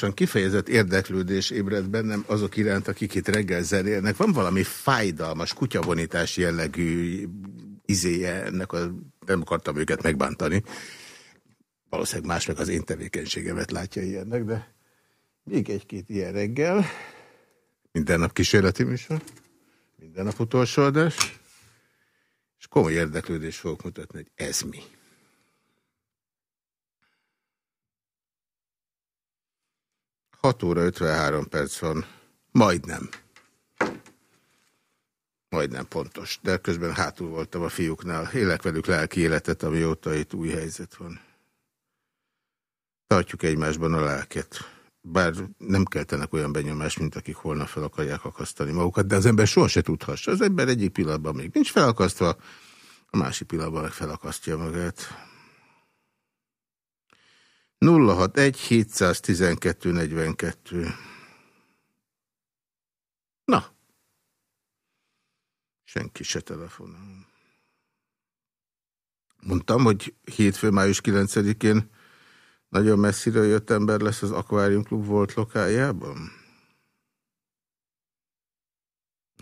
Lassan kifejezett érdeklődés ébred bennem azok iránt, akik itt reggel zenélnek. Van valami fájdalmas, kutyavonítás jellegű izéje ennek a... Nem akartam őket megbántani. Valószínűleg más meg az én tevékenységemet látja ilyennek, de még egy-két ilyen reggel. Minden nap kísérleti műsor. Minden nap utolsó adás. És komoly érdeklődés fogok mutatni, hogy ez mi. 6 óra 53 perc van. Majdnem. Majdnem pontos. De közben hátul voltam a fiúknál. Élek velük lelki életet, amióta itt új helyzet van. Tartjuk egymásban a lelket. Bár nem keltenek olyan benyomást, mint akik holnap fel akarják akasztani magukat, de az ember soha se tudhassa. Az ember egyik pillanatban még nincs felakasztva, a másik pillanatban meg felakasztja magát. 061 712 42. Na. Senki se telefonál. Mondtam, hogy hétfő, május 9-én nagyon messziről jött ember lesz az Aquarium Club volt lokájában?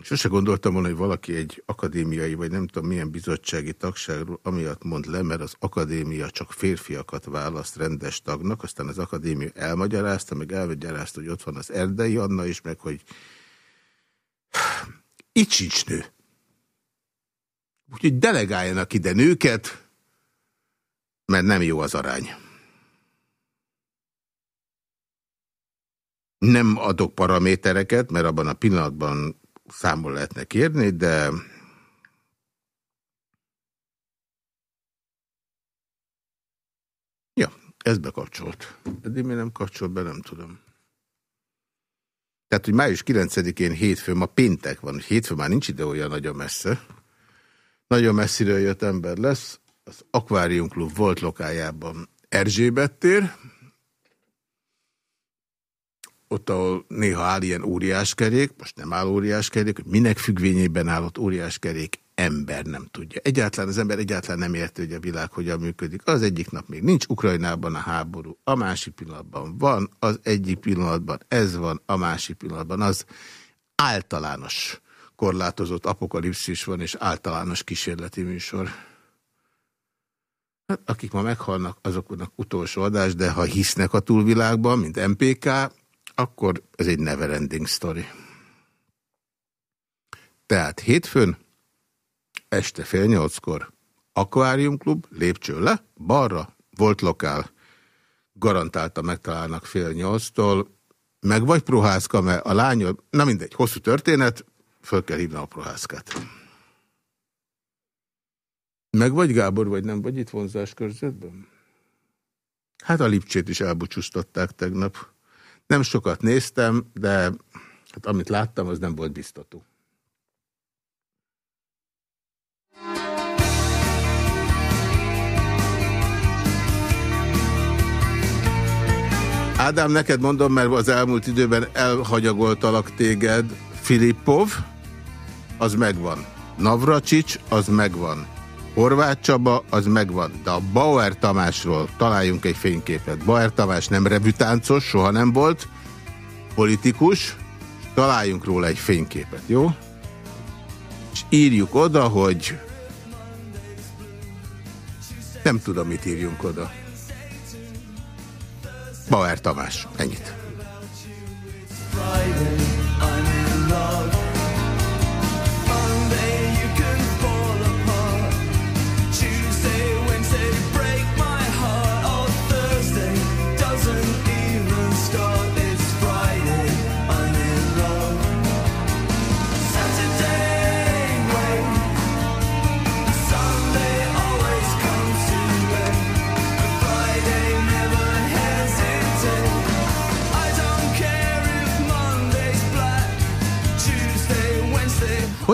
Sose gondoltam volna, hogy valaki egy akadémiai, vagy nem tudom milyen bizottsági tagságról, amiatt mond le, mert az akadémia csak férfiakat választ rendes tagnak, aztán az akadémia elmagyarázta, meg elmagyarázta, hogy ott van az Erdei Anna is, meg hogy itt sincs nő. Úgyhogy delegáljanak ide nőket, mert nem jó az arány. Nem adok paramétereket, mert abban a pillanatban számol lehetne kérni, de ja, ez bekapcsolt. Eddig mi nem kapcsolt be, nem tudom. Tehát, hogy május 9-én hétfő, ma péntek van, hétfő már nincs ide olyan nagyon messze. Nagyon messziről jött ember lesz. Az Aquarium Club volt lokájában Erzsébet tér, ott, ahol néha áll ilyen óriáskerék, most nem áll óriáskerék, hogy minek függvényében állott óriáskerék, ember nem tudja. Egyáltalán az ember egyáltalán nem érti, hogy a világ hogyan működik. Az egyik nap még nincs Ukrajnában a háború, a másik pillanatban van, az egyik pillanatban ez van, a másik pillanatban az általános korlátozott apokalipszis van, és általános kísérleti műsor. Hát, akik ma meghalnak, azoknak utolsó adás, de ha hisznek a túlvilágban, mint MPK, akkor ez egy neverending story. Tehát hétfőn, este fél nyolckor, Aquarium Klub, lépcső le, balra, volt lokál, garantálta megtalálnak fél nyolctól, meg vagy prohászka, mert a lányod, na mindegy, hosszú történet, föl kell hívni a prohászkát. Meg vagy Gábor, vagy nem vagy itt vonzás körzetben? Hát a Lipcsét is elbúcsúztatták tegnap. Nem sokat néztem, de hát amit láttam, az nem volt biztató. Ádám, neked mondom, mert az elmúlt időben elhagyagoltalak téged. Filippov, az megvan. Navracsics, az megvan. Horváth Csaba, az megvan. De a Bauer Tamásról találjunk egy fényképet. Bauer Tamás nem revütáncos, soha nem volt. Politikus. Találjunk róla egy fényképet, jó? És írjuk oda, hogy nem tudom, mit írjunk oda. Bauer Tamás. Ennyit. Friday,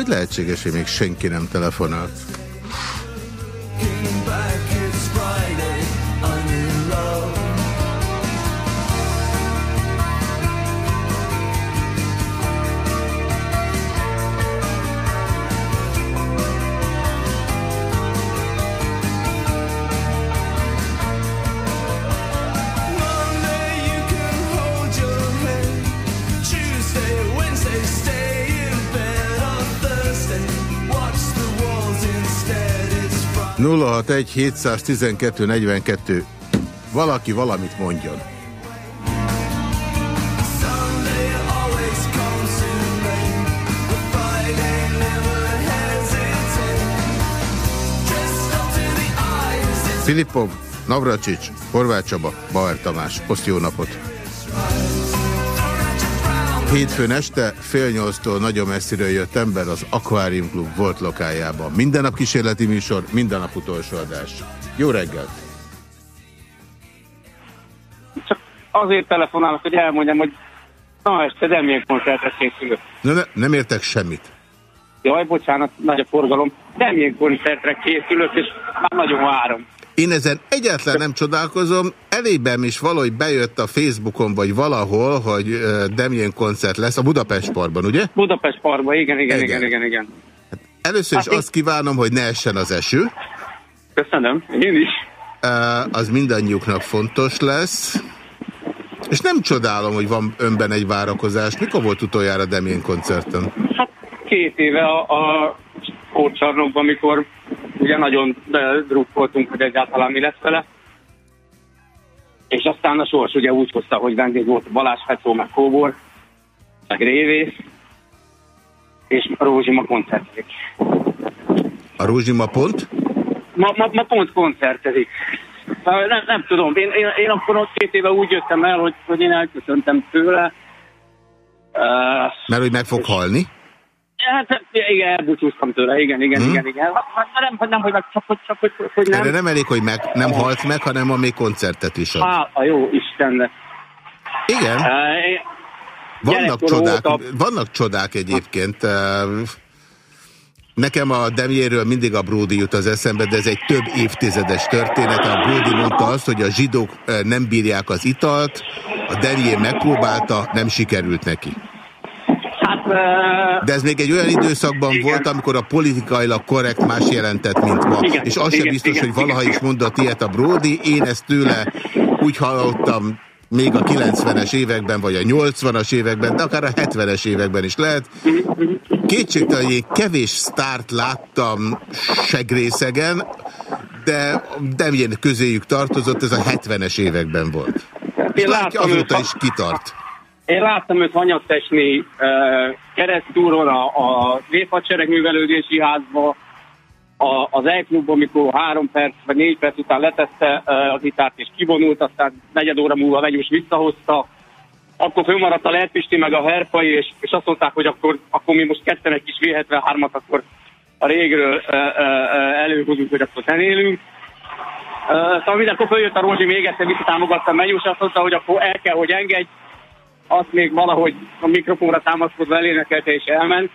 Hogy lehetséges, hogy még senki nem telefonált? 061 712 42. Valaki valamit mondjon. Filippov, Navracsics, Horváth Csaba, Bauer Tamás. Oszt jó napot! Hétfőn este fél nyolctól nagyon messziről jött ember az Aquarium Club volt lokájában. Minden nap kísérleti műsor, minden nap utolsó adás. Jó reggelt! Csak azért telefonálok, hogy elmondjam, hogy na este nem ilyen koncertre készülök. Ne, ne, nem értek semmit. Jaj, bocsánat, nagy a forgalom. Nem ilyen koncertre készülök, és már nagyon várom. Én ezen egyáltalán nem csodálkozom, elében is valahogy bejött a Facebookon vagy valahol, hogy Demjén koncert lesz a Budapest Parkban, ugye? Budapest Parkba, igen, igen, Igen. igen, igen, igen. Először is Hát én- azt kívánom, hogy ne essen az eső. Köszönöm, én is. Az mindannyiuknak fontos lesz. És nem csodálom, hogy van önben egy várakozás. Mikor volt utoljára Demjén koncerten? Hát két éve a, a sportcsarnokban, amikor ugye nagyon drukkoltunk, hogy egyáltalán mi lesz vele. És aztán a sors ugye úgy hozta, hogy vendég volt Balázs Fecó, meg Kóbor, meg Révész, és Rózsima koncertezik. A Rózsima pont? Ma, ma, ma pont koncertezik. Nem, nem tudom, én, én, én akkor ott két éve úgy jöttem el, hogy, hogy én elköszöntem tőle. Uh, Mert hogy meg fog halni? Hát igen, elbúcsúztam tőle, igen, igen, Hm? hmm? igen, igen. Hát, hát nem, hogy nem, hogy meg, csak hogy, csak hogy, hogy nem. Erre nem elég, hogy meg, nem halt meg, hanem a még koncertet is ad. Há, a jó Istennek. Igen, én, vannak csodák, óta- vannak csodák egyébként. Nekem a Demjéről mindig a Brody jut az eszembe, de ez egy több évtizedes történet. A Brody mondta azt, hogy a zsidók nem bírják az italt, a Demjé megpróbálta, nem sikerült neki. De ez még egy olyan időszakban Igen. volt, amikor a politikailag korrekt más jelentett, mint ma. Igen, És az sem biztos, igen, hogy valaha igen. is mondott ilyet a Brody. Én ezt tőle úgy hallottam még a 90-es években, vagy a 80-as években, de akár a 70-es években is lehet. Kétségtelen, hogy én kevés sztárt láttam segrészegen, de Demjén közéjük tartozott, ez a 70-es években volt. Én látja, azóta is kitart. Én láttam őt hanyagtesni uh, keresztúron a, a Néphadsereg művelődési házba, a, az E-klubban, amikor három perc vagy négy perc után letette uh, a gitárt és kivonult, aztán negyed óra múlva meg is visszahozta. Akkor fölmaradt a Lerpisti meg a Herpai, és, és azt mondták, hogy akkor, akkor mi most ketten egy kis V73-at akkor a régről uh, előhozunk, hogy akkor zenélünk. Uh, szóval mindenkor följött a Rózsi még egyszer visszatámogatta a és azt mondta, hogy akkor el kell, hogy engedj. Azt még valahogy a mikrofonra támaszkodva elénekelte és elment,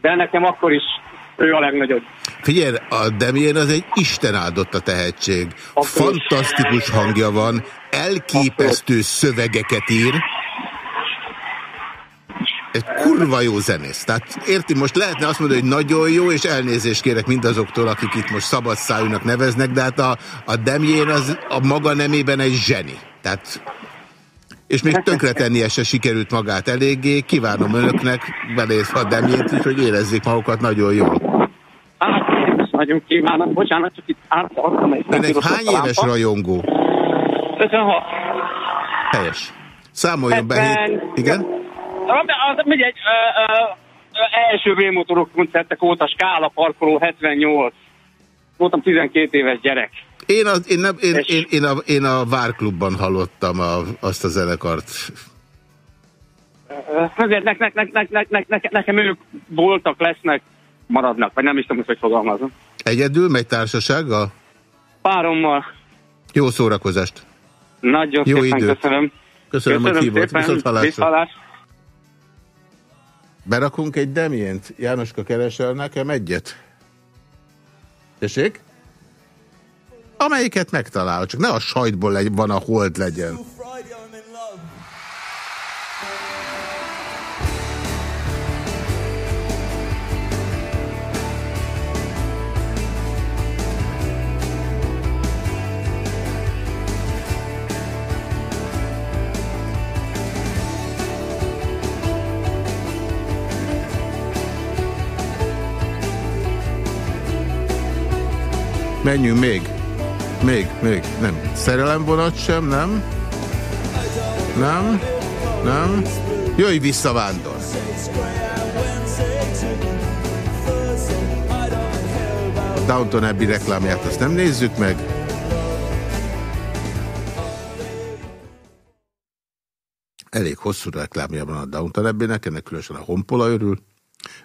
de nekem akkor is ő a legnagyobb. Figyelj, a Demjén az egy Isten áldott a tehetség. Fantasztikus hangja van, elképesztő szövegeket ír. Egy kurva jó zenész. Tehát érti, most lehetne azt mondani, hogy nagyon jó, és elnézést kérek mindazoktól, akik itt most szabad szájúnak neveznek, de hát a, a Demjén az a maga nemében egy zseni. Tehát és még tönkretennie se sikerült magát eléggé. Kívánom önöknek, belétve a Demjént is, hogy érezzék magukat nagyon jól. Hát, nagyon kívánom. Bocsánat, csak itt átadtam egy Önnek piros hány éves lámpa. rajongó? 56. Helyes. Számoljon be. hét- 70. Igen? Mindegy, ö, első V-motorok koncertek óta Skála parkoló 78. Voltam 12 éves gyerek. Én, az, én, nem, én, én, én, a, én a Várklubban hallottam a, azt a zenekart. Ö, Ezért ne, ne, ne, ne, ne, ne, ne, nekem ők voltak, lesznek, maradnak, vagy nem is tudom, hogy fogalmazom. Egyedül, megy társasággal? Párommal Jó szórakozást. nagyon Jó szépen időt. köszönöm. Köszönöm, hogy hívott. Viszont hallásra. Viszont Berakunk egy demjént. Jánoska keresel nekem egyet. Tessék? Amelyiket megtalál, csak ne a sajtból van a hold legyen. Menjünk még. Még, még, nem. Szerelemvonat sem, nem? Nem? Nem? Jöjj vissza, Vándor! Downton Abbey reklámját azt nem nézzük meg. Elég hosszú reklámja van a Downton Abbey-nek, ennek különösen a Honpola örül.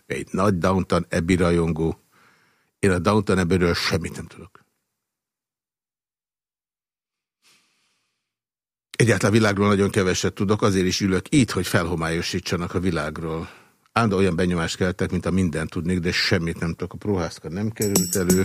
Egy nagy Downton Abbey rajongó. Én a Downton Abbey-ről semmit nem tudok. Egyáltalán világról nagyon keveset tudok, azért is ülök itt, hogy felhomályosítsanak a világról. Ándó olyan benyomást keltek, mint a mindent tudnék, de semmit nem tudok. A próházka nem került elő.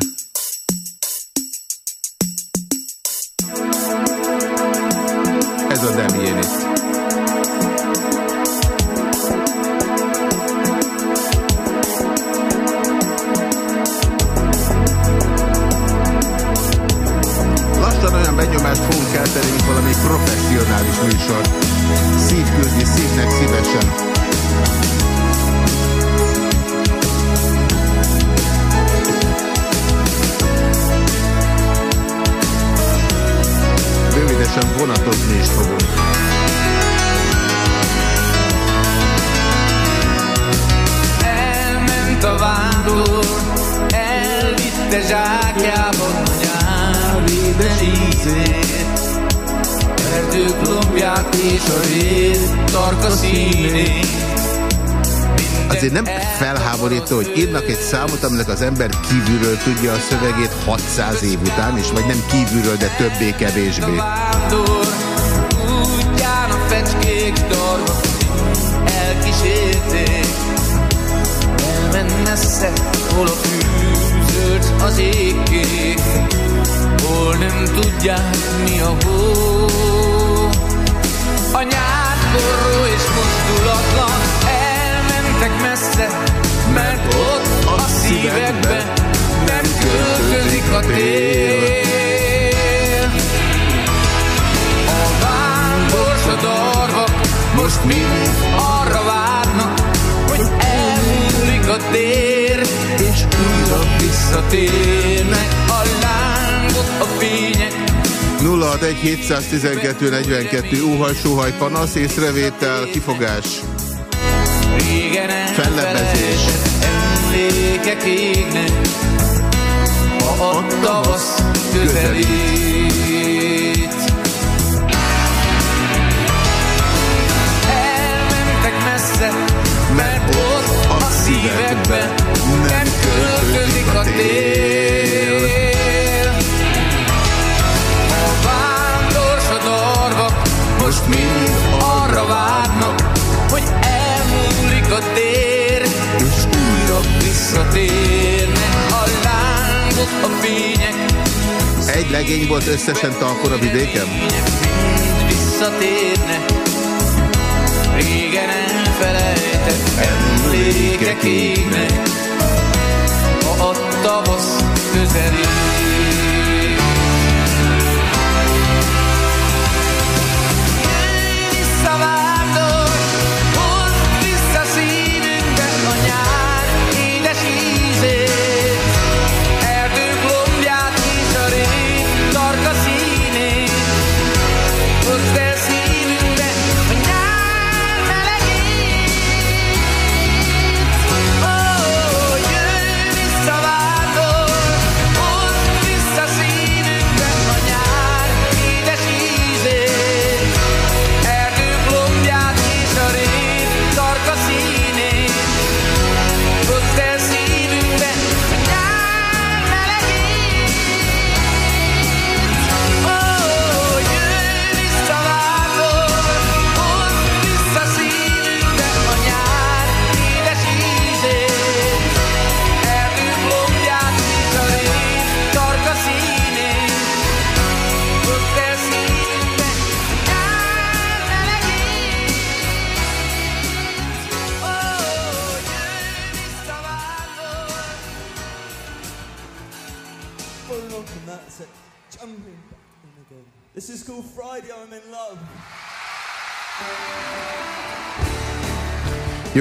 Azért nem felháborító, hogy írnak egy számot, aminek az ember kívülről tudja a szövegét 600 év után, és vagy nem kívülről, de többé-kevésbé. az égkék, hol nem tudják mi a hó. A nyár forró és mozdulatlan, elmentek messze, mert ott a szívekbe nem költözik a tél. A vándorsodarvak most mind arra várnak, hogy elmúlik a tér, és újra visszatérnek a lángok, a fények, 061 712 42 úhaj, sóhaj, panasz, észrevétel, kifogás. Régen elfelejtett emlékek égnek, ha a tavasz közelít. Elmentek messze, mert ott a szívekbe nem költözik a tél. Visszatérnek a lángok, a fények, Egy legény volt összesen talpon a vidéken? mind visszatérnek. Régen elfelejtett emlékek égnek, ha a tavasz közelít.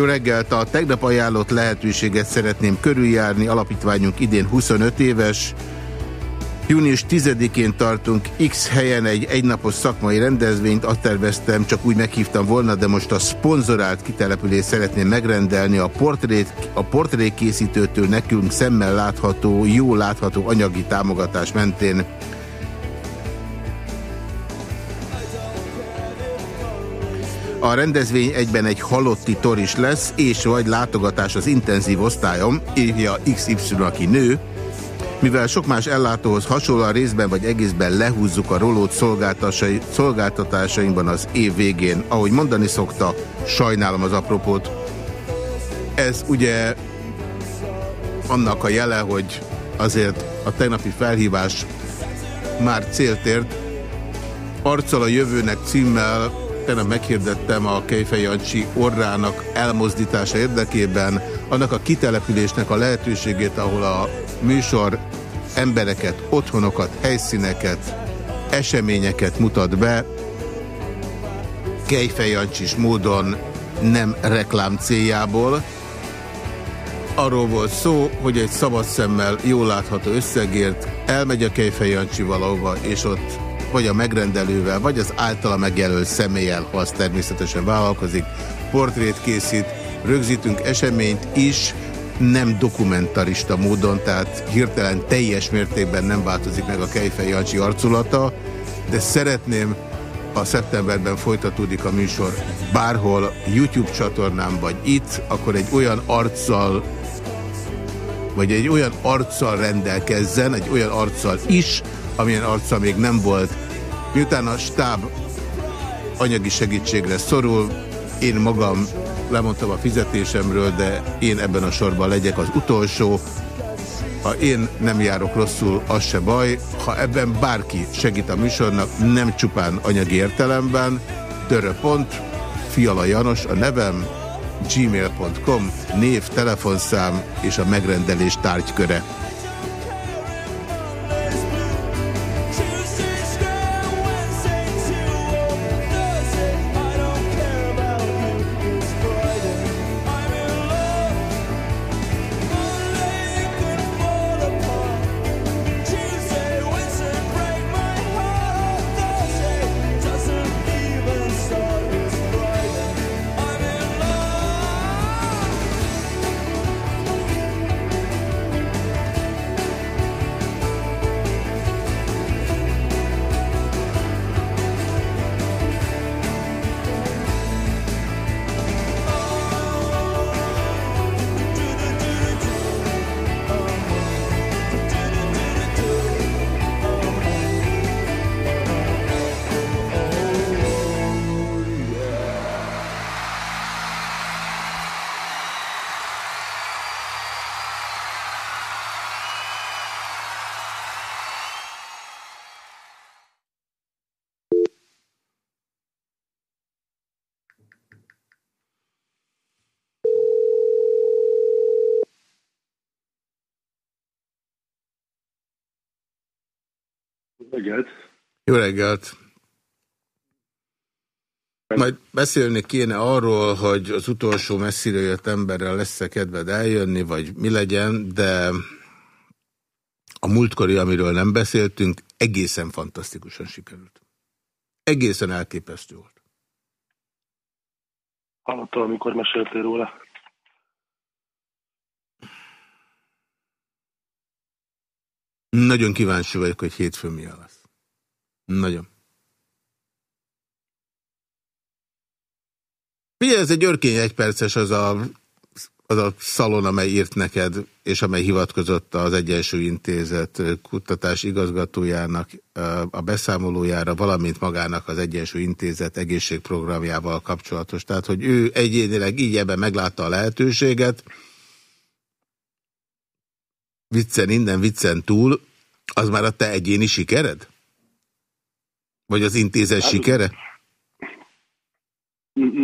Jó reggelt! A tegnap ajánlott lehetőséget szeretném körüljárni. Alapítványunk idén 25 éves. Június 10-én tartunk X helyen egy egynapos szakmai rendezvényt, azt terveztem, csak úgy meghívtam volna, de most a szponzorált kitelepülést szeretném megrendelni. A, portrét, a portrékészítőtől nekünk szemmel látható, jó látható anyagi támogatás mentén A rendezvény egyben egy halotti tor is lesz, és vagy látogatás az intenzív osztályom, írja XY, aki nő, mivel sok más ellátóhoz hasonlóan részben vagy egészben lehúzzuk a rolót szolgáltatásainkban az év végén. Ahogy mondani szokta, sajnálom az apropót. Ez ugye annak a jele, hogy azért a tegnapi felhívás már célt ért. Arccal a jövőnek címmel tegnap meghirdettem a Kejfej Jancsi orrának elmozdítása érdekében, annak a kitelepülésnek a lehetőségét, ahol a műsor embereket, otthonokat, helyszíneket, eseményeket mutat be, Kejfej Jancsis módon nem reklám céljából. Arról volt szó, hogy egy szabad szemmel jól látható összegért elmegy a Kejfej Jancsi valahova, és ott vagy a megrendelővel, vagy az általa megjelölt személlyel, ha az természetesen vállalkozik, portrét készít, rögzítünk eseményt is, nem dokumentarista módon, tehát hirtelen teljes mértékben nem változik meg a Kejfej Jancsi arculata, de szeretném, a szeptemberben folytatódik a műsor bárhol, YouTube csatornám vagy itt, akkor egy olyan arccal, vagy egy olyan arccal rendelkezzen, egy olyan arccal is, amilyen arca még nem volt. Miután a stáb anyagi segítségre szorul, én magam lemondtam a fizetésemről, de én ebben a sorban legyek az utolsó. Ha én nem járok rosszul, az se baj. Ha ebben bárki segít a műsornak, nem csupán anyagi értelemben, dörö.pont, Fiala Janos a nevem, gmail.com, név, telefonszám és a megrendelés tárgyköre. Reggelt! Jó reggelt! Majd beszélni kéne arról, hogy az utolsó messziről jött emberrel lesz-e kedved eljönni, vagy mi legyen, de a múltkori, amiről nem beszéltünk, egészen fantasztikusan sikerült. Egészen elképesztő volt. Hallottam, amikor meséltél róla. Nagyon kíváncsi vagyok, hogy hétfőn milyen lesz. Nagyon. Ugye ez egy örkény egyperces az a, az a szalon, amely írt neked, és amely hivatkozott az Egyensúly Intézet kutatás igazgatójának a beszámolójára, valamint magának az Egyensúly Intézet egészségprogramjával kapcsolatos. Tehát, hogy ő egyénileg így ebben meglátta a lehetőséget, viccen innen, viccen túl, az már a te egyéni sikered? Vagy az intézet hát, sikere?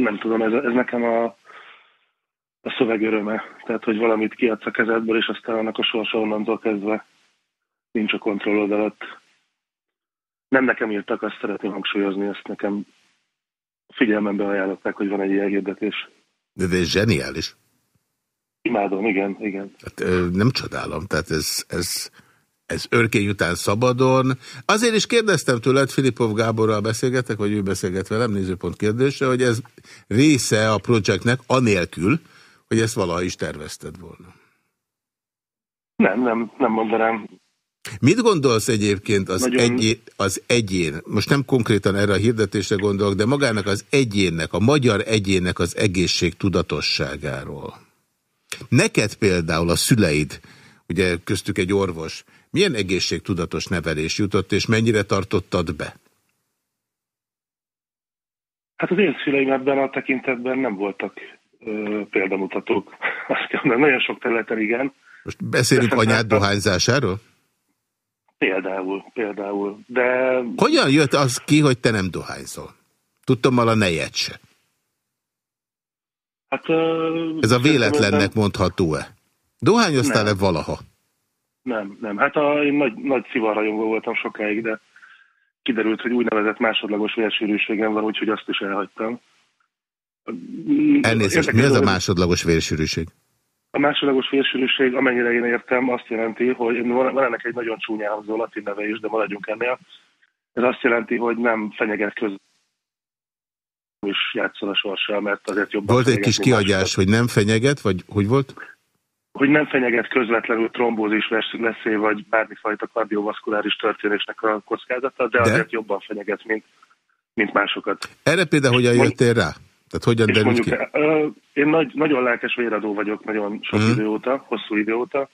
Nem tudom, ez, ez nekem a, a szöveg öröme. Tehát, hogy valamit kiadsz a kezedből, és aztán annak a sorsa onnantól kezdve nincs a kontrollod alatt. Nem nekem írtak, azt szeretném hangsúlyozni, ezt nekem figyelmembe ajánlották, hogy van egy ilyen hirdetés. De, ez zseniális. Imádom, igen, igen. Hát, nem csodálom, tehát ez, ez, ez örkény után szabadon. Azért is kérdeztem tőled, Filipov Gáborral beszélgetek, vagy ő beszélget velem, nézőpont kérdése, hogy ez része a projektnek, anélkül, hogy ezt valaha is tervezted volna. Nem, nem, nem mondanám. Mit gondolsz egyébként az, Nagyon- egyén, az egyén, most nem konkrétan erre a hirdetésre gondolok, de magának az egyénnek, a magyar egyénnek az egészség tudatosságáról? Neked például a szüleid, ugye köztük egy orvos, milyen egészségtudatos nevelés jutott, és mennyire tartottad be? Hát az én szüleim ebben a tekintetben nem voltak ö, példamutatók. Azt kell mondani, nagyon sok területen igen. Most beszélünk Persze, anyád dohányzásáról? Például, például. De Hogyan jött az ki, hogy te nem dohányzol? Tudtam a nejed se. Hát... Ez a véletlennek mondható-e? Dohányoztál-e valaha? Nem, nem. Hát a, én nagy, nagy szivarrajongó voltam sokáig, de kiderült, hogy úgynevezett másodlagos vérsűrűségem van, úgyhogy azt is elhagytam. Elnézést, mi az a másodlagos vérsűrűség? A másodlagos vérsűrűség, amennyire én értem, azt jelenti, hogy van, ennek egy nagyon csúnya hangzó latin neve is, de maradjunk ennél. Ez azt jelenti, hogy nem fenyeget közben is játszol a sorssal, mert azért jobban Volt egy kis másokat. hogy nem fenyeget, vagy hogy volt? Hogy nem fenyeget közvetlenül trombózis vesz- veszély, vagy bármifajta kardiovaszkuláris történésnek a kockázata, de, De? azért jobban fenyeget, mint, mint másokat. Erre például hogyan jöttél rá? Tehát hogyan derült ki? mondjuk, ö, én nagy, nagyon lelkes véradó vagyok nagyon sok Mhm. idő óta, hosszú idő óta,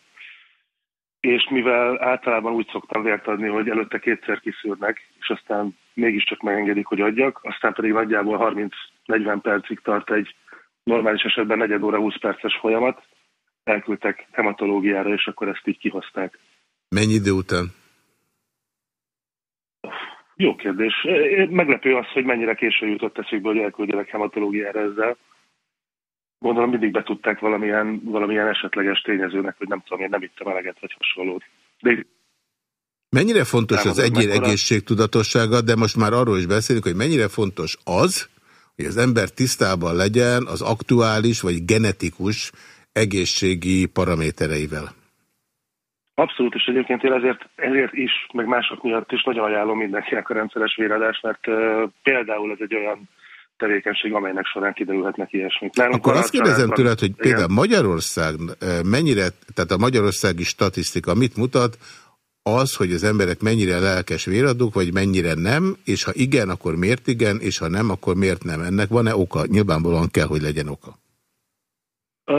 és mivel általában úgy szoktam vért adni, hogy előtte kétszer kiszűrnek, és aztán mégiscsak megengedik, hogy adjak, aztán pedig nagyjából 30-40 percig tart egy normális esetben negyed óra 20 perces folyamat, elküldtek hematológiára, és akkor ezt így kihozták. Mennyi idő után? Jó kérdés. Meglepő az, hogy mennyire késő jutott eszükbe, hogy elküldjenek hematológiára ezzel. Gondolom mindig betudták valamilyen, valamilyen esetleges tényezőnek, hogy nem tudom, én nem ittem eleget, vagy hasonlót. De Mennyire fontos az egyén mekkora- egészségtudatossága, de most már arról is beszélünk, hogy mennyire fontos az, hogy az ember tisztában legyen az aktuális vagy genetikus egészségi paramétereivel. Abszolút, és egyébként én ezért, ezért is, meg mások miatt is nagyon ajánlom mindenkinek a rendszeres véradást, mert uh, például ez egy olyan tevékenység, amelynek során kiderülhetnek ilyesmik. Nálunk Akkor azt kérdezem családban- tőled, hogy Igen. például Magyarország eh, mennyire, tehát a magyarországi statisztika mit mutat, az, hogy az emberek mennyire lelkes véradók, vagy mennyire nem, és ha igen, akkor miért igen, és ha nem, akkor miért nem. Ennek van-e oka? Nyilvánvalóan kell, hogy legyen oka. Ö,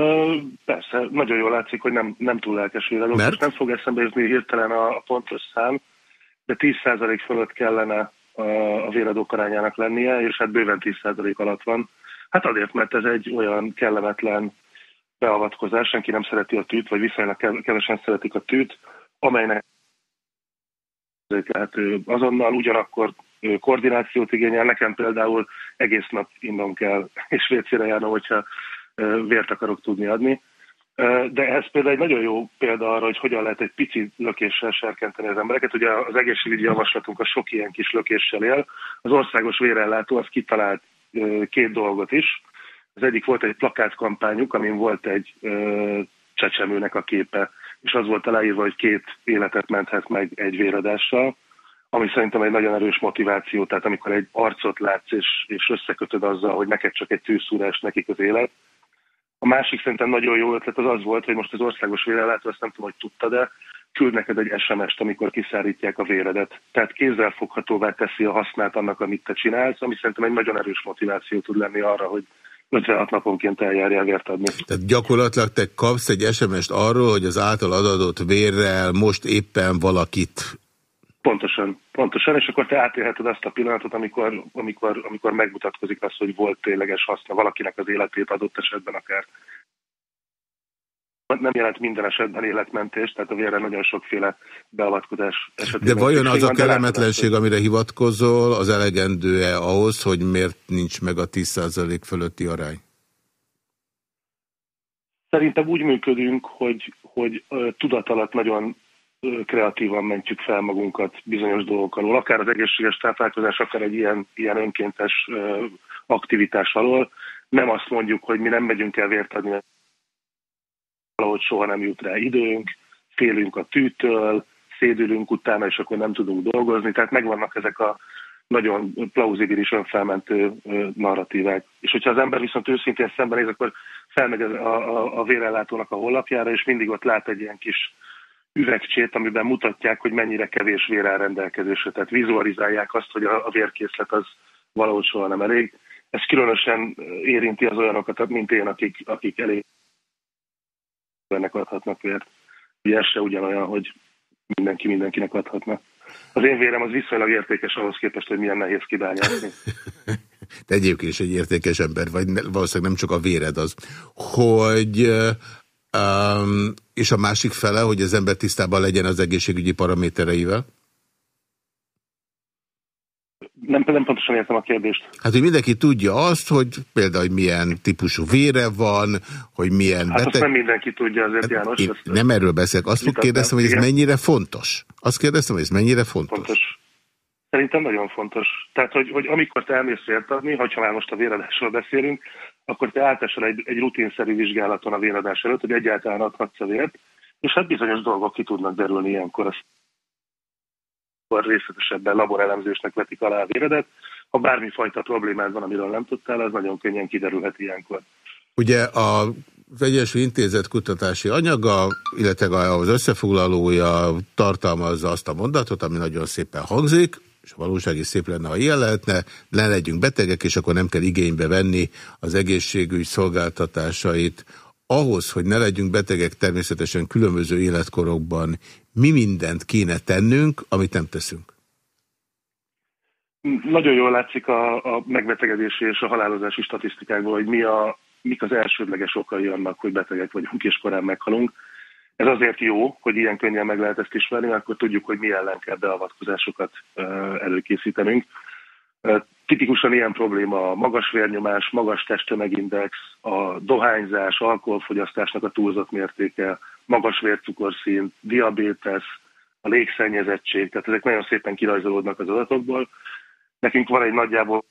persze, nagyon jól látszik, hogy nem, nem túl lelkes véradók. Mert? Most nem fog eszembe jutni hirtelen a pontos szám, de 10% fölött kellene a, véradók arányának lennie, és hát bőven 10% alatt van. Hát azért, mert ez egy olyan kellemetlen beavatkozás, senki nem szereti a tűt, vagy viszonylag kev- kevesen szeretik a tűt, amelynek lehető azonnal, ugyanakkor koordinációt igényel. Nekem például egész nap innom kell, és vécére járnom, hogyha vért akarok tudni adni. De ez például egy nagyon jó példa arra, hogy hogyan lehet egy pici lökéssel serkenteni az embereket. Ugye az egészségügyi javaslatunk a sok ilyen kis lökéssel él. Az országos vérellátó az kitalált két dolgot is. Az egyik volt egy plakátkampányuk, amin volt egy csecsemőnek a képe, és az volt aláírva, hogy két életet menthet meg egy véradással, ami szerintem egy nagyon erős motiváció, tehát amikor egy arcot látsz, és, és összekötöd azzal, hogy neked csak egy tűzszúrás, nekik az élet. A másik szerintem nagyon jó ötlet az az volt, hogy most az országos vérellátó, azt nem tudom, hogy tudta, de küld neked egy SMS-t, amikor kiszárítják a véredet. Tehát kézzelfoghatóvá teszi a hasznát annak, amit te csinálsz, ami szerintem egy nagyon erős motiváció tud lenni arra, hogy 56 naponként eljárjál vért adni. Tehát gyakorlatilag te kapsz egy SMS-t arról, hogy az által adott vérrel most éppen valakit Pontosan, pontosan, és akkor te átélheted azt a pillanatot, amikor, amikor, amikor megmutatkozik az, hogy volt tényleges haszna valakinek az életét adott esetben akár. Nem jelent minden esetben életmentés, tehát a vérre nagyon sokféle beavatkozás esetében. De vajon az a kellemetlenség, amire hivatkozol, az elegendő-e ahhoz, hogy miért nincs meg a 10% fölötti arány? Szerintem úgy működünk, hogy, hogy tudat alatt nagyon kreatívan mentjük fel magunkat bizonyos dolgok alól, akár az egészséges táplálkozás, akár egy ilyen, ilyen önkéntes aktivitás alól. Nem azt mondjuk, hogy mi nem megyünk el vért adni, valahogy soha nem jut rá időnk, félünk a tűtől, szédülünk utána, és akkor nem tudunk dolgozni. Tehát megvannak ezek a nagyon plauzibilis, önfelmentő narratívák. És hogyha az ember viszont őszintén szembenéz, akkor felmegy a, a, a vérellátónak a honlapjára, és mindig ott lát egy ilyen kis üvegcsét, amiben mutatják, hogy mennyire kevés vér áll rendelkezésre. Tehát vizualizálják azt, hogy a, vérkészlet az valahogy soha nem elég. Ez különösen érinti az olyanokat, mint én, akik, akik elég ennek adhatnak vért. Ugye ez se ugyanolyan, hogy mindenki mindenkinek adhatna. Az én vérem az viszonylag értékes ahhoz képest, hogy milyen nehéz kibányászni. De egyébként is egy értékes ember vagy, valószínűleg nem csak a véred az. Hogy um, és a másik fele, hogy az ember tisztában legyen az egészségügyi paramétereivel? Nem, nem pontosan értem a kérdést. Hát, hogy mindenki tudja azt, hogy például, hogy milyen típusú vére van, hogy milyen hát beteg... azt nem mindenki tudja azért, hát, János. Én ezt nem erről beszélek. Azt kérdeztem, hogy ez igen. mennyire fontos. Azt kérdeztem, hogy ez mennyire fontos. Fontos. Szerintem nagyon fontos. Tehát, hogy, hogy amikor te elmész vért adni, ha már most a véradásról beszélünk, akkor te átesel egy, egy rutinszerű vizsgálaton a véradás előtt, hogy egyáltalán adhatsz a vért, és hát bizonyos dolgok ki tudnak derülni ilyenkor. Azt részletesebben laborelemzésnek vetik alá a véredet. Ha bármifajta problémád van, amiről nem tudtál, az nagyon könnyen kiderülhet ilyenkor. Ugye a az Egyesült Intézet kutatási anyaga, illetve az összefoglalója tartalmazza azt a mondatot, ami nagyon szépen hangzik, és a valóság is szép lenne, ha ilyen lehetne, ne legyünk betegek, és akkor nem kell igénybe venni az egészségügy szolgáltatásait. Ahhoz, hogy ne legyünk betegek természetesen különböző életkorokban, mi mindent kéne tennünk, amit nem teszünk? Nagyon jól látszik a, a megbetegedési és a halálozási statisztikákból, hogy mi a, mik az elsődleges okai annak, hogy betegek vagyunk és korán meghalunk. Ez azért jó, hogy ilyen könnyen meg lehet ezt ismerni, mert akkor tudjuk, hogy mi ellen kell beavatkozásokat előkészítenünk. Tipikusan ilyen probléma a magas vérnyomás, magas testtömegindex, a dohányzás, alkoholfogyasztásnak a túlzott mértéke, magas vércukorszint, diabétesz, a légszennyezettség, tehát ezek nagyon szépen kirajzolódnak az adatokból. Nekünk van egy nagyjából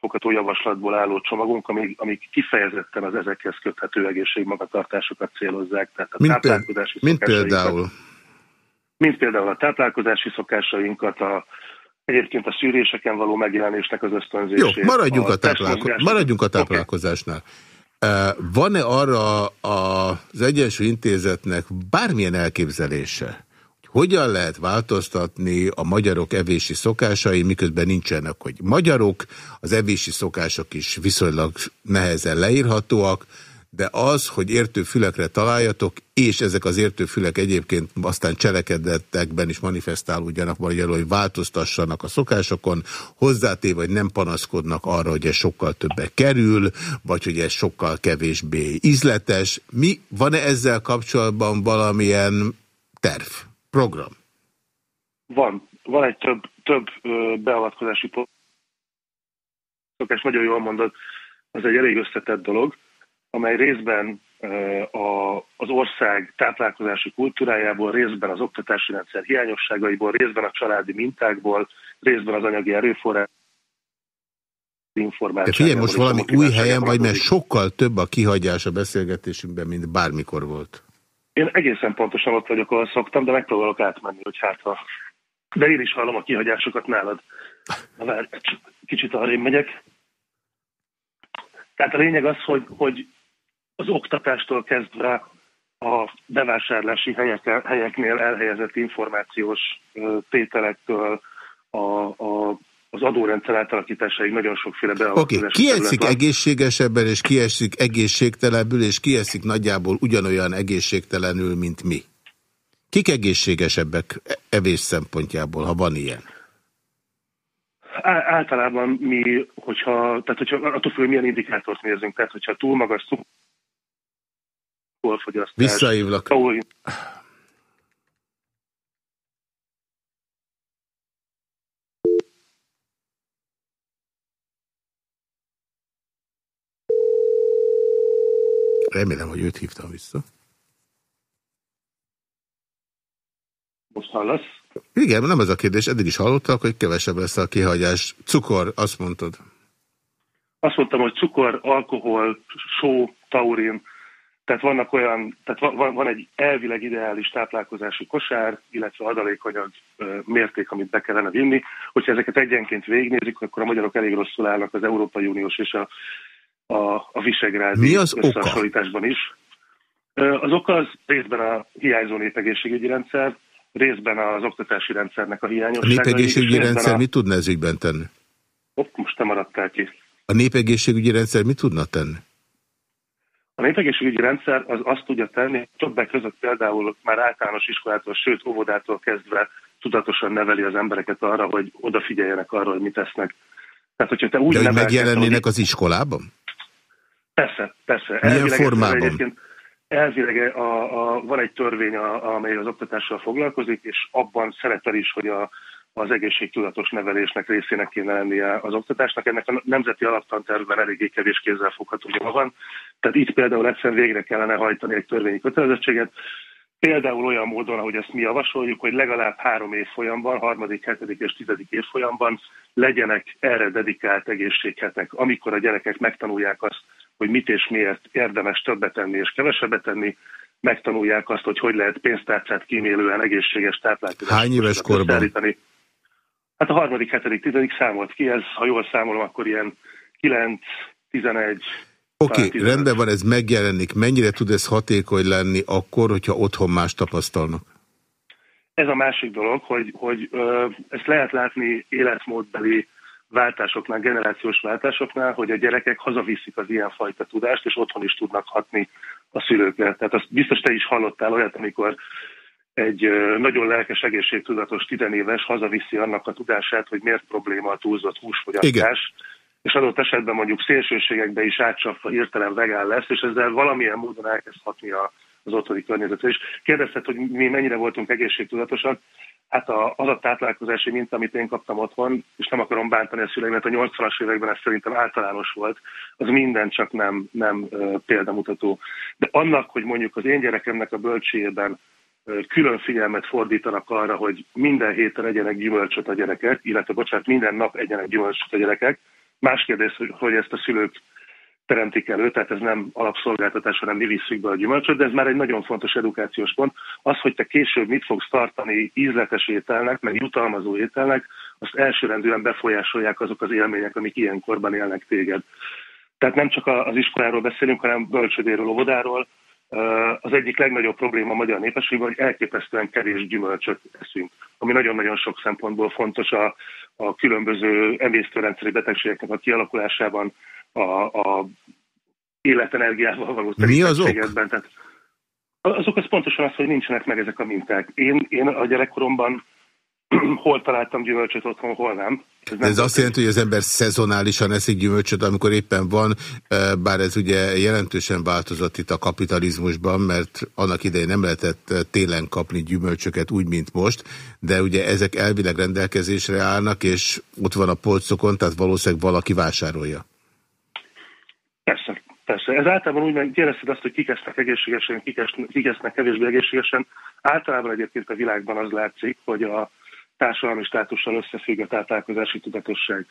fogható javaslatból álló csomagunk, amik, amik kifejezetten az ezekhez köthető egészségmagatartásokat célozzák. Tehát a mint, táplálkozási mint például? Mint például a táplálkozási szokásainkat, a, egyébként a szűréseken való megjelenésnek az ösztönzését. Jó, maradjunk a, a, táplálko maradjunk a táplálkozásnál. Okay. Van-e arra az Egyensúly Intézetnek bármilyen elképzelése, hogyan lehet változtatni a magyarok evési szokásai, miközben nincsenek, hogy magyarok, az evési szokások is viszonylag nehezen leírhatóak, de az, hogy értő fülekre találjatok, és ezek az értő fülek egyébként aztán cselekedetekben is manifestálódjanak magyarul, hogy változtassanak a szokásokon, hozzátéve, vagy nem panaszkodnak arra, hogy ez sokkal többe kerül, vagy hogy ez sokkal kevésbé ízletes. Mi, van-e ezzel kapcsolatban valamilyen terv? Program? Van. Van egy több, több beavatkozási program. És nagyon jól mondod, ez egy elég összetett dolog, amely részben a, az ország táplálkozási kultúrájából, részben az oktatási rendszer hiányosságaiból, részben a családi mintákból, részben az anyagi erőforrás információ. Figyelj, most valami új helyen vagy, mert sokkal több a kihagyás a beszélgetésünkben, mint bármikor volt. Én egészen pontosan ott vagyok, ahol szoktam, de megpróbálok átmenni, hogy hát ha... De én is hallom a kihagyásokat nálad. Na várj, kicsit arra megyek. Tehát a lényeg az, hogy, hogy az oktatástól kezdve a bevásárlási helyek, helyeknél elhelyezett információs tételektől a, a az adórendszer átalakításáig nagyon sokféle beavatkozás. Oké, okay. ki eszik egészségesebben, és ki eszik egészségtelenül, és ki eszik nagyjából ugyanolyan egészségtelenül, mint mi? Kik egészségesebbek evés szempontjából, ha van ilyen? Á, általában mi, hogyha, tehát hogyha attól függ, milyen indikátort nézünk, tehát hogyha túl magas cukorfogyasztás... Visszaívlak. Ahol... Remélem, hogy őt hívtam vissza. Most hallasz? Igen, nem az a kérdés, eddig is hallottak, hogy kevesebb lesz a kihagyás. Cukor, azt mondtad. Azt mondtam, hogy cukor, alkohol, só, taurin, tehát vannak olyan, tehát van, van egy elvileg ideális táplálkozási kosár, illetve adalékanyag mérték, amit be kellene vinni. Hogyha ezeket egyenként végignézik, akkor a magyarok elég rosszul állnak az Európai Uniós és a, a, a Visegrádi Mi az összehasonlításban is. Az oka az részben a hiányzó népegészségügyi rendszer, részben az oktatási rendszernek a hiányossága. A népegészségügyi rendszer a... mit tudna ez ügyben tenni? Hopp, most te maradtál ki. A népegészségügyi rendszer mit tudna tenni? A népegészségügyi rendszer az azt tudja tenni, többek között például már általános iskolától, sőt óvodától kezdve tudatosan neveli az embereket arra, hogy odafigyeljenek arra, hogy mit tesznek. Tehát, hogyha te úgy De hogy megjelennének az iskolában? Persze, persze. Milyen elvileg formában? Elvileg a, a, van egy törvény, a, amely az oktatással foglalkozik, és abban szerepel is, hogy a, az egészségtudatos nevelésnek részének kéne lennie az oktatásnak. Ennek a nemzeti alaptantervben eléggé kevés kézzel fogható van. Tehát itt például egyszerűen végre kellene hajtani egy törvényi kötelezettséget, Például olyan módon, ahogy ezt mi javasoljuk, hogy legalább három évfolyamban, harmadik, hetedik és tizedik évfolyamban legyenek erre dedikált egészséghetek, amikor a gyerekek megtanulják azt, hogy mit és miért érdemes többet tenni és kevesebbet tenni, megtanulják azt, hogy hogy lehet pénztárcát kímélően egészséges táplálkozást Hány éves korban? Hát a harmadik, hetedik, tizedik számolt ki, ez, ha jól számolom, akkor ilyen 9, 11, Oké, okay, rendben van, ez megjelenik. Mennyire tud ez hatékony lenni akkor, hogyha otthon más tapasztalnak? Ez a másik dolog, hogy, hogy ö, ezt lehet látni életmódbeli váltásoknál, generációs váltásoknál, hogy a gyerekek hazaviszik az ilyenfajta tudást, és otthon is tudnak hatni a szülőkre. Tehát azt biztos te is hallottál olyat, amikor egy nagyon lelkes, egészségtudatos tizenéves hazaviszi annak a tudását, hogy miért probléma a túlzott húsfogyasztás, Igen. és adott esetben mondjuk szélsőségekbe is átcsapva hirtelen vegán lesz, és ezzel valamilyen módon elkezd hatni a, az otthoni környezetre. És kérdezted, hogy mi mennyire voltunk egészségtudatosak, Hát a, az a táplálkozási minta, amit én kaptam otthon, és nem akarom bántani a szüleimet, a 80-as években ez szerintem általános volt, az minden csak nem, nem példamutató. De annak, hogy mondjuk az én gyerekemnek a bölcséjében külön figyelmet fordítanak arra, hogy minden héten egyenek gyümölcsöt a gyerekek, illetve bocsánat, minden nap egyenek gyümölcsöt a gyerekek. Más kérdés, hogy ezt a szülők teremtik elő, tehát ez nem alapszolgáltatás, hanem mi visszük be a gyümölcsöt, de ez már egy nagyon fontos edukációs pont. Az, hogy te később mit fogsz tartani ízletes ételnek, meg jutalmazó ételnek, azt elsőrendűen befolyásolják azok az élmények, amik ilyenkorban élnek téged. Tehát nem csak az iskoláról beszélünk, hanem bölcsödéről, óvodáról, az egyik legnagyobb probléma a magyar népességben, hogy elképesztően kevés gyümölcsöt eszünk, ami nagyon-nagyon sok szempontból fontos a, a különböző emésztőrendszeri betegségeknek a kialakulásában, a, a életenergiával való Mi az ok? Tehát azok az pontosan az, hogy nincsenek meg ezek a minták. Én, én a gyerekkoromban hol találtam gyümölcsöt otthon, hol nem. Ez, nem ez azt jelenti, hogy az ember szezonálisan eszik gyümölcsöt, amikor éppen van, bár ez ugye jelentősen változott itt a kapitalizmusban, mert annak idején nem lehetett télen kapni gyümölcsöket úgy, mint most, de ugye ezek elvileg rendelkezésre állnak, és ott van a polcokon, tehát valószínűleg valaki vásárolja. Persze. Ez általában úgy, mert kérdezted azt, hogy kik esznek egészségesen, kik esznek kevésbé egészségesen. Általában egyébként a világban az látszik, hogy a társadalmi státussal összefügg a táplálkozási tudatosság.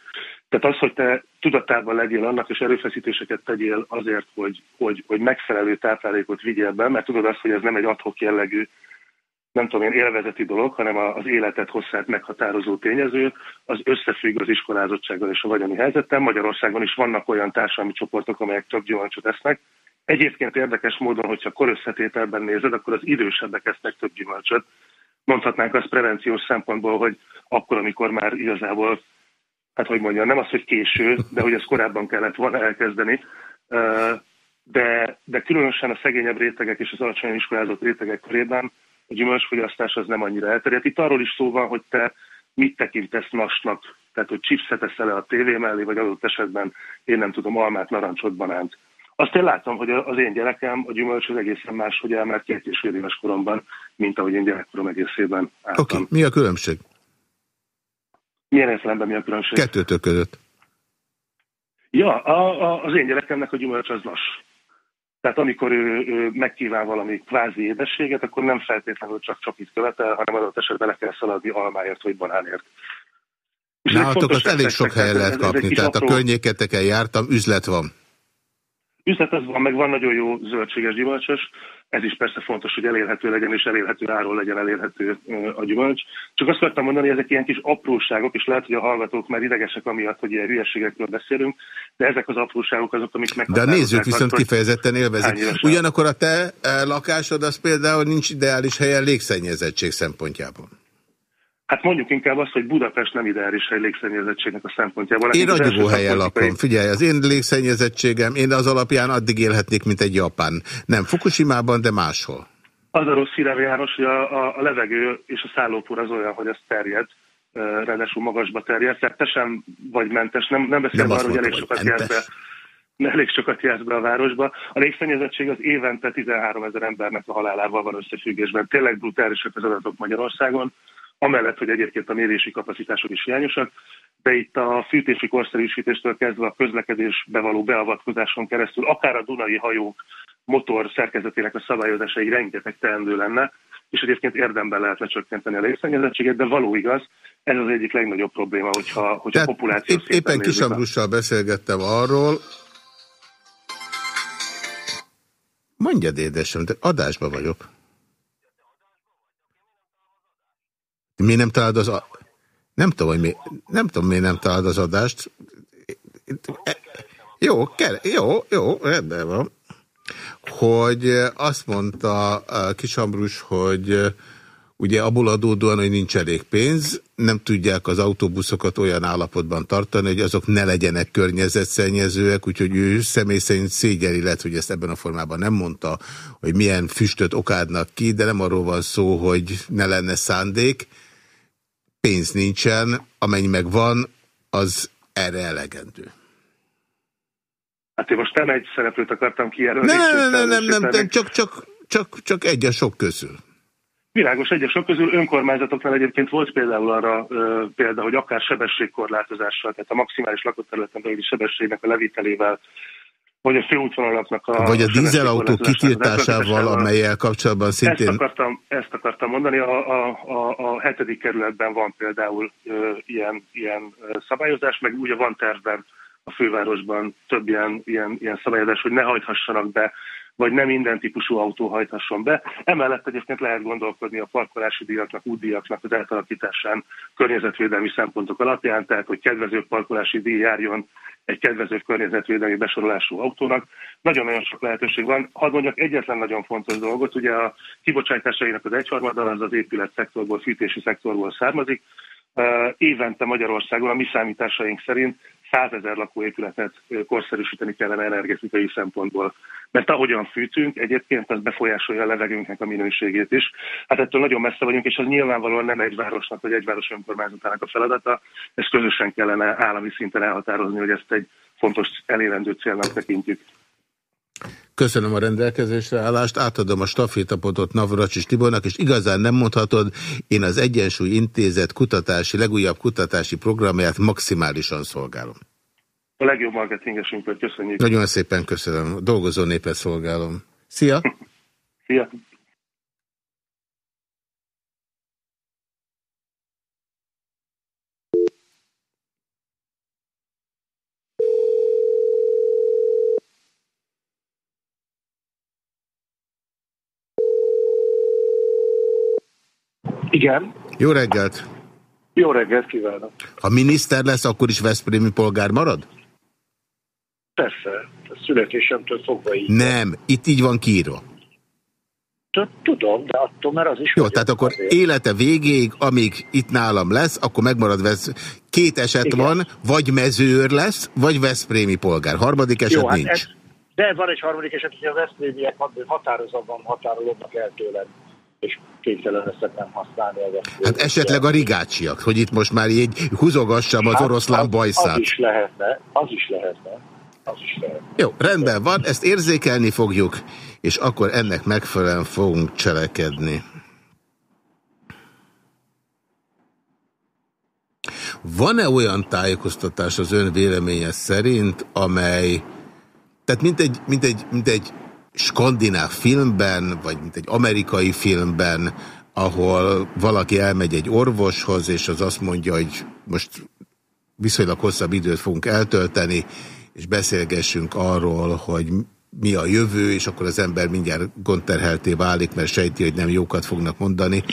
Tehát az, hogy te tudatában legyél annak, és erőfeszítéseket tegyél azért, hogy, hogy, hogy megfelelő táplálékot vigyél be, mert tudod azt, hogy ez nem egy adhok jellegű, nem tudom én, élvezeti dolog, hanem az életet hosszát meghatározó tényező, az összefügg az iskolázottsággal és a vagyoni helyzettel. Magyarországon is vannak olyan társadalmi csoportok, amelyek több gyümölcsöt esznek. Egyébként érdekes módon, hogyha korösszetételben nézed, akkor az idősebbek esznek több gyümölcsöt, mondhatnánk azt prevenciós szempontból, hogy akkor, amikor már igazából, hát hogy mondjam, nem az, hogy késő, de hogy ezt korábban kellett volna elkezdeni, de, de különösen a szegényebb rétegek és az alacsony iskolázott rétegek körében gyümölcsfogyasztás az nem annyira elterjedt. Itt arról is szó van, hogy te mit tekintesz nasnak, tehát hogy chipset eszel a tévé mellé, vagy adott esetben én nem tudom, almát, narancsot, banánt. Azt én látom, hogy az én gyerekem a gyümölcs az egészen más, hogy elmert két és fél éves koromban, mint ahogy én gyerekkorom egészében álltam. Oké, okay. mi a különbség? Milyen értelemben mi a különbség? Kettőtök között. Ja, a, a, az én gyerekemnek a gyümölcs az nas. Tehát amikor ő, ő megkíván valami kvázi édességet, akkor nem feltétlenül csak csokit követel, hanem adott esetben le kell szaladni almáért vagy banánért. Nálatok azt elég sok helyen lehet kapni, tehát a környéketeken jártam, üzlet van. Üzlet az van, meg van nagyon jó zöldséges gyümölcsös, ez is persze fontos, hogy elérhető legyen, és elérhető áról legyen elérhető a gyümölcs. Csak azt akartam mondani, hogy ezek ilyen kis apróságok, és lehet, hogy a hallgatók már idegesek amiatt, hogy ilyen hülyeségekről beszélünk, de ezek az apróságok azok, amik meg. De a nézők viszont kifejezetten élvezik. Ugyanakkor a te lakásod az például nincs ideális helyen légszennyezettség szempontjából. Hát mondjuk inkább azt, hogy Budapest nem ideális hely légszennyezettségnek a szempontjából. Én ragyogó helyen lakom. Figyelj, az én légszennyezettségem, én az alapján addig élhetnék, mint egy Japán. Nem Fukushima-ban, de máshol. Az a rossz hírem, János, hogy a, a, a levegő és a szállópor az olyan, hogy ez terjed, ráadásul magasba terjed, tehát te sem vagy mentes, nem, nem beszélve arról, hogy elég sokat jársz be elég sokat jársz be a városba. A légszennyezettség az évente 13 ezer embernek a halálával van összefüggésben. Tényleg brutálisak az adatok Magyarországon amellett, hogy egyébként a mérési kapacitások is hiányosak, de itt a fűtési korszerűsítéstől kezdve a közlekedésbe való beavatkozáson keresztül, akár a Dunai hajók motor szerkezetének a szabályozásai rengeteg teendő lenne, és egyébként érdemben lehet lecsökkenteni a légszennyezettséget, de való igaz, ez az egyik legnagyobb probléma, hogyha, hogyha a populáció épp, Éppen Kisambrussal beszélgettem arról, Mondjad, édesem, de adásba vagyok. Mi nem találod az... Nem tudom, hogy mi... Nem tudom, miért nem találod az adást. Jó, kell, jó, jó, rendben van. Hogy azt mondta Kisambrus, hogy ugye abból adódóan, hogy nincs elég pénz, nem tudják az autóbuszokat olyan állapotban tartani, hogy azok ne legyenek környezetszennyezőek, úgyhogy ő személy szerint szégyeli lett, hogy ezt ebben a formában nem mondta, hogy milyen füstöt okádnak ki, de nem arról van szó, hogy ne lenne szándék, pénz nincsen, amennyi meg van, az erre elegendő. Hát én most nem egy szereplőt akartam kijelölni. Nem, nem, nem, nem, nem, nem csak, csak, csak, csak egy a sok közül. Világos, egyes sok közül önkormányzatoknál egyébként volt például arra ö, példa, hogy akár sebességkorlátozással, tehát a maximális lakott területen belüli sebességnek a levitelével vagy a főútvonalaknak a... Vagy a dízelautó kitiltásával, amelyel kapcsolatban szintén... Ezt akartam, ezt akartam mondani, a, a, a, a hetedik kerületben van például ö, ilyen, ilyen szabályozás, meg ugye van tervben a fővárosban több ilyen, ilyen, ilyen szabályozás, hogy ne hajthassanak be vagy nem minden típusú autó hajthasson be. Emellett egyébként lehet gondolkodni a parkolási díjaknak, útdíjaknak az átalakításán környezetvédelmi szempontok alapján, tehát hogy kedvező parkolási díj járjon egy kedvező környezetvédelmi besorolású autónak. Nagyon-nagyon sok lehetőség van. Hadd mondjak egyetlen nagyon fontos dolgot, ugye a kibocsátásainak az egyharmada az az épület szektorból, fűtési szektorból származik. Évente Magyarországon a mi számításaink szerint 100 ezer lakóépületet korszerűsíteni kellene energetikai szempontból. Mert ahogyan fűtünk, egyébként az befolyásolja a levegőnknek a minőségét is. Hát ettől nagyon messze vagyunk, és az nyilvánvalóan nem egy városnak vagy egy város önkormányzatának a feladata. Ezt közösen kellene állami szinten elhatározni, hogy ezt egy fontos elérendő célnak tekintjük. Köszönöm a rendelkezésre állást, átadom a stafétapotot Navracsis Tibornak, és igazán nem mondhatod, én az Egyensúly Intézet kutatási, legújabb kutatási programját maximálisan szolgálom. A legjobb marketingesünket köszönjük. Nagyon szépen köszönöm. Dolgozó népet szolgálom. Szia! Szia! Igen. Jó reggelt! Jó reggelt kívánok! Ha miniszter lesz, akkor is Veszprémi polgár marad? Persze, a születésemtől fogva így. Nem, itt így van kiírva. Tudom, de attól, mert az is... Jó, tehát akkor azért. élete végéig, amíg itt nálam lesz, akkor megmarad vesz. Két eset Igen. van, vagy mezőr lesz, vagy Veszprémi polgár. Harmadik eset Jó, hát nincs. Ez, de van egy harmadik eset, hogy a Veszprémiek határozatban határolódnak el tőled és kénytelen nem használni a Hát esetleg a rigácsiak, hogy itt most már így húzogassam az hát, oroszlán bajszát. Az is lehetne, az is lehetne. Az is lehetne. Jó, rendben van, ezt érzékelni fogjuk, és akkor ennek megfelelően fogunk cselekedni. Van-e olyan tájékoztatás az ön véleménye szerint, amely, tehát mint egy, mint egy, mint egy skandináv filmben, vagy mint egy amerikai filmben, ahol valaki elmegy egy orvoshoz, és az azt mondja, hogy most viszonylag hosszabb időt fogunk eltölteni, és beszélgessünk arról, hogy mi a jövő, és akkor az ember mindjárt gondterhelté válik, mert sejti, hogy nem jókat fognak mondani.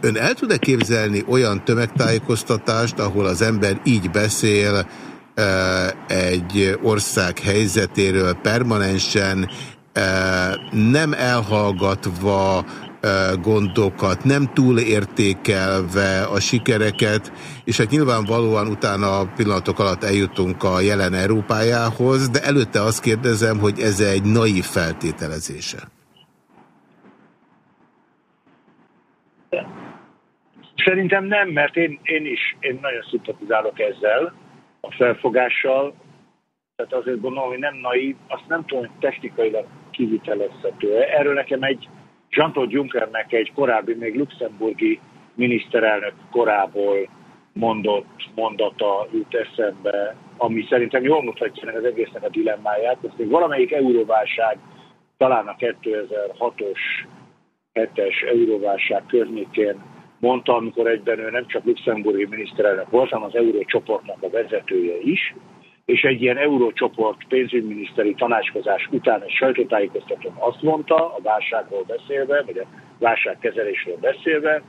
Ön el tud-e képzelni olyan tömegtájékoztatást, ahol az ember így beszél egy ország helyzetéről permanensen, nem elhallgatva gondokat, nem túlértékelve a sikereket, és hát nyilvánvalóan utána pillanatok alatt eljutunk a jelen Európájához, de előtte azt kérdezem, hogy ez egy naív feltételezése. Szerintem nem, mert én, én is én nagyon szimpatizálok ezzel a felfogással, tehát azért gondolom, hogy nem naív, azt nem tudom, hogy technikailag kivitelezhető. Erről nekem egy Jean-Claude Junckernek egy korábbi, még luxemburgi miniszterelnök korából mondott mondata jut eszembe, ami szerintem jól mutatja meg az egésznek a dilemmáját. Ez még valamelyik euróválság, talán a 2006-os, 7-es euróválság környékén mondta, amikor egyben ő nem csak luxemburgi miniszterelnök volt, hanem az eurócsoportnak a vezetője is, és egy ilyen eurócsoport pénzügyminiszteri tanácskozás után egy sajtótájékoztatón azt mondta, a válságról beszélve, vagy a válságkezelésről beszélve,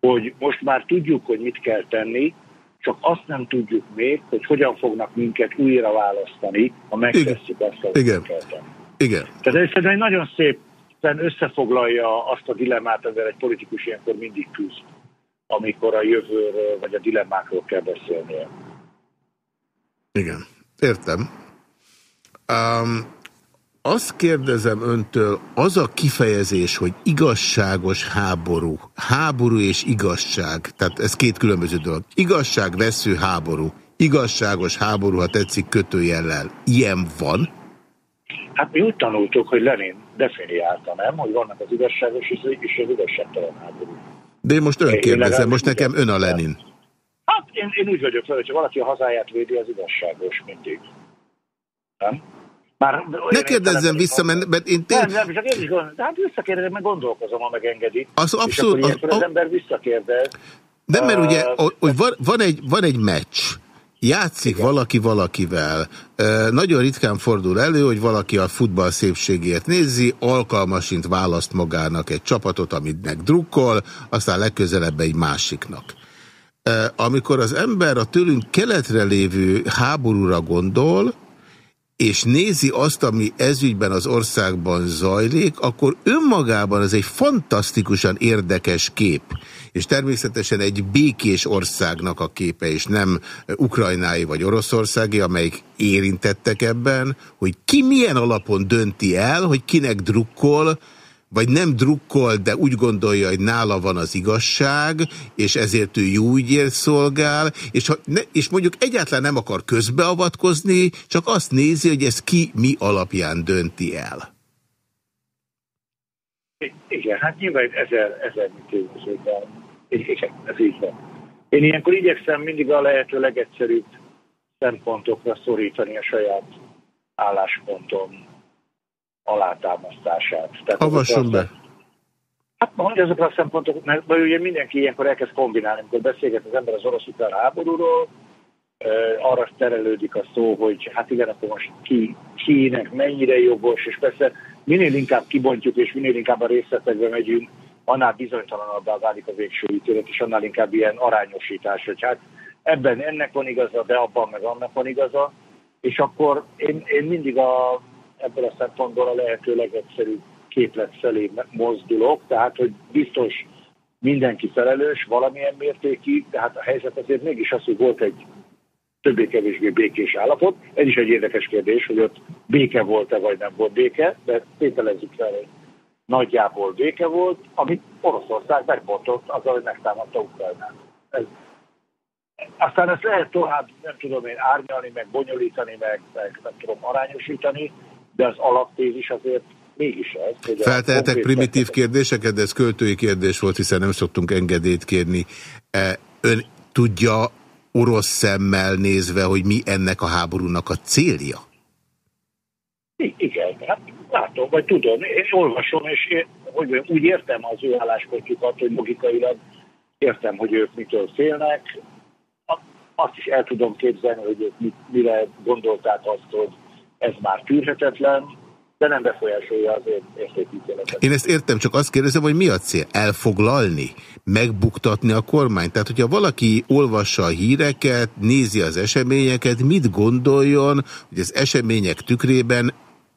hogy most már tudjuk, hogy mit kell tenni, csak azt nem tudjuk még, hogy hogyan fognak minket újra választani, ha megtesszük azt, amit Igen. kell tenni. Igen. Tehát ez egy nagyon szépen összefoglalja azt a dilemmát, amivel egy politikus ilyenkor mindig küzd, amikor a jövőről vagy a dilemmákról kell beszélnie. Igen. Értem. Um, azt kérdezem öntől, az a kifejezés, hogy igazságos háború, háború és igazság, tehát ez két különböző dolog. Igazság, vesző, háború. Igazságos háború, ha tetszik, kötőjellel. Ilyen van? Hát mi úgy tanultuk, hogy Lenin definiálta, nem? Hogy vannak az igazságos és az igazságtalan háború. De én most önkérdezem, legalábbis most nekem ön a Lenin. Én, én úgy vagyok fel, hogyha valaki a hazáját védi, az igazságos mindig. Nem? Már Ne értelemben vissza, is mert, mert én tény... Nem, nem, csak én is gondolom. De hát visszakérdezem, meg gondolkozom, ha megengedi. Az és abszolút- akkor ilyenkor az- az, ember visszakérdez. Nem, mert ugye, hogy van, van, egy, van egy meccs, játszik Igen. valaki valakivel. Ö, Nagyon ritkán fordul elő, hogy valaki a futball szépségét nézi, alkalmasint választ magának egy csapatot, aminek drukkol, aztán legközelebb egy másiknak. Amikor az ember a tőlünk keletre lévő háborúra gondol, és nézi azt, ami ezügyben az országban zajlik, akkor önmagában ez egy fantasztikusan érdekes kép. És természetesen egy békés országnak a képe, és nem ukrajnái vagy oroszországi, amelyik érintettek ebben, hogy ki milyen alapon dönti el, hogy kinek drukkol, vagy nem drukkol, de úgy gondolja, hogy nála van az igazság, és ezért ő jó ügyért szolgál, és, ha ne, és mondjuk egyáltalán nem akar közbeavatkozni, csak azt nézi, hogy ez ki mi alapján dönti el. Igen, hát nyilván ezer, ezer tényezőben. Igen, ez így. Én ilyenkor igyekszem mindig a lehető legegyszerűbb szempontokra szorítani a saját álláspontom alátámasztását. Tehát Avasson be. Hát mondj azokra a szempontok, mert ugye mindenki ilyenkor elkezd kombinálni, amikor beszélget az ember az orosz után háborúról, arra terelődik a szó, hogy hát igen, akkor most ki, kinek mennyire jogos, és persze minél inkább kibontjuk, és minél inkább a részletekbe megyünk, annál bizonytalanabbá válik a végső ítélet, és annál inkább ilyen arányosítás, hogy hát ebben ennek van igaza, de abban meg annak van igaza, és akkor én, én mindig a, ebből a szempontból a lehető legegyszerűbb képlet felé mozdulok, tehát hogy biztos mindenki felelős valamilyen mértékig, de hát a helyzet azért mégis az, hogy volt egy többé-kevésbé békés állapot. Ez is egy érdekes kérdés, hogy ott béke volt-e vagy nem volt béke, de tételezzük fel, hogy nagyjából béke volt, amit Oroszország megbontott azzal, hogy megtámadta Ukrajnát. Ez, aztán ezt lehet tovább, nem tudom én, árnyalni, meg bonyolítani, meg, meg nem tudom arányosítani, de az alaptézis azért mégis ez. Hogy Feltehetek primitív esetek- kérdéseket, de ez költői kérdés volt, hiszen nem szoktunk engedélyt kérni. E, Ön tudja orosz szemmel nézve, hogy mi ennek a háborúnak a célja? I- Igen, hát látom, vagy tudom, én olvasom, és én, hogy mondjam, úgy értem az ő álláspontjukat, hogy logikailag értem, hogy ők mitől félnek. Azt is el tudom képzelni, hogy ők mit, mire gondolták azt, hogy ez már tűrhetetlen, de nem befolyásolja az értékítéletet. Én ezt értem, csak azt kérdezem, hogy mi a cél? Elfoglalni? Megbuktatni a kormányt? Tehát, hogyha valaki olvassa a híreket, nézi az eseményeket, mit gondoljon, hogy az események tükrében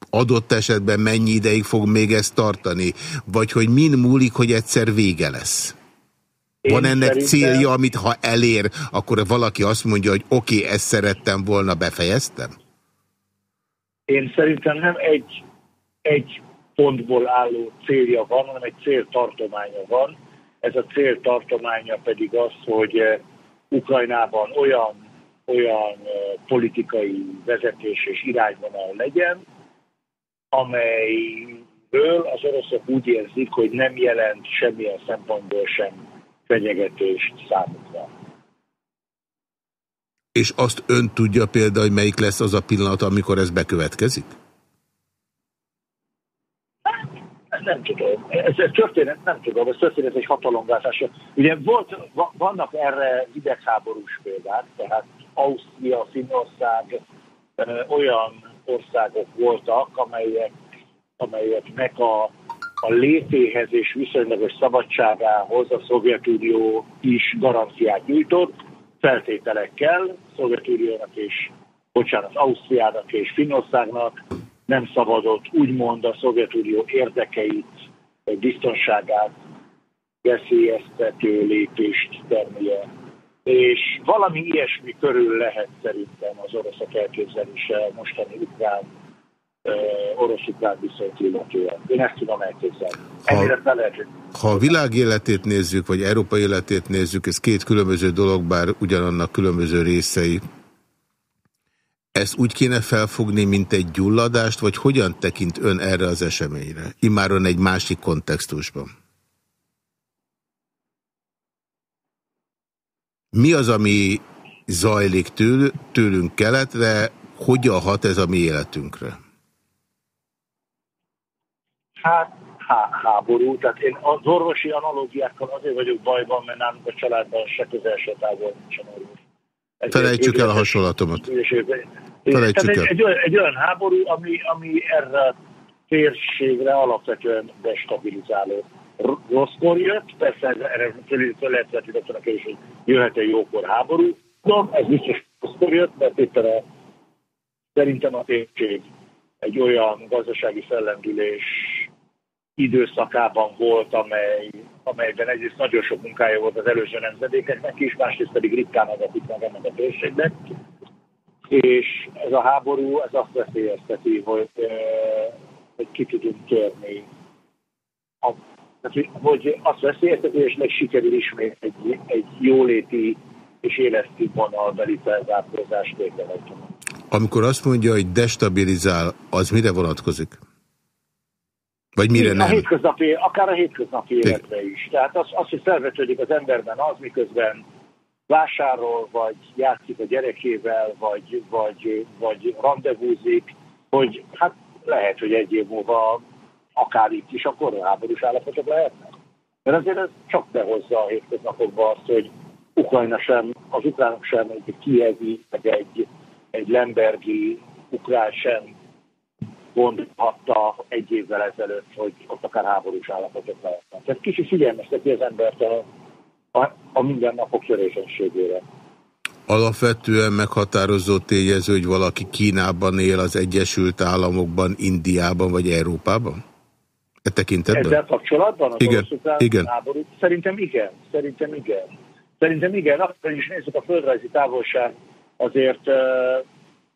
adott esetben mennyi ideig fog még ezt tartani? Vagy hogy min múlik, hogy egyszer vége lesz? Én Van ennek szerintem- célja, amit ha elér, akkor valaki azt mondja, hogy oké, okay, ezt szerettem volna, befejeztem? Én szerintem nem egy, egy pontból álló célja van, hanem egy céltartománya van. Ez a céltartománya pedig az, hogy eh, Ukrajnában olyan, olyan eh, politikai vezetés és irányvonal legyen, amelyről az oroszok úgy érzik, hogy nem jelent semmilyen szempontból sem fenyegetést számukra. És azt ön tudja például, hogy melyik lesz az a pillanat, amikor ez bekövetkezik? Nem tudom. Ez, ez történet, nem tudom, ez történet egy hatalomváltás. Ugye volt, va- vannak erre hidegháborús példák, tehát Ausztria, Finnország olyan országok voltak, amelyek, amelyeknek a, a létéhez és viszonylagos szabadságához a Szovjetunió is garanciát nyújtott, feltételekkel, Szovjetuniónak és, bocsánat, Ausztriának és Finnországnak nem szabadott úgymond a Szovjetunió érdekeit, vagy biztonságát veszélyeztető lépést tennie. És valami ilyesmi körül lehet szerintem az oroszok elképzelése mostani ukrán, eh, orosz-ukrán viszonyt illetően. Én ezt tudom elképzelni. Ha- Ennyire Ha a világ életét nézzük, vagy Európa életét nézzük, ez két különböző dolog, bár ugyanannak különböző részei. Ezt úgy kéne felfogni, mint egy gyulladást, vagy hogyan tekint ön erre az eseményre? Imáron egy másik kontextusban. Mi az, ami zajlik től, tőlünk keletre, hogyan hat ez a mi életünkre? Hát, há, háború. Tehát én az orvosi analógiákkal azért vagyok bajban, mert nálunk a családban se közel, se távol nincsen orvos. Felejtsük el a hasonlatomat. Felejtsük el. egy, egy, olyan, egy olyan háború, ami, ami erre a térségre alapvetően destabilizáló. Rosszkor jött, persze erre föl föl lehet vetni a kérdés, hogy jöhet egy jókor háború. No, ez biztos rosszkor jött, mert éppen a, szerintem a térség egy olyan gazdasági fellendülés időszakában volt, amely, amelyben egyrészt nagyon sok munkája volt az előző nemzedékeknek is, másrészt pedig ritkán adatik meg ennek a térségnek. És ez a háború, ez azt veszélyezteti, hogy, hogy ki tudunk törni. A, tehát, hogy azt veszélyezteti, és meg sikerül ismét egy, egy jóléti és életszínvonalbeli felzárkózást végrehajtani. Amikor azt mondja, hogy destabilizál, az mire vonatkozik? Vagy mire a nem? hétköznapi, akár a hétköznapi Igen. életre is. Tehát az, az, hogy felvetődik az emberben az, miközben vásárol, vagy játszik a gyerekével, vagy, vagy, vagy rendezvúzik, hogy hát lehet, hogy egy év múlva akár itt is akkor háborús állapotok lehetnek. Mert azért ez csak behozza a hétköznapokba azt, hogy Ukrajna sem, az ukránok sem egy kievi, meg egy, egy lembergi ukrán sem gondolhatta egy évvel ezelőtt, hogy ott akár háborús állapotok lehetnek. Ez kicsit figyelmezteti az embert a, a, a mindennapok törésenységére. Alapvetően meghatározó tényező, hogy valaki Kínában él, az Egyesült Államokban, Indiában vagy Európában? E tekintetben? Ezzel kapcsolatban az Igen, igen. háború? Szerintem igen, szerintem igen. Szerintem igen, akkor is nézzük a földrajzi távolság, azért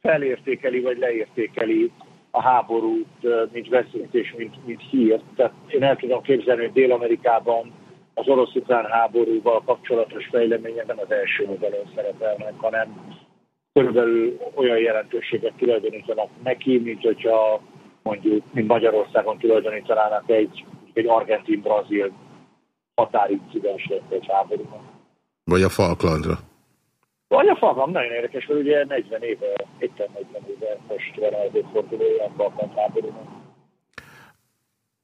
felértékeli vagy leértékeli a háborút, mint veszélyt és mint, mint hírt. Tehát én el tudom képzelni, hogy Dél-Amerikában az orosz-ukrán háborúval kapcsolatos fejlemények nem az első oldalon szerepelnek, hanem körülbelül olyan jelentőséget tulajdonítanak neki, mint hogyha mondjuk, mint Magyarországon tulajdonítanának egy, egy argentin-brazil határincidensre egy háborúban. Vagy a Falklandra? Vagy a Falkland nagyon érdekes, mert ugye 40 éve, éppen 40 éve most van az évfordulója a Falkland háborúban.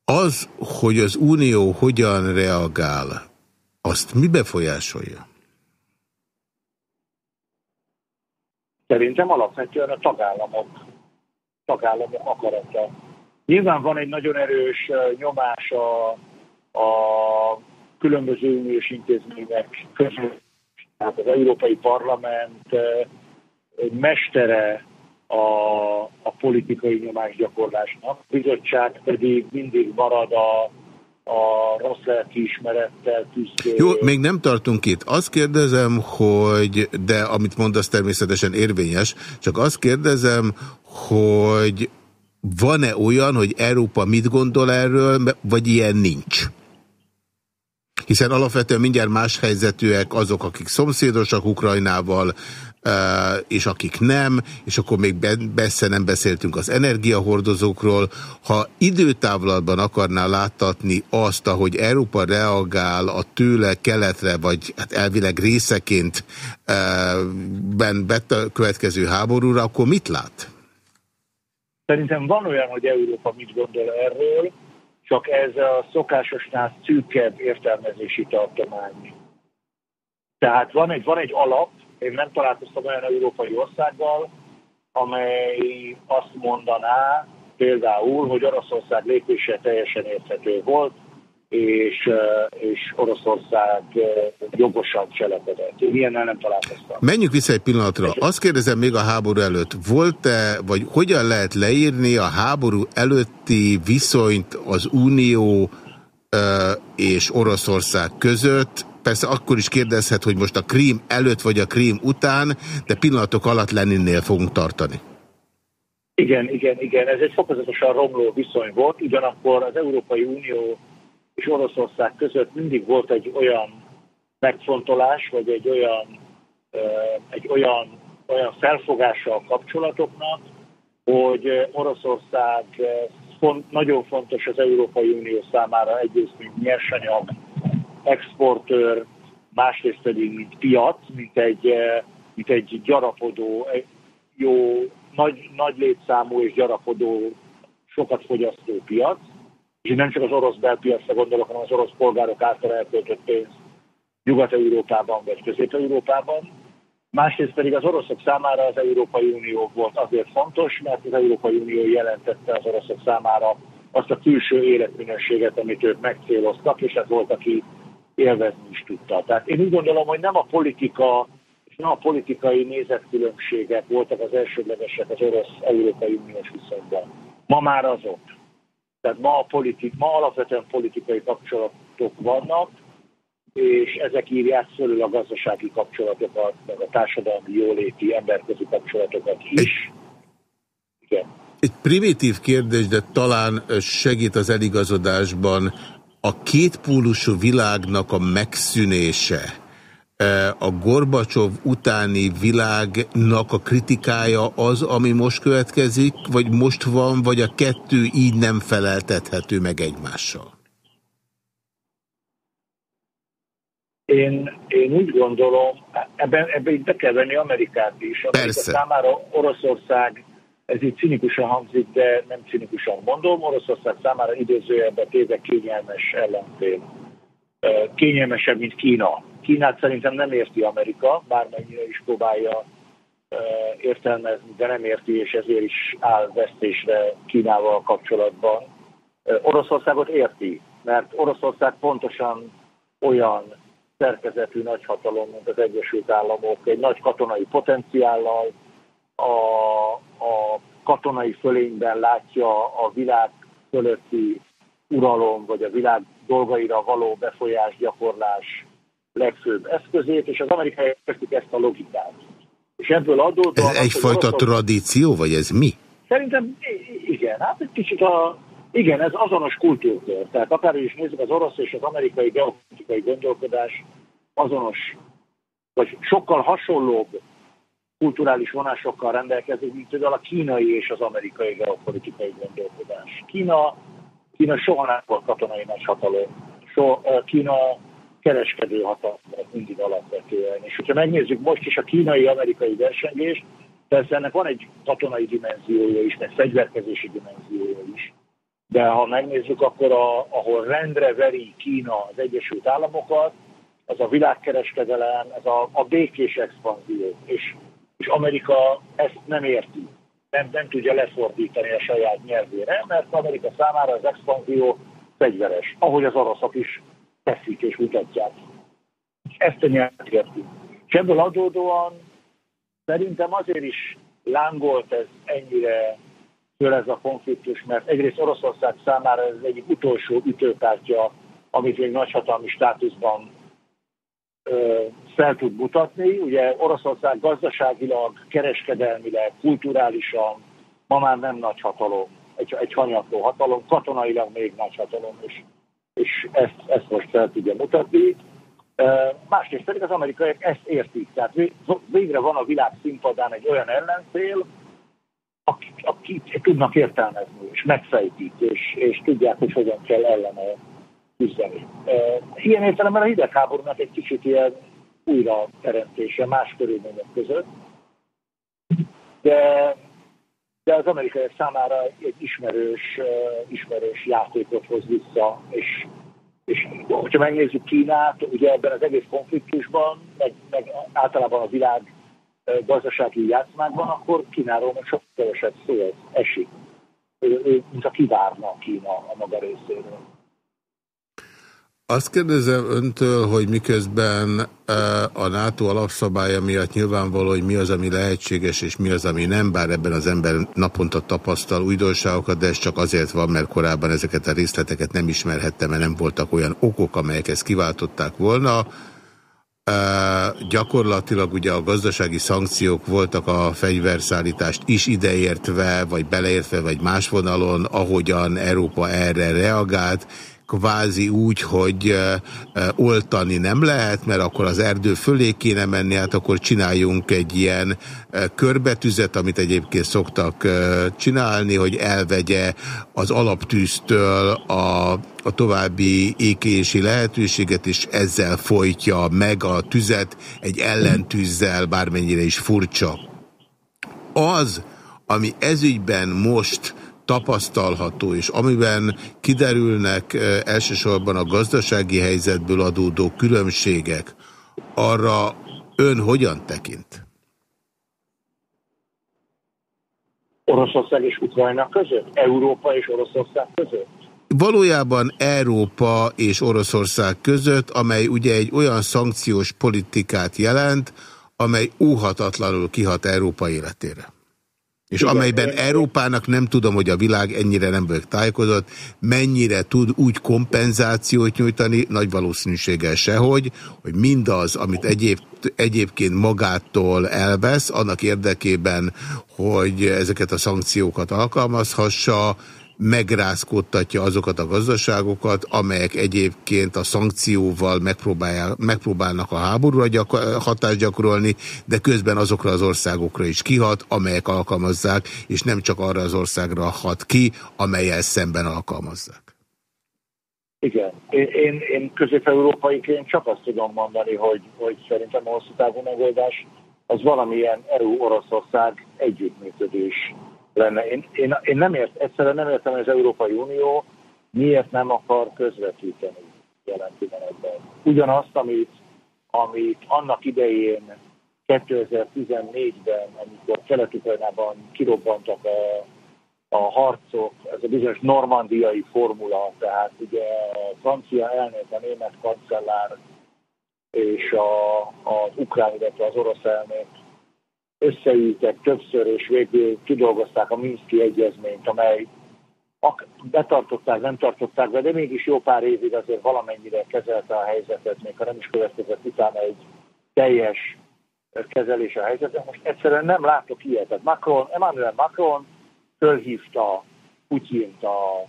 Az, hogy az Unió hogyan reagál, azt mi befolyásolja? Szerintem alapvetően a tagállamok, tagállamok akarata. Nyilván van egy nagyon erős nyomás a, a különböző uniós intézmények között. Tehát az Európai Parlament mestere a, a politikai nyomásgyakorlásnak. A bizottság pedig mindig marad a, a rossz lelkiismerettel küzdő. Jó, még nem tartunk itt. Azt kérdezem, hogy, de amit mondasz természetesen érvényes, csak azt kérdezem, hogy van-e olyan, hogy Európa mit gondol erről, vagy ilyen nincs? Hiszen alapvetően mindjárt más helyzetűek azok, akik szomszédosak Ukrajnával, és akik nem, és akkor még beszél nem beszéltünk az energiahordozókról. Ha időtávlatban akarná láttatni azt, ahogy Európa reagál a tőle keletre, vagy hát elvileg részeként ben következő háborúra, akkor mit lát? Szerintem van olyan, hogy Európa mit gondol erről, csak ez a szokásosnál szűkebb értelmezési tartomány. Tehát van egy, van egy alap, én nem találkoztam olyan európai országgal, amely azt mondaná például, hogy Oroszország lépése teljesen érthető volt, és, és Oroszország jogosan cselekedett. Én ilyennel nem találkoztam. Menjünk vissza egy pillanatra. Azt kérdezem még a háború előtt, volt-e, vagy hogyan lehet leírni a háború előtti viszonyt az Unió és Oroszország között, Persze akkor is kérdezhet, hogy most a krím előtt vagy a krím után, de pillanatok alatt Leninnél fogunk tartani. Igen, igen, igen. Ez egy fokozatosan romló viszony volt, ugyanakkor az Európai Unió és Oroszország között mindig volt egy olyan megfontolás, vagy egy olyan, egy olyan, olyan felfogása a kapcsolatoknak, hogy Oroszország nagyon fontos az Európai Unió számára egyrészt, mint nyersanyag exportőr, másrészt pedig mint piac, mint egy, mint egy gyarapodó, egy jó, nagy, nagy létszámú és gyarapodó, sokat fogyasztó piac. És nem csak az orosz belpiacra gondolok, hanem az orosz polgárok által elköltött pénz Nyugat-Európában vagy Közép-Európában. Másrészt pedig az oroszok számára az Európai Unió volt azért fontos, mert az Európai Unió jelentette az oroszok számára azt a külső életminőséget, amit ők megcéloztak, és ez volt, aki élvezni is tudta. Tehát én úgy gondolom, hogy nem a politika és nem a politikai nézetkülönbségek voltak az elsődlegesek az orosz-európai uniós viszonyban. Ma már azok. Tehát ma, a politik, ma alapvetően politikai kapcsolatok vannak, és ezek írják fölül a gazdasági kapcsolatokat, meg a társadalmi jóléti emberközi kapcsolatokat is. Igen. Egy primitív kérdés, de talán segít az eligazodásban a kétpólusú világnak a megszűnése, a Gorbacsov utáni világnak a kritikája az, ami most következik, vagy most van, vagy a kettő így nem feleltethető meg egymással? Én, én úgy gondolom, ebben, ebben be kell venni Amerikát is. Amerika Persze. számára Oroszország ez így cinikusan hangzik, de nem cinikusan mondom, Oroszország számára idézőjelben téve kényelmes ellenfél. Kényelmesebb, mint Kína. Kínát szerintem nem érti Amerika, bármennyire is próbálja értelmezni, de nem érti, és ezért is áll vesztésre Kínával kapcsolatban. Oroszországot érti, mert Oroszország pontosan olyan szerkezetű nagyhatalom, mint az Egyesült Államok, egy nagy katonai potenciállal, a, a katonai fölényben látja a világ fölötti uralom, vagy a világ dolgaira való befolyásgyakorlás legfőbb eszközét, és az amerikai értik ezt a logikát. És ebből adódóan... Ez egyfajta oroszok... tradíció, vagy ez mi? Szerintem igen, hát egy kicsit a... Igen, ez azonos kultúrkör. Tehát akár is nézzük, az orosz és az amerikai geopolitikai gondolkodás azonos, vagy sokkal hasonlóbb kulturális vonásokkal rendelkezik, mint például a kínai és az amerikai geopolitikai gondolkodás. Kína, Kína soha nem volt katonai nagyhatalom. So, Kína kereskedő hatalom mindig alapvetően. És hogyha megnézzük most is a kínai-amerikai versengést, persze ennek van egy katonai dimenziója is, meg fegyverkezési dimenziója is. De ha megnézzük, akkor a, ahol rendre veri Kína az Egyesült Államokat, az a világkereskedelem, ez a, a békés expanzió. És, és Amerika ezt nem érti. Nem, nem tudja lefordítani a saját nyelvére, mert Amerika számára az expanzió fegyveres, ahogy az oroszok is teszik és mutatják. Ezt a nyelvet értünk. És ebből adódóan szerintem azért is lángolt ez ennyire föl ez a konfliktus, mert egyrészt Oroszország számára ez egyik utolsó ütőkártya, amit még nagyhatalmi státuszban ö, fel tud mutatni. Ugye Oroszország gazdaságilag, kereskedelmileg, kulturálisan ma már nem nagy hatalom, egy, egy hanyatló hatalom, katonailag még nagy hatalom, és, és ezt, ezt most fel tudja mutatni. Másrészt pedig az amerikaiak ezt értik. Tehát végre van a világ színpadán egy olyan ellenfél, akik, akik tudnak értelmezni, és megfejtik, és, és tudják, hogy hogyan kell ellene küzdeni. Ilyen értelemben a hidegháborúnak egy kicsit ilyen újra teremtése más körülmények között, de, de az amerikaiak számára egy ismerős, ismerős játékot hoz vissza, és és hogyha megnézzük Kínát, ugye ebben az egész konfliktusban, meg, meg általában a világ gazdasági játszmákban, akkor Kínáról meg sok kevesebb szó esik. Mint a kivárna Kína a maga részéről. Azt kérdezem öntől, hogy miközben e, a NATO alapszabálya miatt nyilvánvaló, hogy mi az, ami lehetséges, és mi az, ami nem, bár ebben az ember naponta tapasztal újdonságokat, de ez csak azért van, mert korábban ezeket a részleteket nem ismerhettem, mert nem voltak olyan okok, amelyek ezt kiváltották volna. E, gyakorlatilag ugye a gazdasági szankciók voltak a fegyverszállítást is ideértve, vagy beleértve, vagy más vonalon, ahogyan Európa erre reagált, kvázi úgy, hogy oltani nem lehet, mert akkor az erdő fölé kéne menni, hát akkor csináljunk egy ilyen körbetüzet, amit egyébként szoktak csinálni, hogy elvegye az alaptűztől a, a további ékési lehetőséget, és ezzel folytja meg a tüzet egy ellentűzzel, bármennyire is furcsa. Az, ami ezügyben most tapasztalható, és amiben kiderülnek elsősorban a gazdasági helyzetből adódó különbségek, arra ön hogyan tekint? Oroszország és Ukrajna között? Európa és Oroszország között? Valójában Európa és Oroszország között, amely ugye egy olyan szankciós politikát jelent, amely óhatatlanul kihat Európa életére. És Igen, amelyben én... Európának nem tudom, hogy a világ ennyire nem vagyok tájékozott, mennyire tud úgy kompenzációt nyújtani, nagy valószínűséggel sehogy, hogy mindaz, amit egyéb, egyébként magától elvesz, annak érdekében, hogy ezeket a szankciókat alkalmazhassa, megrázkódtatja azokat a gazdaságokat, amelyek egyébként a szankcióval megpróbálnak a háborúra gyak hatást gyakorolni, de közben azokra az országokra is kihat, amelyek alkalmazzák, és nem csak arra az országra hat ki, amelyel szemben alkalmazzák. Igen. Én, én, én közép-európaiként csak azt tudom mondani, hogy, hogy szerintem a hosszú távú megoldás az valamilyen EU-Oroszország együttműködés lenne. Én, én, én nem ért, egyszerűen nem értem, hogy az Európai Unió miért nem akar közvetíteni jelen pillanatban. Ugyanazt, amit, amit annak idején 2014-ben, amikor Kelet-Ukrajnában kirobbantak a, a harcok, ez a bizonyos normandiai formula, tehát ugye francia elnök, a német kancellár és a, az ukrán, illetve az orosz elnök összeültek többször, és végül kidolgozták a Minszki egyezményt, amely betartották, nem tartották be, de mégis jó pár évig azért valamennyire kezelte a helyzetet, még ha nem is következett utána egy teljes kezelés a helyzetet. Most egyszerűen nem látok ilyet. Tehát Macron, Emmanuel Macron fölhívta Putyint a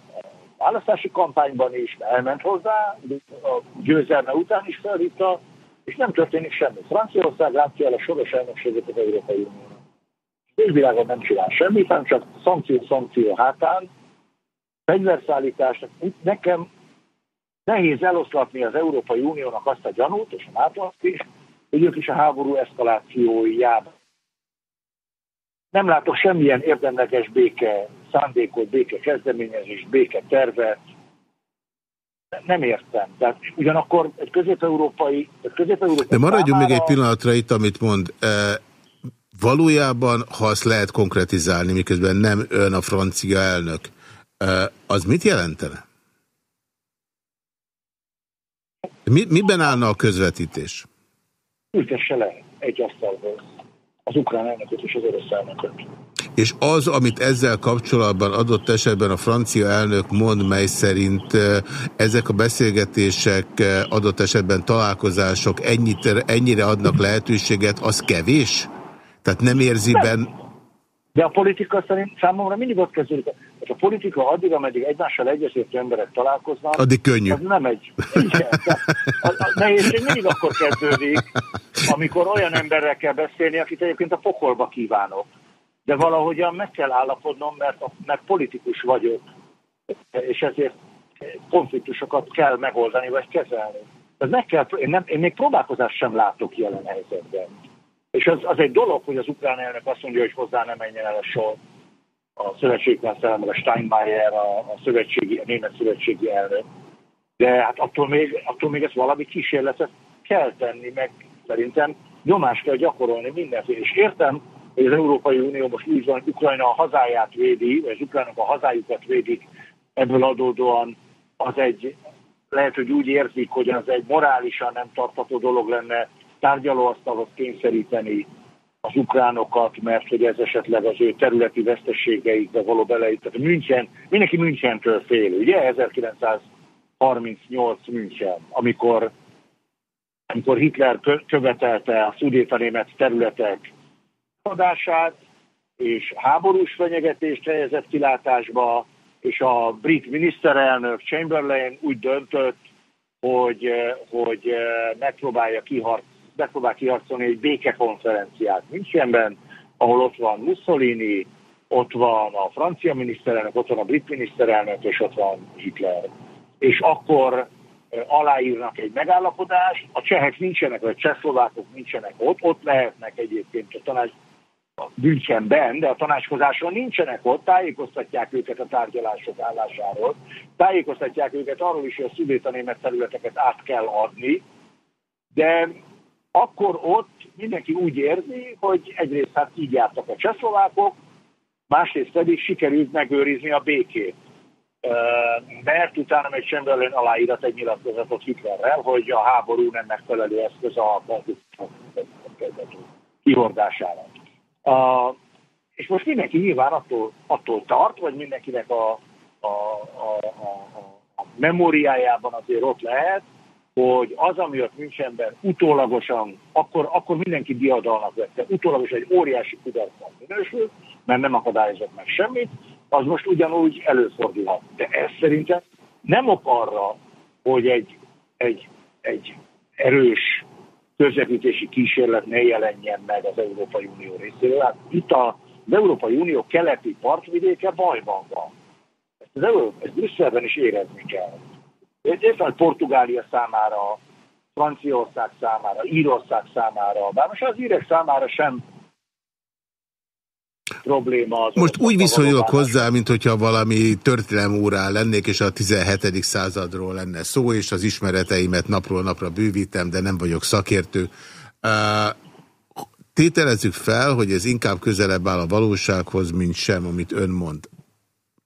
választási kampányban is, elment hozzá, a győzelme után is felhívta, és nem történik semmi. Franciaország látja el a soros elnökséget az Európai Uniónak. Külvilágon nem csinál semmit, hanem csak szankció-szankció hátán, fegyverszállítás. Nekem nehéz eloszlatni az Európai Uniónak azt a gyanút, és a nato is, hogy ők is a háború eszkalációjában. Nem látok semmilyen érdemleges béke szándékot, béke kezdeményezés, béke tervet. Nem értem. Tehát ugyanakkor egy közép-európai... Közép-európai De maradjunk még számára- egy pillanatra itt, amit mond. E, valójában, ha azt lehet konkretizálni, miközben nem ön a francia elnök, e, az mit jelentene? Mi, miben állna a közvetítés? ültesse le egy asztalhoz az ukrán elnököt és az orosz elnököt. És az, amit ezzel kapcsolatban adott esetben a francia elnök mond, mely szerint eh, ezek a beszélgetések, eh, adott esetben találkozások ennyit, ennyire adnak lehetőséget, az kevés? Tehát nem érzi ben... De a politika szerint számomra mindig ott kezdődik. a politika addig, ameddig egymással egyesítő emberek találkoznak, Addig könnyű. az nem egy... Igen, a, a nehézség mindig akkor kezdődik, amikor olyan emberrel kell beszélni, akit egyébként a pokolba kívánok. De valahogyan meg kell állapodnom, mert, mert politikus vagyok, és ezért konfliktusokat kell megoldani, vagy kezelni. Ez meg kell, én, nem, én még próbálkozást sem látok jelen helyzetben. És az, az egy dolog, hogy az ukrán elnök azt mondja, hogy hozzá nem menjen el a sor. A szövetségkancellár, meg a Steinmeier, a, a, szövetségi, a német szövetségi elnök. De hát attól még, attól még ezt valami kísérletet kell tenni, meg szerintem nyomást kell gyakorolni mindenféle. És értem, hogy az Európai Unió most úgy van, Ukrajna a hazáját védi, vagy az ukránok a hazájukat védik, ebből adódóan az egy, lehet, hogy úgy érzik, hogy az egy morálisan nem tartható dolog lenne tárgyalóasztalhoz kényszeríteni az ukránokat, mert hogy ez esetleg az ő területi veszteségeikbe való beleít. Tehát München, mindenki Münchentől fél, ugye? 1938 München, amikor, amikor Hitler kö- követelte a szudétanémet területek adását, és háborús fenyegetést helyezett kilátásba, és a brit miniszterelnök Chamberlain úgy döntött, hogy, eh, hogy eh, megpróbálja kihar, megpróbál kiharcolni egy békekonferenciát Münchenben, ahol ott van Mussolini, ott van a francia miniszterelnök, ott van a brit miniszterelnök, és ott van Hitler. És akkor eh, aláírnak egy megállapodást, a csehek nincsenek, vagy a csehszlovákok nincsenek ott, ott lehetnek egyébként a tanács a Münchenben, de a tanácskozáson nincsenek ott, tájékoztatják őket a tárgyalások állásáról, tájékoztatják őket arról is, hogy a szudétanémet területeket át kell adni, de akkor ott mindenki úgy érzi, hogy egyrészt hát így jártak a csehszlovákok, másrészt pedig sikerült megőrizni a békét. Mert utána még Chamberlain aláírat egy nyilatkozatot Hitlerrel, hogy a háború nem megfelelő eszköz a kihordására. Uh, és most mindenki nyilván attól, attól tart, vagy mindenkinek a, a, a, a, a memóriájában azért ott lehet, hogy az, ami ott Münchenben utólagosan, akkor, akkor mindenki diadalnak vette, utólagosan egy óriási kudarcnak minősül, mert nem akadályozott meg semmit, az most ugyanúgy előfordulhat. De ez szerintem nem ok arra, hogy egy, egy, egy erős közvetítési kísérlet ne jelenjen meg az Európai Unió részéről. Hát itt a, az Európai Unió keleti partvidéke bajban van. Ezt, az Euró, ezt Brüsszelben is érezni kell. Hogy Portugália számára, Franciaország számára, Írország számára, bár most az írek számára sem probléma. Az Most úgy viszonyulok hozzá, mint hogyha valami történelem órán lennék, és a 17. századról lenne szó, és az ismereteimet napról napra bővítem, de nem vagyok szakértő. Tételezzük fel, hogy ez inkább közelebb áll a valósághoz, mint sem, amit ön mond.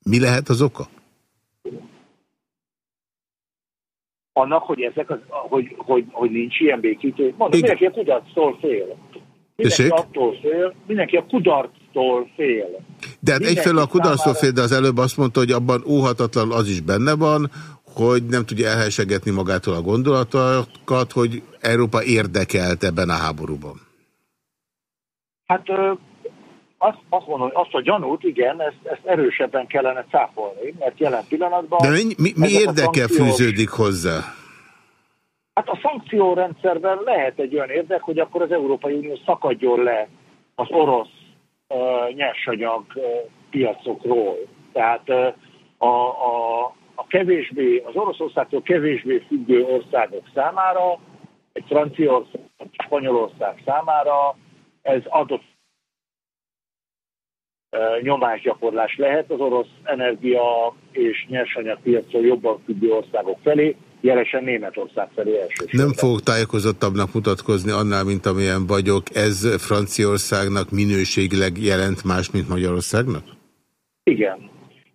Mi lehet az oka? annak, hogy ezek az, hogy, hogy, hogy nincs ilyen békítő. Mondom, mindenki a kudarctól fél. Mindenki Tessék? attól fél, mindenki a kudarctól fél. De hát egyfelől a kudarctól fél, de az előbb azt mondta, hogy abban óhatatlan az is benne van, hogy nem tudja elhelsegetni magától a gondolatokat, hogy Európa érdekelt ebben a háborúban. Hát azt, azt mondom, azt a gyanút, igen, ezt, ezt erősebben kellene cáfolni, mert jelen pillanatban... De mi, mi, mi érdeke szankciós- fűződik hozzá? Hát a szankciórendszerben lehet egy olyan érdek, hogy akkor az Európai Unió szakadjon le az orosz nyersanyag piacokról. Tehát a, a, a kevésbé, az Oroszországtól kevésbé függő országok számára, egy Franciaország, egy Spanyolország számára ez adott nyomásgyakorlás lehet az orosz energia és nyersanyagpiacról jobban függő országok felé, jelesen Németország felé elsősorban. Nem fogok tájékozottabbnak mutatkozni annál, mint amilyen vagyok. Ez Franciaországnak minőségileg jelent más, mint Magyarországnak? Igen.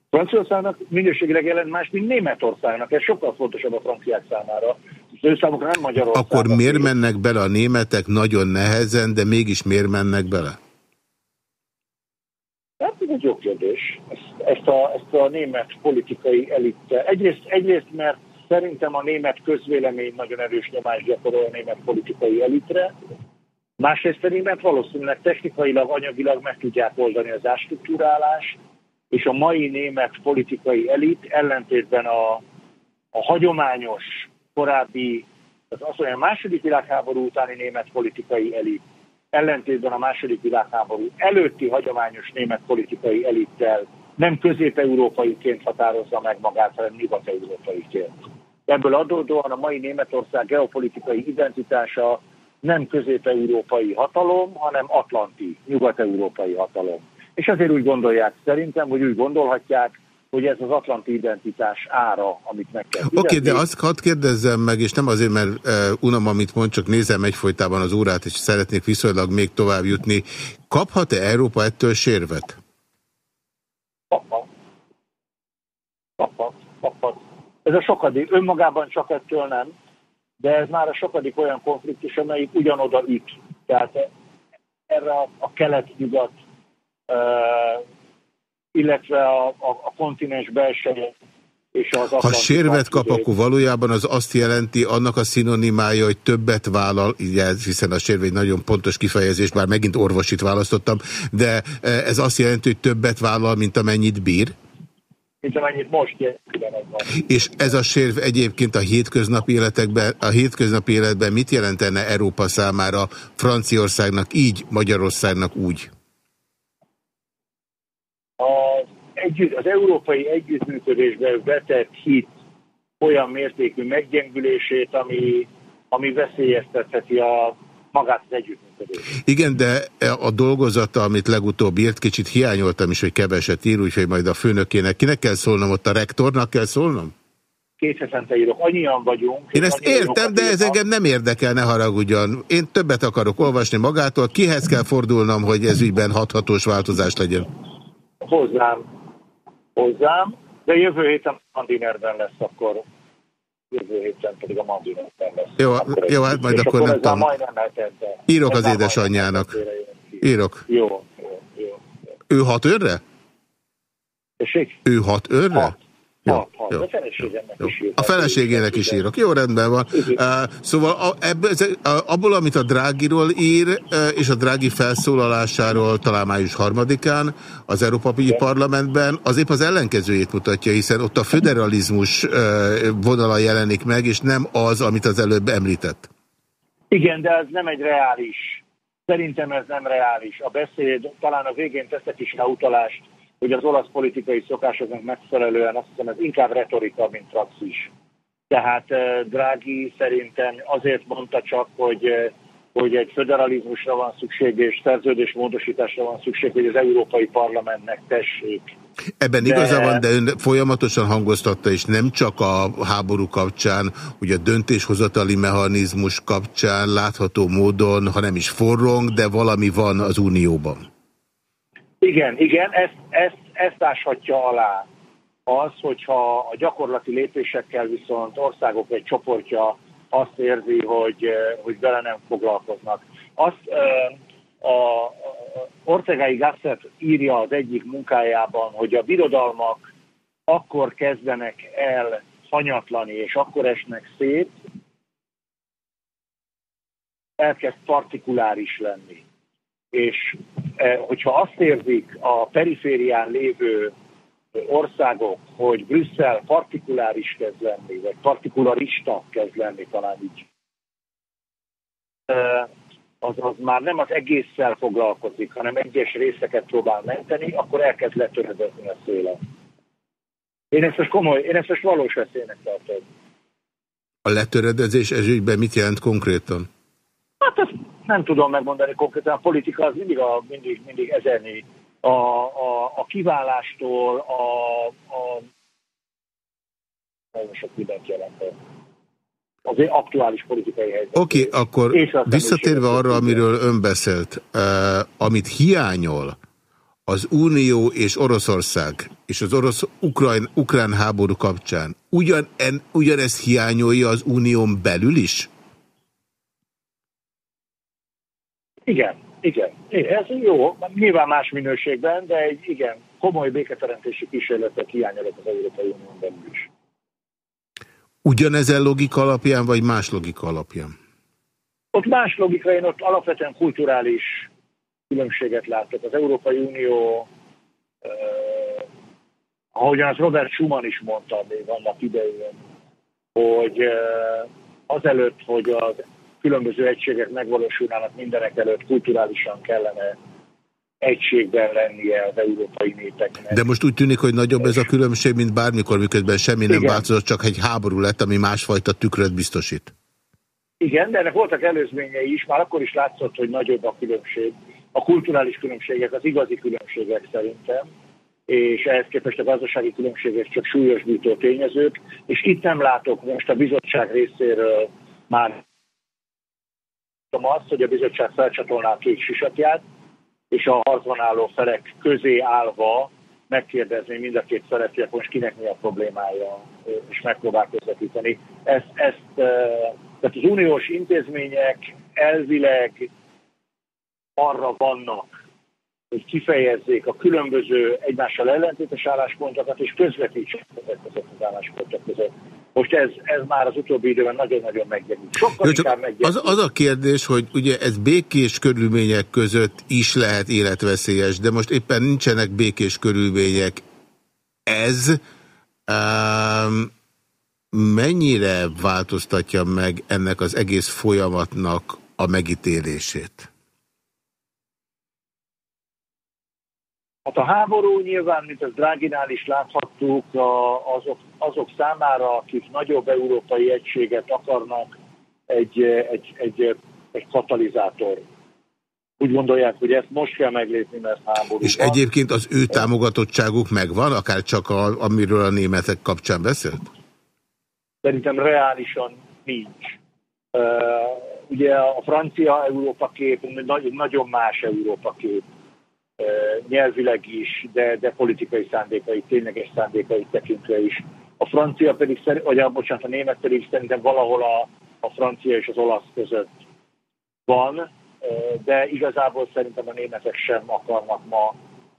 Franciaországnak minőségileg jelent más, mint Németországnak. Ez sokkal fontosabb a franciák számára. És ő számukra nem Magyarország. Akkor miért mennek bele a németek nagyon nehezen, de mégis miért mennek bele? Hát ez egy jó kérdés. Ezt, ezt, a, ezt a német politikai elitte. Egyrészt, egyrészt, mert szerintem a német közvélemény nagyon erős nyomást gyakorol a német politikai elitre. Másrészt pedig, mert valószínűleg technikailag, anyagilag meg tudják oldani az ástruktúrálást, és a mai német politikai elit ellentétben a, a hagyományos korábbi, tehát azt mondja, a második világháború utáni német politikai elit, ellentétben a második világháború előtti hagyományos német politikai elittel nem közép-európaiként határozza meg magát, hanem nyugat-európaiként. Ebből adódóan a mai Németország geopolitikai identitása nem közép-európai hatalom, hanem atlanti, nyugat-európai hatalom. És ezért úgy gondolják szerintem, hogy úgy gondolhatják, hogy ez az atlanti identitás ára, amit meg kell Oké, okay, de azt hadd kérdezzem meg, és nem azért, mert uh, unom, amit mond, csak nézem egyfolytában az órát, és szeretnék viszonylag még tovább jutni. Kaphat-e Európa ettől sérvet? Kaphat. Kaphat. Kaphat. Ez a sokadik, önmagában csak ettől nem, de ez már a sokadik olyan konfliktus, amelyik ugyanoda üt. Tehát erre a, a kelet-nyugat illetve a, a, a kontinens belseje és az Ha sérvet kap, akkor valójában az azt jelenti, annak a szinonimája, hogy többet vállal, hiszen a sérve egy nagyon pontos kifejezés, bár megint orvosit választottam, de ez azt jelenti, hogy többet vállal, mint amennyit bír? Mint amennyit most És ez a sérv egyébként a hétköznapi életekben, a hétköznapi életben mit jelentene Európa számára, Franciaországnak így, Magyarországnak úgy? az, együtt, az európai együttműködésbe vetett hit olyan mértékű meggyengülését, ami, ami veszélyeztetheti a magát az együttműködést. Igen, de a dolgozata, amit legutóbb írt, kicsit hiányoltam is, hogy keveset ír, úgyhogy majd a főnökének. Kinek kell szólnom? Ott a rektornak kell szólnom? Két hetente írok. Annyian vagyunk. Én ezt értem, de ez engem nem érdekel, ne haragudjon. Én többet akarok olvasni magától. Kihez kell fordulnom, hogy ez ügyben hathatós változás legyen? hozzám, hozzám, de jövő héten Mandinerben lesz akkor jövő héten pedig a Mandinerben lesz. Jó, jó hát majd akkor, akkor nem tudom. Írok az édesanyjának. Írok. Jó, jó, jó. Ő hat őrre? Tessék? Ő hat őrre? Hat. Jó, jó, a feleségemnek jó. is írok. A feleségének is írok. Jó, rendben van. Uh, szóval a, ebből, abból, amit a Drágiról ír, és a Drági felszólalásáról talán május harmadikán az Európai Parlamentben, az épp az ellenkezőjét mutatja, hiszen ott a föderalizmus vonala jelenik meg, és nem az, amit az előbb említett. Igen, de ez nem egy reális. Szerintem ez nem reális. A beszéd talán a végén teszek is rá utalást hogy az olasz politikai szokásoknak megfelelően azt hiszem ez inkább retorika, mint praxis. Tehát eh, Drági szerintem azért mondta csak, hogy, eh, hogy egy federalizmusra van szükség, és szerződésmódosításra van szükség, hogy az Európai Parlamentnek tessék. Ebben de... igaza van, de ön folyamatosan hangoztatta, és nem csak a háború kapcsán, hogy a döntéshozatali mechanizmus kapcsán látható módon, hanem is forrong, de valami van az Unióban. Igen, igen, ezt, ezt, ezt áshatja alá az, hogyha a gyakorlati lépésekkel viszont országok egy csoportja azt érzi, hogy, hogy vele nem foglalkoznak. Azt a Ortegai Gasset írja az egyik munkájában, hogy a birodalmak akkor kezdenek el hanyatlani, és akkor esnek szét, elkezd partikuláris lenni és e, hogyha azt érzik a periférián lévő országok, hogy Brüsszel partikuláris kezd lenni, vagy partikularista kezd lenni talán így, e, azaz már nem az egésszel foglalkozik, hanem egyes részeket próbál menteni, akkor elkezd letöredezni a széle. Én ezt most komoly, én ezt most valós veszélynek tartom. A letöredezés ezügyben mit jelent konkrétan? Hát ezt nem tudom megmondani konkrétan, a politika az mindig, a, mindig, mindig ezernyi a, a, a kiválástól, a, a nagyon sok mindent jelent az aktuális politikai helyzet. Oké, okay, akkor visszatérve arra, amiről ön beszélt, uh, amit hiányol az Unió és Oroszország és az orosz-ukrán háború kapcsán, ugyan, en, ugyanezt hiányolja az Unión belül is? Igen, igen. Ez jó, nyilván más minőségben, de egy igen, komoly béketeremtési kísérletek hiányolnak az Európai Unión belül is. Ugyanezen logika alapján, vagy más logika alapján? Ott más logika, én ott alapvetően kulturális különbséget látok. Az Európai Unió, eh, ahogyan az Robert Schuman is mondta még annak idején, hogy eh, azelőtt, hogy az különböző egységek megvalósulnának mindenek előtt kulturálisan kellene egységben lennie az európai népeknek. De most úgy tűnik, hogy nagyobb ez a különbség, mint bármikor, miközben semmi nem Igen. változott, csak egy háború lett, ami másfajta tükröt biztosít. Igen, de ennek voltak előzményei is, már akkor is látszott, hogy nagyobb a különbség. A kulturális különbségek az igazi különbségek szerintem, és ehhez képest a gazdasági különbségek csak súlyosbító tényezők, és itt nem látok most a bizottság részéről már azt, hogy a bizottság felcsatolná a két sisakját, és a harcban álló felek közé állva megkérdezni mind a két felet, hogy most kinek mi a problémája, és megpróbál közvetíteni. Ezt, ezt, tehát az uniós intézmények elvileg arra vannak, hogy kifejezzék a különböző egymással ellentétes álláspontokat, és közvetítsék ezeket az álláspontok között. Most ez, ez már az utóbbi időben nagyon-nagyon meggyengült. Sokkal Jó, csak Az, az a kérdés, hogy ugye ez békés körülmények között is lehet életveszélyes, de most éppen nincsenek békés körülmények. Ez um, mennyire változtatja meg ennek az egész folyamatnak a megítélését? Hát a háború nyilván, mint az Dráginál is láthattuk, azok, azok számára, akik nagyobb európai egységet akarnak, egy, egy, egy, egy katalizátor. Úgy gondolják, hogy ezt most kell meglépni, mert háború És van. egyébként az ő támogatottságuk megvan, akár csak a, amiről a németek kapcsán beszélt? Szerintem reálisan nincs. Uh, ugye a francia Európa kép nagyon más Európa kép nyelvileg is, de, de politikai szándékai, tényleges szándékai tekintve is. A francia pedig, vagy a, bocsánat, a német pedig szerintem valahol a, a francia és az olasz között van, de igazából szerintem a németek sem akarnak ma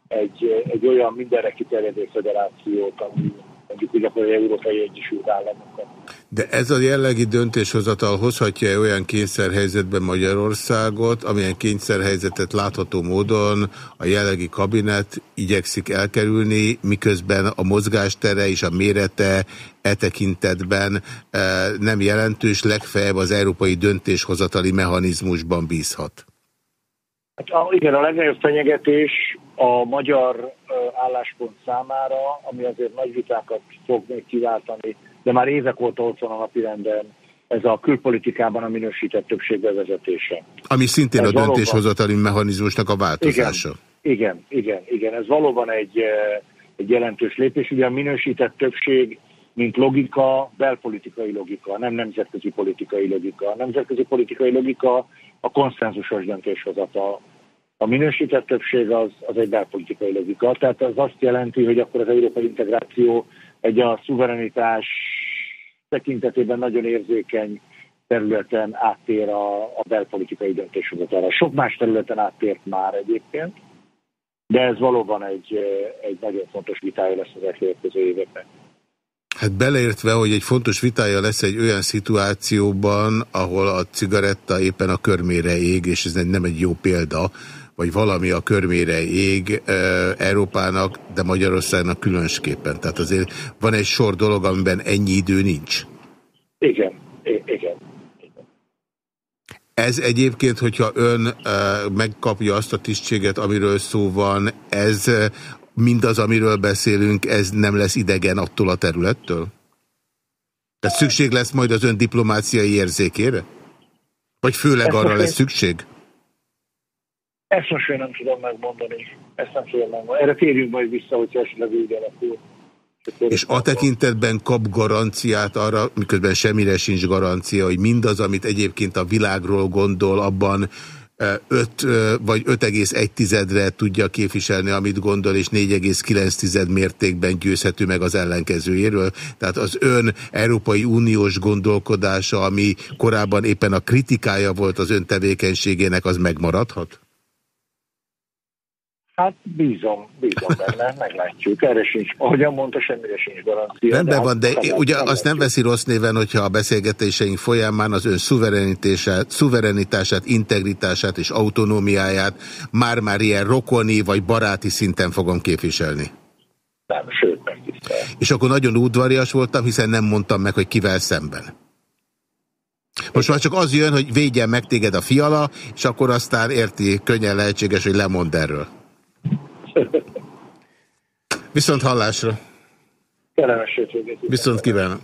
egy, egy olyan mindenre kiterjedő federációt, ami mondjuk úgy akkor Európai Egyesült Államokat. De ez a jellegi döntéshozatal hozhatja -e olyan kényszerhelyzetben Magyarországot, amilyen kényszerhelyzetet látható módon a jellegi kabinet igyekszik elkerülni, miközben a mozgástere és a mérete e tekintetben e, nem jelentős, legfeljebb az európai döntéshozatali mechanizmusban bízhat? Hát, igen, a legnagyobb fenyegetés a magyar álláspont számára, ami azért nagy vitákat fog még kiváltani, de már évek óta ott van a napirenden, ez a külpolitikában a minősített többség bevezetése. Ami szintén ez a döntéshozatali mechanizmusnak a változása. Igen, igen, igen, igen. Ez valóban egy, egy jelentős lépés. Ugye a minősített többség, mint logika, belpolitikai logika, nem nemzetközi politikai logika. A nemzetközi politikai logika a konszenzusos döntéshozatal a minősített többség az, az egy belpolitikai logika. Tehát az azt jelenti, hogy akkor az európai integráció egy a szuverenitás tekintetében nagyon érzékeny területen áttér a, a belpolitikai döntéshozatalra. Sok más területen áttért már egyébként, de ez valóban egy, egy nagyon fontos vitája lesz az elkövetkező években. Hát beleértve, hogy egy fontos vitája lesz egy olyan szituációban, ahol a cigaretta éppen a körmére ég, és ez nem egy jó példa, vagy valami a körmére ég e, Európának, de Magyarországnak különösképpen. Tehát azért van egy sor dolog, amiben ennyi idő nincs. Igen, igen. Ez egyébként, hogyha ön e, megkapja azt a tisztséget, amiről szó van, ez mindaz, amiről beszélünk, ez nem lesz idegen attól a területtől? Tehát szükség lesz majd az ön diplomáciai érzékére? Vagy főleg arra lesz szükség? Ezt most én nem tudom megmondani. Ezt nem tudom megmondani. Erre térjünk majd vissza, hogyha esetleg úgy alakul. És a tekintetben kap garanciát arra, miközben semmire sincs garancia, hogy mindaz, amit egyébként a világról gondol, abban 5 vagy 5,1-re tudja képviselni, amit gondol, és 4,9 mértékben győzhető meg az ellenkezőjéről. Tehát az ön Európai Uniós gondolkodása, ami korábban éppen a kritikája volt az ön tevékenységének, az megmaradhat? Hát bízom, bízom benne, meglátjuk. Erre sincs, ahogyan mondta, semmire sincs garancia. Rendben van, de hát, ugye azt nem veszi rossz néven, hogyha a beszélgetéseink folyamán az ön szuverenitását, szuverenitását integritását és autonómiáját már-már ilyen rokoni vagy baráti szinten fogom képviselni. Nem, sőt, megtisztel. És akkor nagyon udvarias voltam, hiszen nem mondtam meg, hogy kivel szemben. Most már csak az jön, hogy védjen meg téged a fiala, és akkor aztán érti, könnyen lehetséges, hogy lemond erről. Viszont hallásra. Kellemes hétvégét. Viszont kívánom.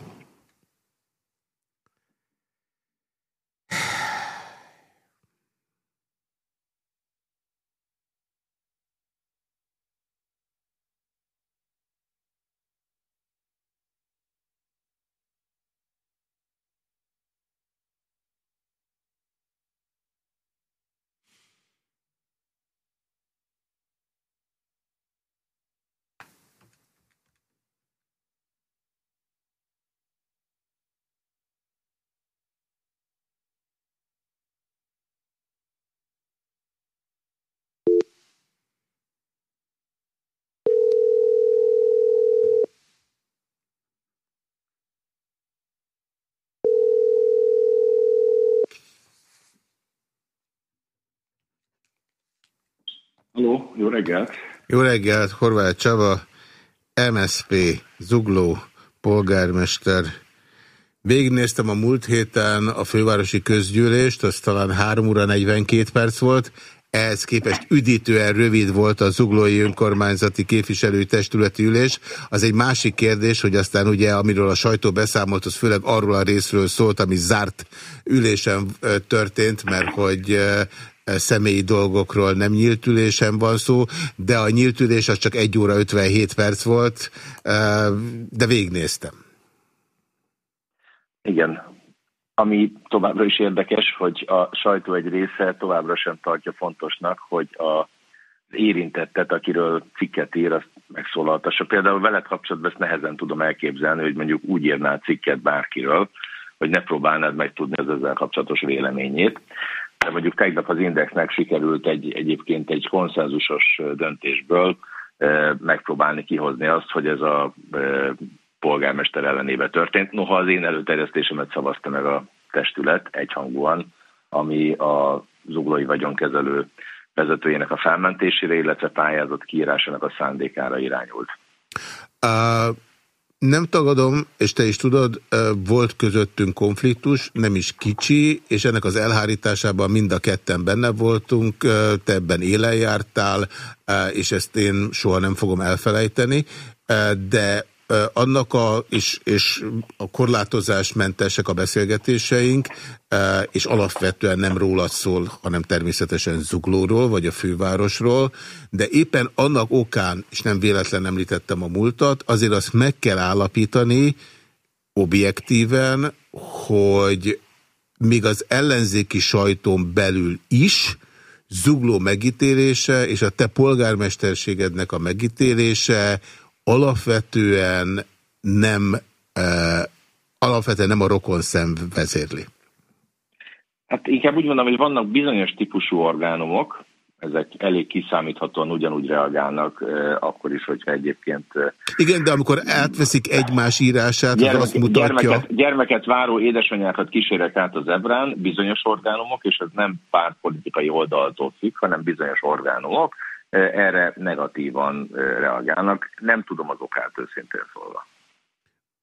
Halló, jó reggelt! Jó reggelt, Horváth Csaba, MSP, Zugló, polgármester. Végignéztem a múlt héten a fővárosi közgyűlést, az talán 3 óra 42 perc volt, ehhez képest üdítően rövid volt a zuglói önkormányzati képviselői testületi ülés. Az egy másik kérdés, hogy aztán ugye, amiről a sajtó beszámolt, az főleg arról a részről szólt, ami zárt ülésen történt, mert hogy személyi dolgokról nem nyílt ülésen van szó, de a nyílt ülés az csak 1 óra 57 perc volt, de végignéztem. Igen. Ami továbbra is érdekes, hogy a sajtó egy része továbbra sem tartja fontosnak, hogy a érintettet, akiről cikket ír, azt megszólaltassa. Például veled kapcsolatban ezt nehezen tudom elképzelni, hogy mondjuk úgy írnál cikket bárkiről, hogy ne próbálnád megtudni az ezzel kapcsolatos véleményét mondjuk tegnap az Indexnek sikerült egy, egyébként egy konszenzusos döntésből megpróbálni kihozni azt, hogy ez a polgármester ellenébe történt. Noha az én előterjesztésemet szavazta meg a testület egyhangúan, ami a zuglói vagyonkezelő vezetőjének a felmentésére, illetve pályázat kiírásának a szándékára irányult. Uh, nem tagadom, és te is tudod, volt közöttünk konfliktus, nem is kicsi, és ennek az elhárításában mind a ketten benne voltunk, te ebben élen jártál, és ezt én soha nem fogom elfelejteni, de annak a, és, és a korlátozásmentesek a beszélgetéseink, és alapvetően nem rólad szól, hanem természetesen Zuglóról, vagy a fővárosról, de éppen annak okán, és nem véletlen említettem a múltat, azért azt meg kell állapítani objektíven, hogy még az ellenzéki sajton belül is, Zugló megítélése és a te polgármesterségednek a megítélése alapvetően nem, uh, alapvetően nem a rokon szem vezérli. Hát inkább úgy mondom, hogy vannak bizonyos típusú orgánumok, ezek elég kiszámíthatóan ugyanúgy reagálnak, eh, akkor is, hogyha egyébként... Eh, Igen, de amikor átveszik egymás írását, gyermek, az azt mutatja... Gyermeket, gyermeket váró édesanyákat kísérek át az ebrán, bizonyos orgánumok, és ez nem pártpolitikai oldaltól függ, hanem bizonyos orgánumok, erre negatívan reagálnak. Nem tudom az okát őszintén szólva.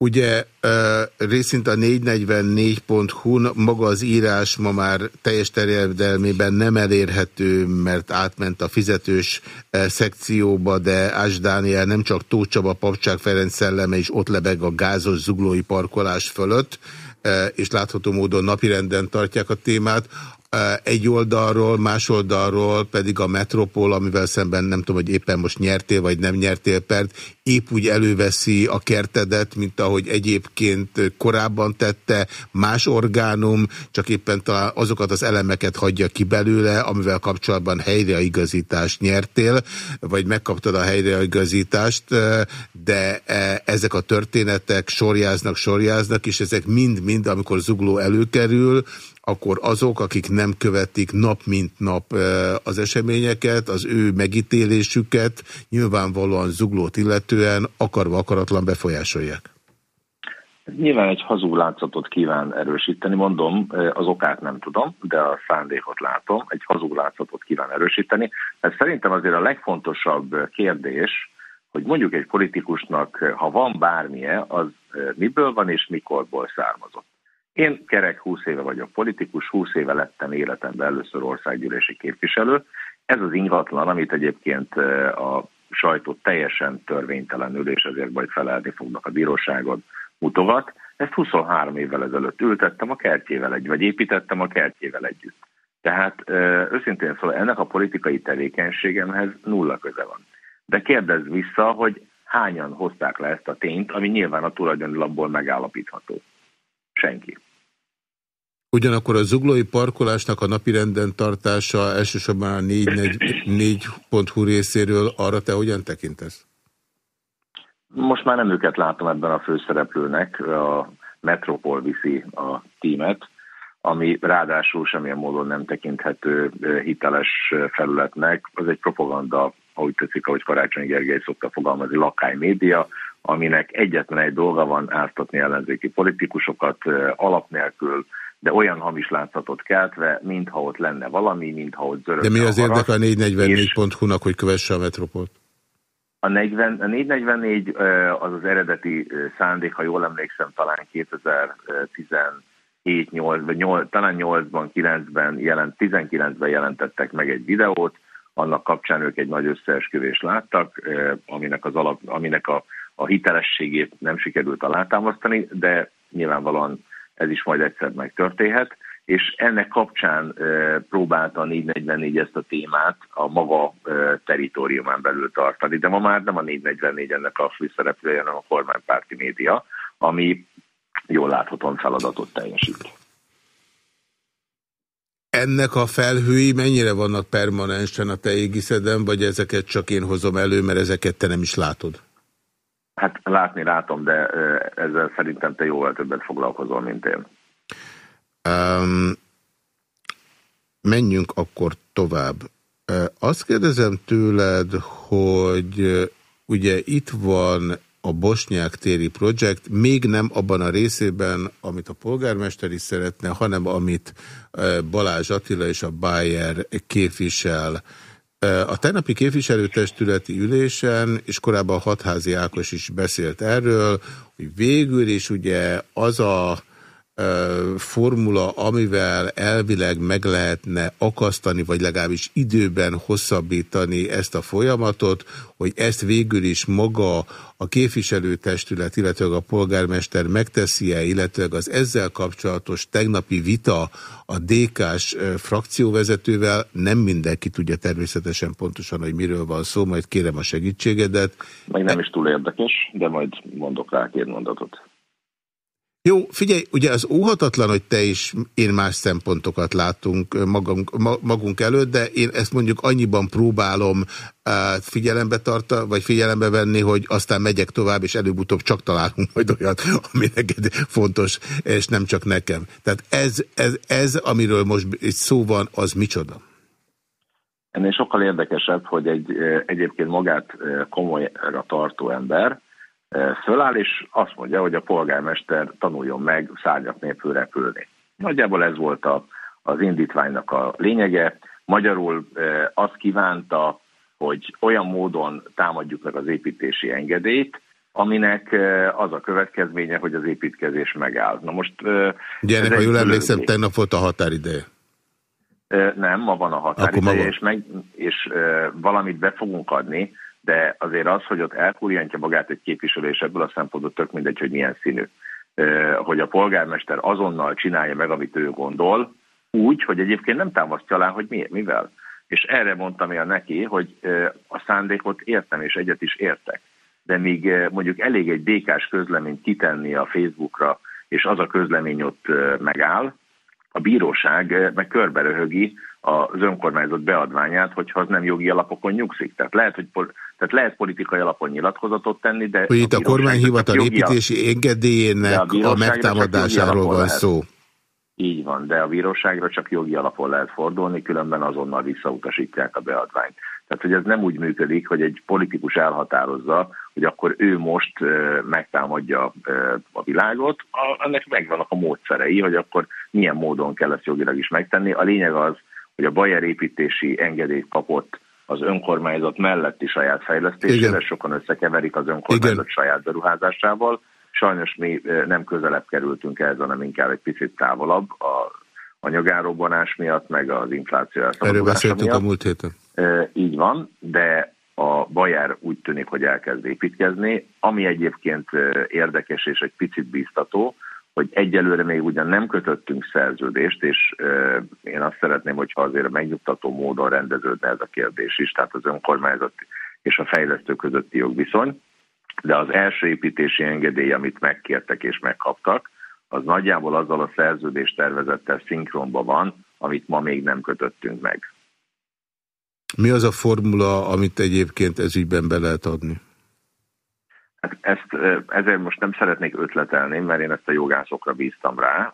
Ugye részint a 444.hu maga az írás ma már teljes terjedelmében nem elérhető, mert átment a fizetős szekcióba, de Ás Dániel nem csak Tóth Csaba, Papcsák Ferenc szelleme is ott lebeg a gázos zuglói parkolás fölött, és látható módon napirenden tartják a témát. Egy oldalról, más oldalról pedig a Metropol, amivel szemben nem tudom, hogy éppen most nyertél, vagy nem nyertél pert, épp úgy előveszi a kertedet, mint ahogy egyébként korábban tette. Más orgánum, csak éppen talán azokat az elemeket hagyja ki belőle, amivel kapcsolatban helyreigazítást nyertél, vagy megkaptad a helyreigazítást, de ezek a történetek sorjáznak, sorjáznak, és ezek mind-mind, amikor zugló előkerül, akkor azok, akik nem követik nap mint nap az eseményeket, az ő megítélésüket nyilvánvalóan zuglót illetően akarva akaratlan befolyásolják. Nyilván egy hazug látszatot kíván erősíteni, mondom, az okát nem tudom, de a szándékot látom, egy hazug látszatot kíván erősíteni. Ez szerintem azért a legfontosabb kérdés, hogy mondjuk egy politikusnak, ha van bármilyen, az miből van és mikorból származott. Én kerek 20 éve vagyok politikus, 20 éve lettem életemben először országgyűlési képviselő. Ez az ingatlan, amit egyébként a sajtó teljesen törvénytelenül, és ezért majd felelni fognak a bíróságon mutogat. Ezt 23 évvel ezelőtt ültettem a kertjével egy, vagy építettem a kertjével együtt. Tehát őszintén szóval ennek a politikai tevékenységemhez nulla köze van. De kérdezz vissza, hogy hányan hozták le ezt a tényt, ami nyilván a tulajdonilapból megállapítható. Senki. Ugyanakkor a zuglói parkolásnak a napirenden tartása elsősorban a 4.hu részéről arra te hogyan tekintesz? Most már nem őket látom ebben a főszereplőnek, a Metropol viszi a tímet, ami ráadásul semmilyen módon nem tekinthető hiteles felületnek. Az egy propaganda, ahogy tetszik, ahogy Karácsony Gergely szokta fogalmazni, lakály média, aminek egyetlen egy dolga van áztatni ellenzéki politikusokat alap nélkül, de olyan hamis látszatot keltve, mintha ott lenne valami, mintha ott zörög. De mi az érdek a 444.hu-nak, hogy kövesse a metropolt? A, 40, a 444 az az eredeti szándék, ha jól emlékszem, talán 2017 8, vagy 8, talán 8-ban, 9-ben jelent, 19-ben jelentettek meg egy videót, annak kapcsán ők egy nagy összeesküvést láttak, aminek, az alap, aminek a, a hitelességét nem sikerült alátámasztani, de nyilvánvalóan ez is majd egyszer megtörténhet, és ennek kapcsán próbálta a 444 ezt a témát a maga teritoriumán belül tartani, de ma már nem a 444 ennek a főszereplője, hanem a kormánypárti média, ami jól láthatóan feladatot teljesít. Ennek a felhői mennyire vannak permanensen a te égiszedem, vagy ezeket csak én hozom elő, mert ezeket te nem is látod? Hát látni látom, de ezzel szerintem te jóval többet foglalkozol, mint én. Um, menjünk akkor tovább. Azt kérdezem tőled, hogy ugye itt van a Bosnyák téri projekt, még nem abban a részében, amit a polgármester is szeretne, hanem amit Balázs Attila és a Bayer képvisel. A tegnapi képviselőtestületi ülésen, és korábban a Hatházi Ákos is beszélt erről, hogy végül is ugye az a formula, amivel elvileg meg lehetne akasztani, vagy legalábbis időben hosszabbítani ezt a folyamatot, hogy ezt végül is maga a képviselőtestület, illetve a polgármester megteszi-e, illetve az ezzel kapcsolatos tegnapi vita a DK-s frakcióvezetővel, nem mindenki tudja természetesen pontosan, hogy miről van szó, majd kérem a segítségedet. Meg nem is túl érdekes, de majd mondok rá két mondatot. Jó, figyelj, ugye az óhatatlan, hogy te is én más szempontokat látunk magunk, magunk előtt, de én ezt mondjuk annyiban próbálom figyelembe tarta, vagy figyelembe venni, hogy aztán megyek tovább, és előbb-utóbb csak találunk majd olyat, ami neked fontos, és nem csak nekem. Tehát ez, ez, ez amiről most szó van, az micsoda? Ennél sokkal érdekesebb, hogy egy egyébként magát komolyra tartó ember, föláll, és azt mondja, hogy a polgármester tanuljon meg szárnyak nélkül repülni. Nagyjából ez volt a, az indítványnak a lényege. Magyarul azt kívánta, hogy olyan módon támadjuk meg az építési engedélyt, aminek az a következménye, hogy az építkezés megáll. Na most... Ugye ennek, ha jól emlékszem, tegnap volt a határideje. Nem, ma van a határideje, és, meg, és valamit be fogunk adni, de azért az, hogy ott elkúrjantja magát egy képviselő, és ebből a szempontból tök mindegy, hogy milyen színű, hogy a polgármester azonnal csinálja meg, amit ő gondol, úgy, hogy egyébként nem támasztja alá, hogy mi, mivel. És erre mondtam én neki, hogy a szándékot értem, és egyet is értek. De míg mondjuk elég egy DK-s közleményt kitenni a Facebookra, és az a közlemény ott megáll, a bíróság meg körberöhögi az önkormányzat beadványát, hogyha az nem jogi alapokon nyugszik. Tehát lehet, hogy tehát lehet politikai alapon nyilatkozatot tenni, de... Hogy itt a, a kormányhivatal építési engedélyének a, a megtámadásáról van lehet. szó. Így van, de a bíróságra csak jogi alapon lehet fordulni, különben azonnal visszautasítják a beadványt. Tehát, hogy ez nem úgy működik, hogy egy politikus elhatározza, hogy akkor ő most megtámadja a világot, ennek megvannak a módszerei, hogy akkor milyen módon kell ezt jogilag is megtenni. A lényeg az, hogy a Bayer építési engedélyt kapott az önkormányzat melletti saját fejlesztésére, sokan összekeverik az önkormányzat Igen. saját beruházásával. Sajnos mi nem közelebb kerültünk ehhez, hanem inkább egy picit távolabb a anyagárobbanás miatt, meg az infláció Erről beszéltünk miatt. a múlt héten. E, így van, de a Bayer úgy tűnik, hogy elkezd építkezni, ami egyébként érdekes és egy picit biztató, hogy egyelőre még ugyan nem kötöttünk szerződést, és én azt szeretném, hogyha azért megnyugtató módon rendeződne ez a kérdés is, tehát az önkormányzat és a fejlesztő közötti jogviszony, de az első építési engedély, amit megkértek és megkaptak, az nagyjából azzal a szerződés tervezettel szinkronban van, amit ma még nem kötöttünk meg. Mi az a formula, amit egyébként ez ügyben be lehet adni? Hát ezt, ezért most nem szeretnék ötletelni, mert én ezt a jogászokra bíztam rá.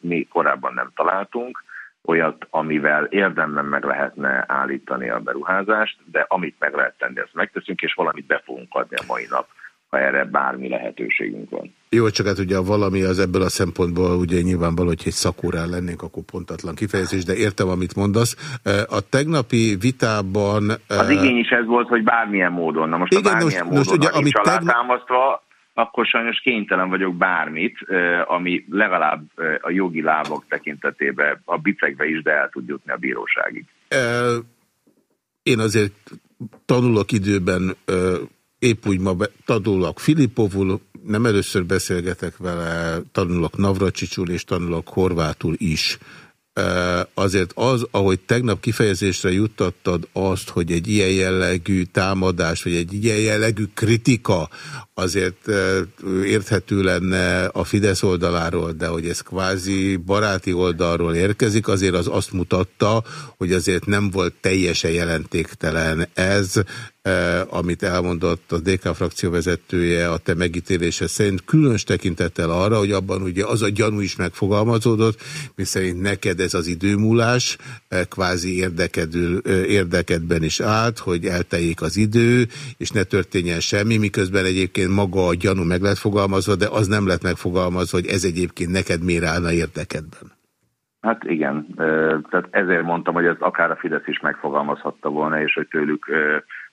Mi korábban nem találtunk olyat, amivel érdemben meg lehetne állítani a beruházást, de amit meg lehet tenni, ezt megteszünk, és valamit be fogunk adni a mai nap ha erre bármi lehetőségünk van. Jó, csak hát ugye valami az ebből a szempontból ugye nyilvánvaló, hogy egy szakórán lennénk, akkor pontatlan kifejezés, de értem, amit mondasz. A tegnapi vitában... Az igény is ez volt, hogy bármilyen módon, na most igen, a bármilyen most, módon, most ugye, amit tegnap... akkor sajnos kénytelen vagyok bármit, ami legalább a jogi lábak tekintetében a bicegbe is, de el tud jutni a bíróságig. Én azért tanulok időben épp úgy ma be, tanulok Filipovul, nem először beszélgetek vele, tanulok Navracsicsúl és tanulok Horvátul is. Azért az, ahogy tegnap kifejezésre juttattad azt, hogy egy ilyen jellegű támadás, vagy egy ilyen jellegű kritika azért érthető lenne a Fidesz oldaláról, de hogy ez kvázi baráti oldalról érkezik, azért az azt mutatta, hogy azért nem volt teljesen jelentéktelen ez, amit elmondott a DK frakció vezetője a te megítélése szerint, különös tekintettel arra, hogy abban ugye az a gyanú is megfogalmazódott, miszerint neked ez az időmúlás kvázi érdekedül, érdekedben is állt, hogy elteljék az idő, és ne történjen semmi, miközben egyébként maga a gyanú meg lett fogalmazva, de az nem lett megfogalmazva, hogy ez egyébként neked miért állna érdekedben. Hát igen, tehát ezért mondtam, hogy ez akár a Fidesz is megfogalmazhatta volna, és hogy tőlük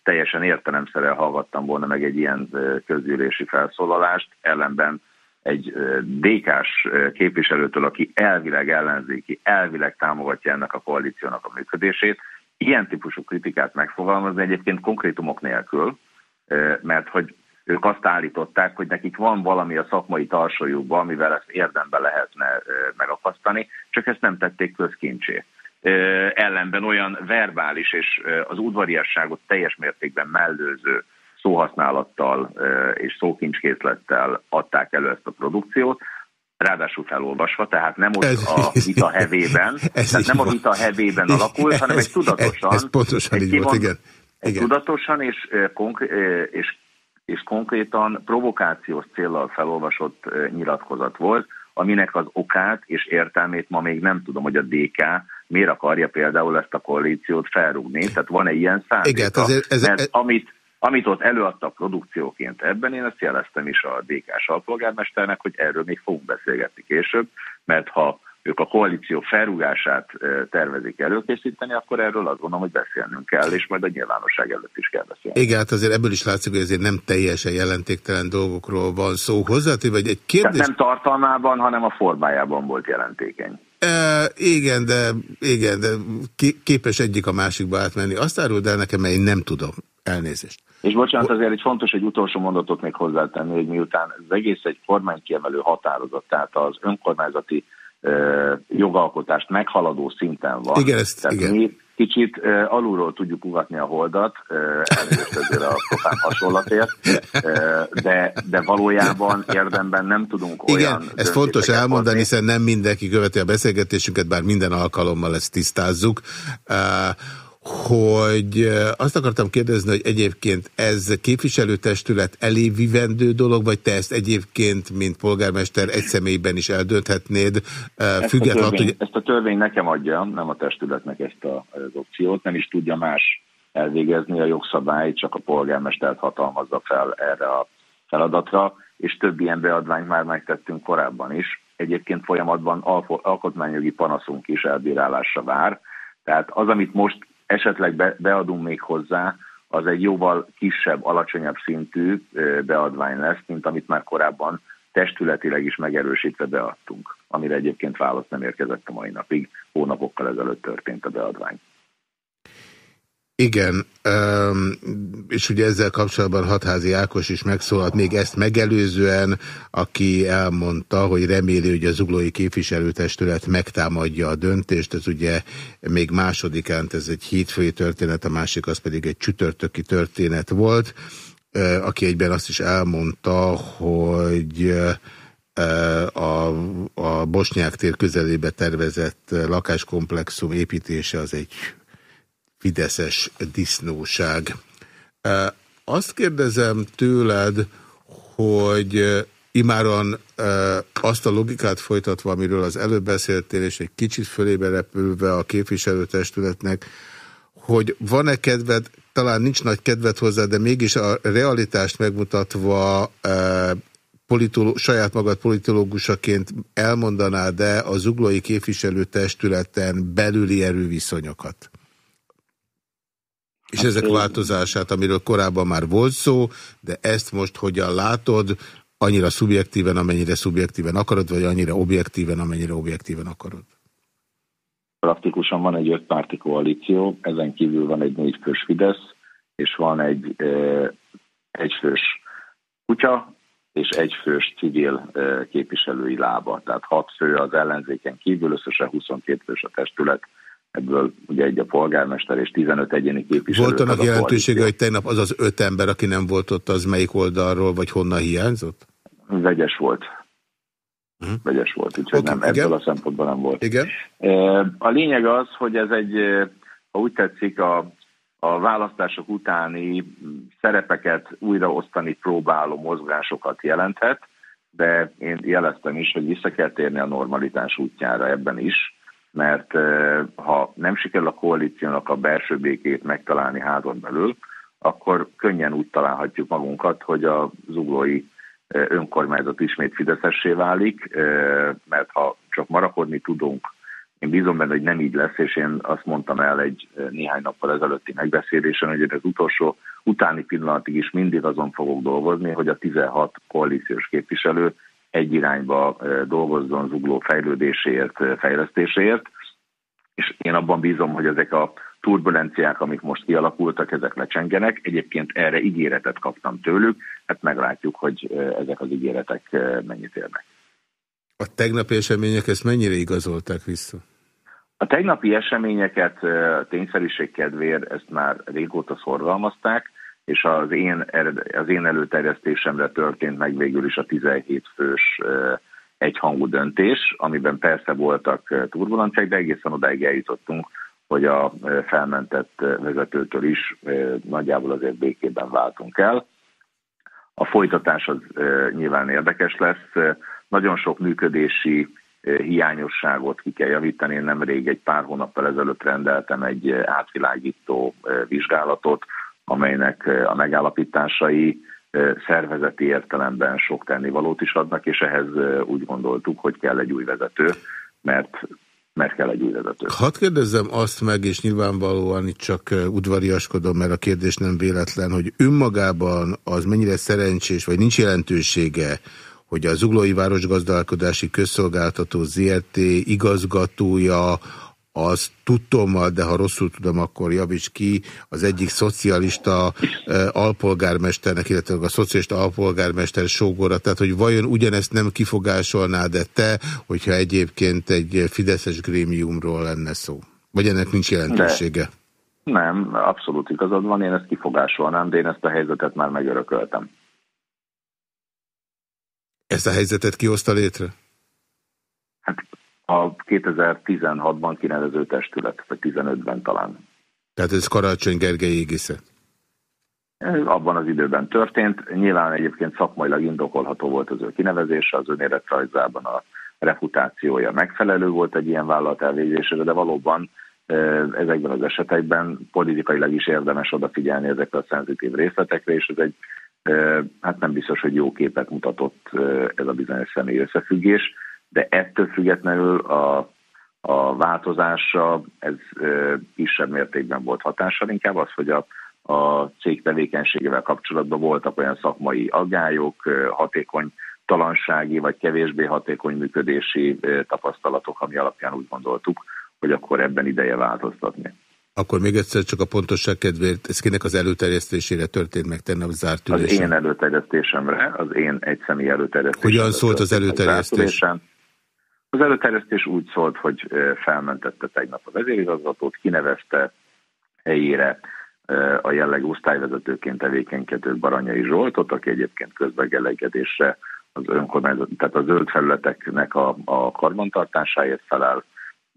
teljesen értelemszerűen hallgattam volna meg egy ilyen közgyűlési felszólalást, ellenben egy DK-s képviselőtől, aki elvileg ellenzéki, elvileg támogatja ennek a koalíciónak a működését, ilyen típusú kritikát megfogalmazni egyébként konkrétumok nélkül, mert hogy ők azt állították, hogy nekik van valami a szakmai tarsójukban, amivel ezt érdembe lehetne megakasztani, csak ezt nem tették közkincsé ellenben olyan verbális és az udvariasságot teljes mértékben mellőző szóhasználattal és szókincskészlettel adták elő ezt a produkciót, ráadásul felolvasva, tehát nem ott ez, a vita hevében, ez tehát nem a vita hevében alakult, hanem egy tudatosan, ez, ez pontosan egy, így volt, igen. Egy igen. tudatosan és, és, és konkrétan provokációs célral felolvasott nyilatkozat volt, aminek az okát és értelmét ma még nem tudom, hogy a DK miért akarja például ezt a koalíciót felrúgni. Tehát van-e ilyen szándéka? Igen, azért ez, Mert amit, amit ott előadta produkcióként ebben, én ezt jeleztem is a DK-s alpolgármesternek, hogy erről még fogunk beszélgetni később, mert ha ők a koalíció felrúgását tervezik előkészíteni, akkor erről azt gondolom, hogy beszélnünk kell, és majd a nyilvánosság előtt is kell beszélni. Igen, hát azért ebből is látszik, hogy azért nem teljesen jelentéktelen dolgokról van szó hozzá, vagy egy kérdés... Tehát nem tartalmában, hanem a formájában volt jelentékeny. E, igen, de, igen, de képes egyik a másikba átmenni. Azt áruld el nekem, mert én nem tudom. Elnézést. És bocsánat, azért egy fontos egy utolsó mondatot még hozzátenni, hogy miután az egész egy kormánykiemelő határozat, tehát az önkormányzati jogalkotást meghaladó szinten van. Igen, ezt, Tehát igen. Mi kicsit uh, alulról tudjuk ugatni a holdat, uh, elnézést ezért a profán hasonlatért, uh, de, de valójában érdemben nem tudunk olyan... Igen, ez fontos elmondani, hozni. hiszen nem mindenki követi a beszélgetésünket, bár minden alkalommal ezt tisztázzuk. Uh, hogy azt akartam kérdezni, hogy egyébként ez képviselőtestület elé vivendő dolog, vagy te ezt egyébként, mint polgármester egy személyben is eldönthetnéd, Ezt a, törvény, hogy ezt a törvény nekem adja, nem a testületnek ezt a, az opciót, nem is tudja más elvégezni a jogszabály, csak a polgármestert hatalmazza fel erre a feladatra, és több ilyen beadványt már megtettünk korábban is. Egyébként folyamatban alko- alkotmányjogi panaszunk is elbírálásra vár, tehát az, amit most esetleg be, beadunk még hozzá, az egy jóval kisebb, alacsonyabb szintű beadvány lesz, mint amit már korábban testületileg is megerősítve beadtunk, amire egyébként válasz nem érkezett a mai napig, hónapokkal ezelőtt történt a beadvány. Igen, és ugye ezzel kapcsolatban Hatházi Ákos is megszólalt még ezt megelőzően, aki elmondta, hogy reméli, hogy a zuglói képviselőtestület megtámadja a döntést, ez ugye még másodikán, ez egy hétfői történet, a másik az pedig egy csütörtöki történet volt, aki egyben azt is elmondta, hogy a, a Bosnyák tér közelébe tervezett lakáskomplexum építése az egy fideszes disznóság. Azt kérdezem tőled, hogy imáron azt a logikát folytatva, amiről az előbb beszéltél, és egy kicsit fölébe repülve a képviselőtestületnek, hogy van-e kedved, talán nincs nagy kedved hozzá, de mégis a realitást megmutatva politoló, saját magad politológusaként elmondanád-e a zuglói képviselőtestületen belüli erőviszonyokat? És ezek változását, amiről korábban már volt szó, de ezt most hogyan látod, annyira szubjektíven, amennyire szubjektíven akarod, vagy annyira objektíven, amennyire objektíven akarod? Praktikusan van egy ötpárti koalíció, ezen kívül van egy négyfős Fidesz, és van egy egyfős kutya, és egyfős civil képviselői lába. Tehát hat fő az ellenzéken kívül, összesen 22 fős a testület, ebből ugye egy a polgármester és 15 egyéni képviselő. Volt annak jelentősége, hogy tegnap az az öt ember, aki nem volt ott, az melyik oldalról, vagy honnan hiányzott? Vegyes volt. Mhm. Vegyes volt, úgyhogy Oké, nem, igen. ebből a szempontból nem volt. Igen. A lényeg az, hogy ez egy, ha úgy tetszik, a, a választások utáni szerepeket újraosztani próbáló mozgásokat jelenthet, de én jeleztem is, hogy vissza kell térni a normalitás útjára ebben is, mert ha nem sikerül a koalíciónak a belső békét megtalálni házon belül, akkor könnyen úgy találhatjuk magunkat, hogy a zuglói önkormányzat ismét fideszessé válik, mert ha csak marakodni tudunk, én bízom benne, hogy nem így lesz, és én azt mondtam el egy néhány nappal ezelőtti megbeszélésen, hogy az utolsó utáni pillanatig is mindig azon fogok dolgozni, hogy a 16 koalíciós képviselő egy irányba dolgozzon zugló fejlődéséért, fejlesztéséért, és én abban bízom, hogy ezek a turbulenciák, amik most kialakultak, ezek lecsengenek. Egyébként erre ígéretet kaptam tőlük, hát meglátjuk, hogy ezek az ígéretek mennyit érnek. A tegnapi események ezt mennyire igazolták vissza? A tegnapi eseményeket e, tényszerűség kedvéért ezt már régóta szorgalmazták, és az én, az én előterjesztésemre történt meg végül is a 17 fős egyhangú döntés, amiben persze voltak turbulenciák, de egészen odáig eljutottunk, hogy a felmentett vezetőtől is nagyjából azért békében váltunk el. A folytatás az nyilván érdekes lesz. Nagyon sok működési hiányosságot ki kell javítani. Én nemrég egy pár hónappal ezelőtt rendeltem egy átvilágító vizsgálatot, amelynek a megállapításai szervezeti értelemben sok tennivalót is adnak, és ehhez úgy gondoltuk, hogy kell egy új vezető, mert mert kell egy új vezető. Hadd kérdezzem azt meg, és nyilvánvalóan itt csak udvariaskodom, mert a kérdés nem véletlen, hogy önmagában az mennyire szerencsés, vagy nincs jelentősége, hogy a Zuglói Városgazdálkodási Közszolgáltató ZRT igazgatója az tudtommal, de ha rosszul tudom, akkor javíts ki, az egyik szocialista alpolgármesternek, illetve a szocialista alpolgármester sógora, tehát hogy vajon ugyanezt nem kifogásolnád-e te, hogyha egyébként egy Fideszes grémiumról lenne szó? Vagy ennek nincs jelentősége? De. Nem, abszolút igazad van, én ezt kifogásolnám, de én ezt a helyzetet már megörököltem. Ezt a helyzetet kihozta létre? Hát a 2016-ban kinevező testület, vagy 15-ben talán. Tehát ez Karácsony Gergely égisze? Abban az időben történt. Nyilván egyébként szakmailag indokolható volt az ő kinevezése, az önéletrajzában a reputációja megfelelő volt egy ilyen vállalat elvégzésére, de valóban ezekben az esetekben politikailag is érdemes odafigyelni ezekre a szenzitív részletekre, és ez egy hát nem biztos, hogy jó képet mutatott ez a bizonyos személy összefüggés, de ettől függetlenül a, a változásra ez kisebb mértékben volt hatással, inkább az, hogy a, a cég tevékenységével kapcsolatban voltak olyan szakmai aggályok, hatékony talansági vagy kevésbé hatékony működési tapasztalatok, ami alapján úgy gondoltuk, hogy akkor ebben ideje változtatni. Akkor még egyszer csak a pontosság kedvéért, ez kinek az előterjesztésére történt meg tenne a zárt ülésen? Az én előterjesztésemre, az én egy személy előterjesztésemre. Hogyan szólt az előterjesztés? Az előterjesztés úgy szólt, hogy felmentette tegnap a vezérigazgatót, kinevezte helyére a jelleg osztályvezetőként tevékenykedő Baranyai Zsoltot, aki egyébként közbegelegedésre az önkormányzat, tehát a zöld felületeknek a, a karbantartásáért felel,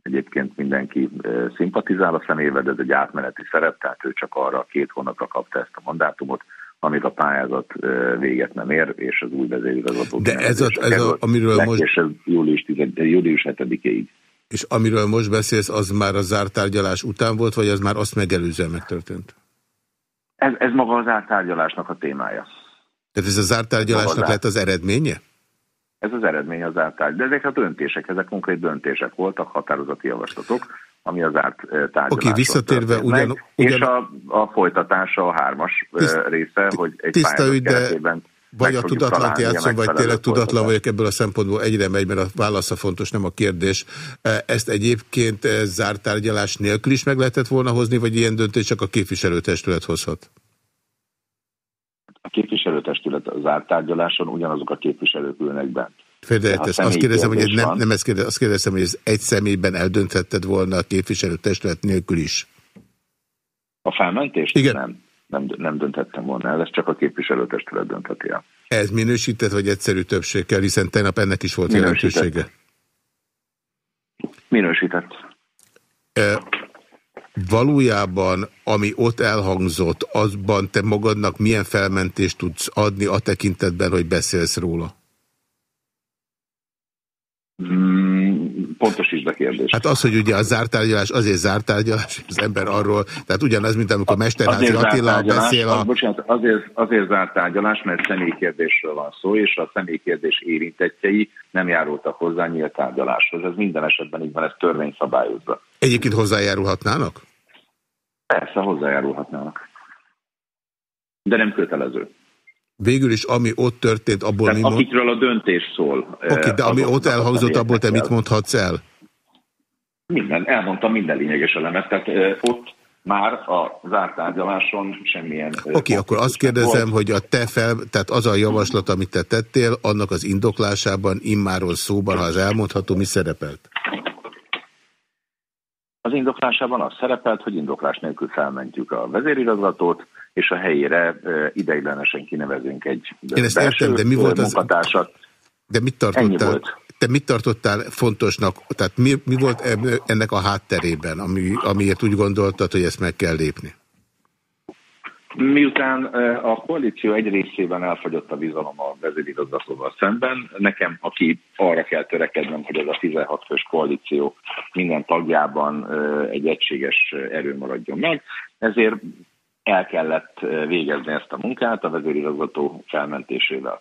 Egyébként mindenki szimpatizál a szemével, de ez egy átmeneti szerep, tehát ő csak arra két hónapra kapta ezt a mandátumot, amíg a pályázat véget nem ér, és az új vezérigazgató. De ez, a, ez a, amiről most... Július, 10, július 7-ig. És amiről most beszélsz, az már a zártárgyalás után volt, vagy az már azt megelőzően megtörtént? Ez, ez maga a zártárgyalásnak a témája. Tehát ez a zártárgyalásnak lett az eredménye? Ez az eredmény az árt De ezek a döntések, ezek konkrét döntések voltak, határozati javaslatok, ami az árt tárgyaláson Oké, okay, visszatérve ugyan, meg, ugyan... És a, a folytatása a hármas Tiszt, része, hogy egy tiszta ügy, de vagy a tudatlan játszom, vagy tényleg tudatlan vagyok ebből a szempontból egyre megy, mert a válasza fontos, nem a kérdés. Ezt egyébként zárt tárgyalás nélkül is meg lehetett volna hozni, vagy ilyen döntés csak a képviselőtestület hozhat? a képviselőtestület az ártárgyaláson ugyanazok a képviselők ülnek bent. Félreértesz, azt kérdezem, hogy nem, nem ezt kérdezem, azt kérdezem, hogy ez egy személyben eldönthetted volna a képviselőtestület nélkül is? A felmentést? Igen. Nem, nem, nem dönthettem volna el, ez csak a képviselőtestület döntheti el. Ez minősített, vagy egyszerű többség kell, hiszen tegnap ennek is volt minősített. jelentősége? Minősített. E valójában, ami ott elhangzott, azban te magadnak milyen felmentést tudsz adni a tekintetben, hogy beszélsz róla? Mm, pontosítsd a kérdést. Hát az, hogy ugye a zártárgyalás azért zártárgyalás, az ember arról, tehát ugyanaz, mint amikor Mesterházi Attila beszél a... Az, bocsánat, azért, azért zártárgyalás, mert személykérdésről van szó, és a személykérdés érintettjei nem járultak hozzá nyílt tárgyaláshoz. Ez minden esetben így van, ez törvény szabályozza. Egyébként hozzájárulhatnának? Persze, hozzájárulhatnának. De nem kötelező. Végül is, ami ott történt, abból Tehát mi akikről a döntés szól. Oké, okay, de ami ott elhangzott, abból te mit mondhatsz el? Minden, elmondtam minden lényeges elemet, tehát ott már a zárt tárgyaláson semmilyen... Oké, okay, akkor azt kérdezem, volt. hogy a te fel, tehát az a javaslat, amit te tettél, annak az indoklásában, immáról szóban, ha az elmondható, mi szerepelt? Az indoklásában az szerepelt, hogy indoklás nélkül felmentjük a vezérigazgatót, és a helyére ideiglenesen kinevezünk egy Én ezt értem, de mi volt az... De mit tartottál, volt. te mit tartottál fontosnak, tehát mi, mi volt ennek a hátterében, ami, amiért úgy gondoltad, hogy ezt meg kell lépni? Miután a koalíció egy részében elfogyott a bizalom a vezérigazgatóval szemben, nekem, aki arra kell törekednem, hogy ez a 16 fős koalíció minden tagjában egy egységes erő maradjon meg, ezért el kellett végezni ezt a munkát a vezérigazgató felmentésével.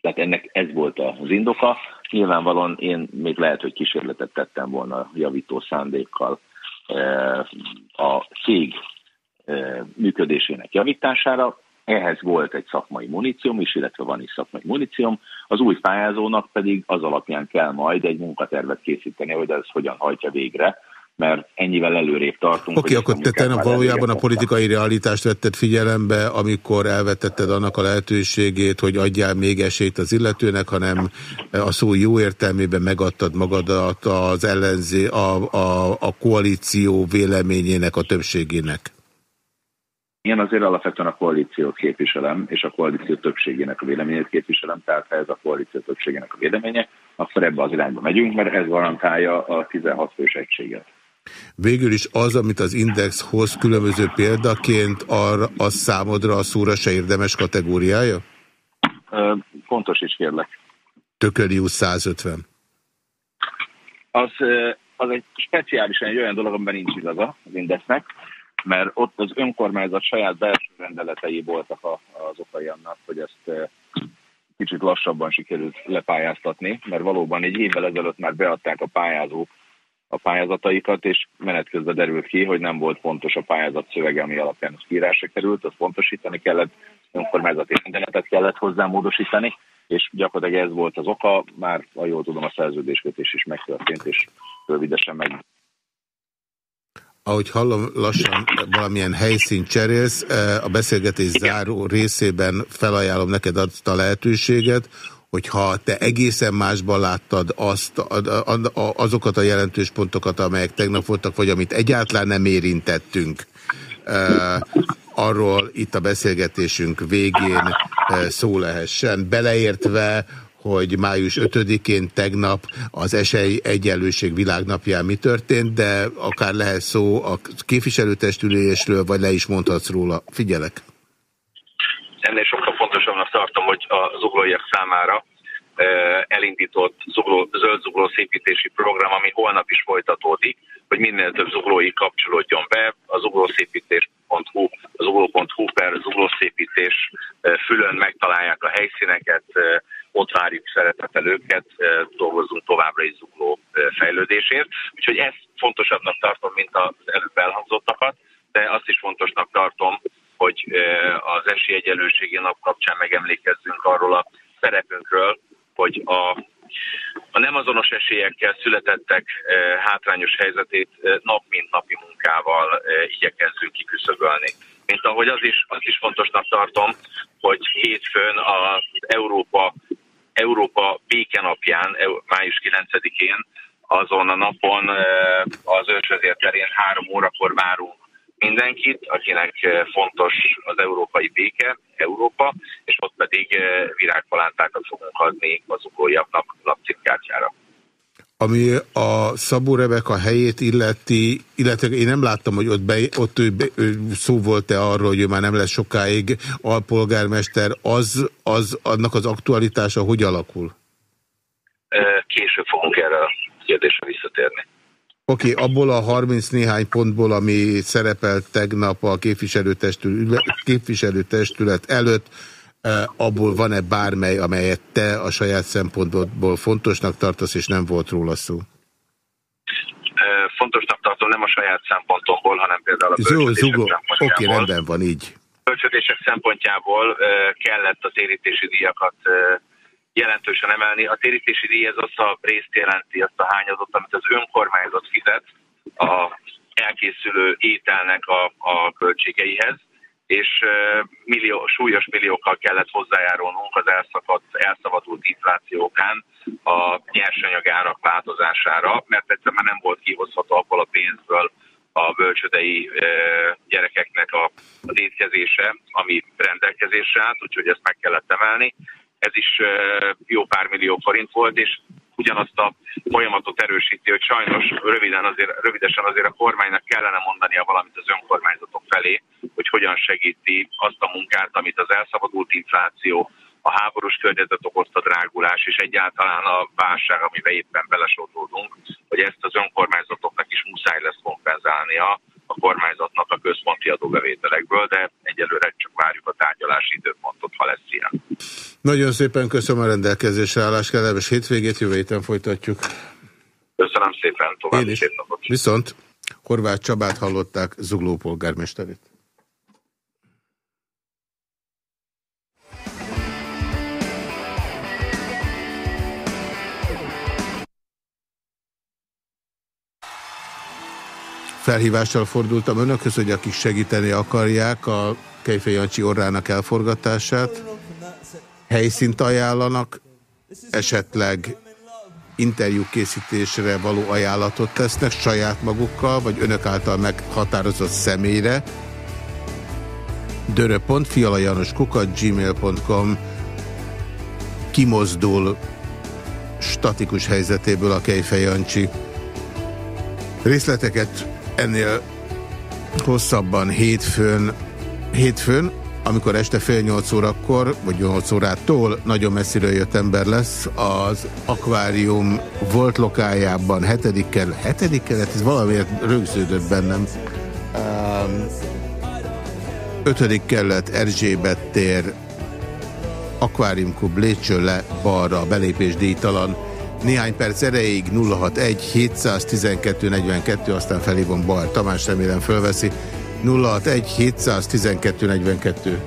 Tehát ennek ez volt az indoka. Nyilvánvalóan én még lehet, hogy kísérletet tettem volna javító szándékkal a cég működésének javítására. Ehhez volt egy szakmai munícióm is, illetve van is szakmai munícióm. Az új pályázónak pedig az alapján kell majd egy munkatervet készíteni, hogy ez hogyan hajtja végre mert ennyivel előrébb tartunk. Oké, okay, akkor te tegnap valójában a politikai realitást vetted figyelembe, amikor elvetetted annak a lehetőségét, hogy adjál még esélyt az illetőnek, hanem a szó jó értelmében megadtad magadat az ellenzé, a, a, a koalíció véleményének a többségének. Én azért alapvetően a koalíciót képviselem, és a koalíció többségének a véleményét képviselem, tehát ha ez a koalíció többségének a véleménye, akkor ebbe az irányba megyünk, mert ez garantálja a 16 fős egységet. Végül is az, amit az Index hoz különböző példaként, arra, az számodra a szóra se érdemes kategóriája? Pontos is kérlek. Tökölius 150. Az, az egy speciálisan egy olyan dolog, amiben nincs igaza az Indexnek, mert ott az önkormányzat saját belső rendeletei voltak a, az okai annak, hogy ezt kicsit lassabban sikerült lepályáztatni, mert valóban egy évvel ezelőtt már beadták a pályázók a pályázataikat, és menet közben derült ki, hogy nem volt fontos a pályázat szövege, ami alapján az kiírásra került, azt pontosítani kellett, önkormányzati rendeletet kellett hozzá módosítani, és gyakorlatilag ez volt az oka, már, ha jól tudom, a szerződéskötés is megtörtént, és rövidesen meg ahogy hallom, lassan valamilyen helyszín cserélsz. E, a beszélgetés záró részében felajánlom neked azt a lehetőséget, hogyha te egészen másban láttad azt, azokat a jelentős pontokat, amelyek tegnap voltak, vagy amit egyáltalán nem érintettünk, arról itt a beszélgetésünk végén szó lehessen, beleértve, hogy május 5-én tegnap az esély egyenlőség világnapján mi történt, de akár lehet szó a képviselőtestülésről, vagy le is mondhatsz róla. Figyelek! Ennél sokkal hogy a zuglóiak számára elindított zugló, zöld zugló szépítési program, ami holnap is folytatódik, hogy minél több zuglói kapcsolódjon be. A zuglószépítés.hu, az zugló.hu per zuglószépítés fülön megtalálják a helyszíneket, ott várjuk szeretettel őket, dolgozunk továbbra is zugló fejlődésért. Úgyhogy ezt fontosabbnak tartom, mint az előbb elhangzottakat, de azt is fontosnak tartom, hogy az esélyegyelőségi nap kapcsán megemlékezzünk arról a szerepünkről, hogy a, a nem azonos esélyekkel születettek hátrányos helyzetét nap mint napi munkával igyekezzünk kiküszöbölni. Mint ahogy az is, az is fontosnak tartom, hogy hétfőn az Európa Európa békenapján, május 9-én, azon a napon az ősvezér terén három órakor várunk mindenkit, akinek fontos az európai béke, Európa, és ott pedig virágpalántákat fogunk adni az ugójabbnak napcímkártyára. Ami a Szabó Rebeka helyét illeti, illetve én nem láttam, hogy ott, be, ott ő, ő, szó volt-e arról, hogy ő már nem lesz sokáig alpolgármester, az, az annak az aktualitása hogy alakul? Később fogunk erre a kérdésre visszatérni. Oké, okay, abból a 30 néhány pontból, ami szerepelt tegnap a képviselőtestület, képviselőtestület előtt, abból van-e bármely, amelyet te a saját szempontból fontosnak tartasz, és nem volt róla szó? Fontosnak tartom nem a saját szempontomból, hanem például a bölcsödések. Oké, okay, rendben van, így. Bölcsödések szempontjából kellett a térítési díjakat jelentősen emelni. A térítési díj ez azt a részt jelenti, azt a hányadot, amit az önkormányzat fizet a elkészülő ételnek a, a költségeihez és millió, súlyos milliókkal kellett hozzájárulnunk az elszakadt, elszabadult inflációkán a nyersanyag árak változására, mert egyszerűen nem volt kihozható abból a pénzből a bölcsödei gyerekeknek a, az étkezése, ami rendelkezésre állt, úgyhogy ezt meg kellett emelni. Ez is jó pár millió forint volt, és ugyanazt a folyamatot erősíti, hogy sajnos röviden azért, rövidesen azért a kormánynak kellene mondania valamit az önkormányzatok felé, hogy hogyan segíti azt a munkát, amit az elszabadult infláció, a háborús környezet okozta drágulás, és egyáltalán a válság, amiben éppen belesodródunk, hogy ezt az önkormányzatoknak is muszáj lesz kompenzálnia a kormányzatnak a központi adóbevételekből, de egyelőre csak várjuk a tárgyalási időpontot, ha lesz ilyen. Nagyon szépen köszönöm a rendelkezésre állás, kellemes hétvégét, jövő héten folytatjuk. Köszönöm szépen, további szép napot. Viszont Horváth Csabát hallották, Zugló polgármesterét. Felhívással fordultam önökhöz, hogy akik segíteni akarják a Kejfej Jancsi orrának elforgatását, helyszínt ajánlanak, esetleg interjú készítésre való ajánlatot tesznek saját magukkal, vagy önök által meghatározott személyre. dörö.fialajanoskukat kimozdul statikus helyzetéből a Kejfej Jancsi. Részleteket ennél hosszabban hétfőn, hétfőn, amikor este fél nyolc órakor, vagy nyolc órától nagyon messziről jött ember lesz, az akvárium volt lokájában, hetedik kerület, hetedik kerület, ez valamiért rögződött bennem. Um, ötödik kerület, Erzsébet tér, akváriumkub lépcső le balra, belépés díjtalan. Néhány perc erejéig 061 712 42, aztán felhívom Bal Tamás, remélem fölveszi. 061 712 42.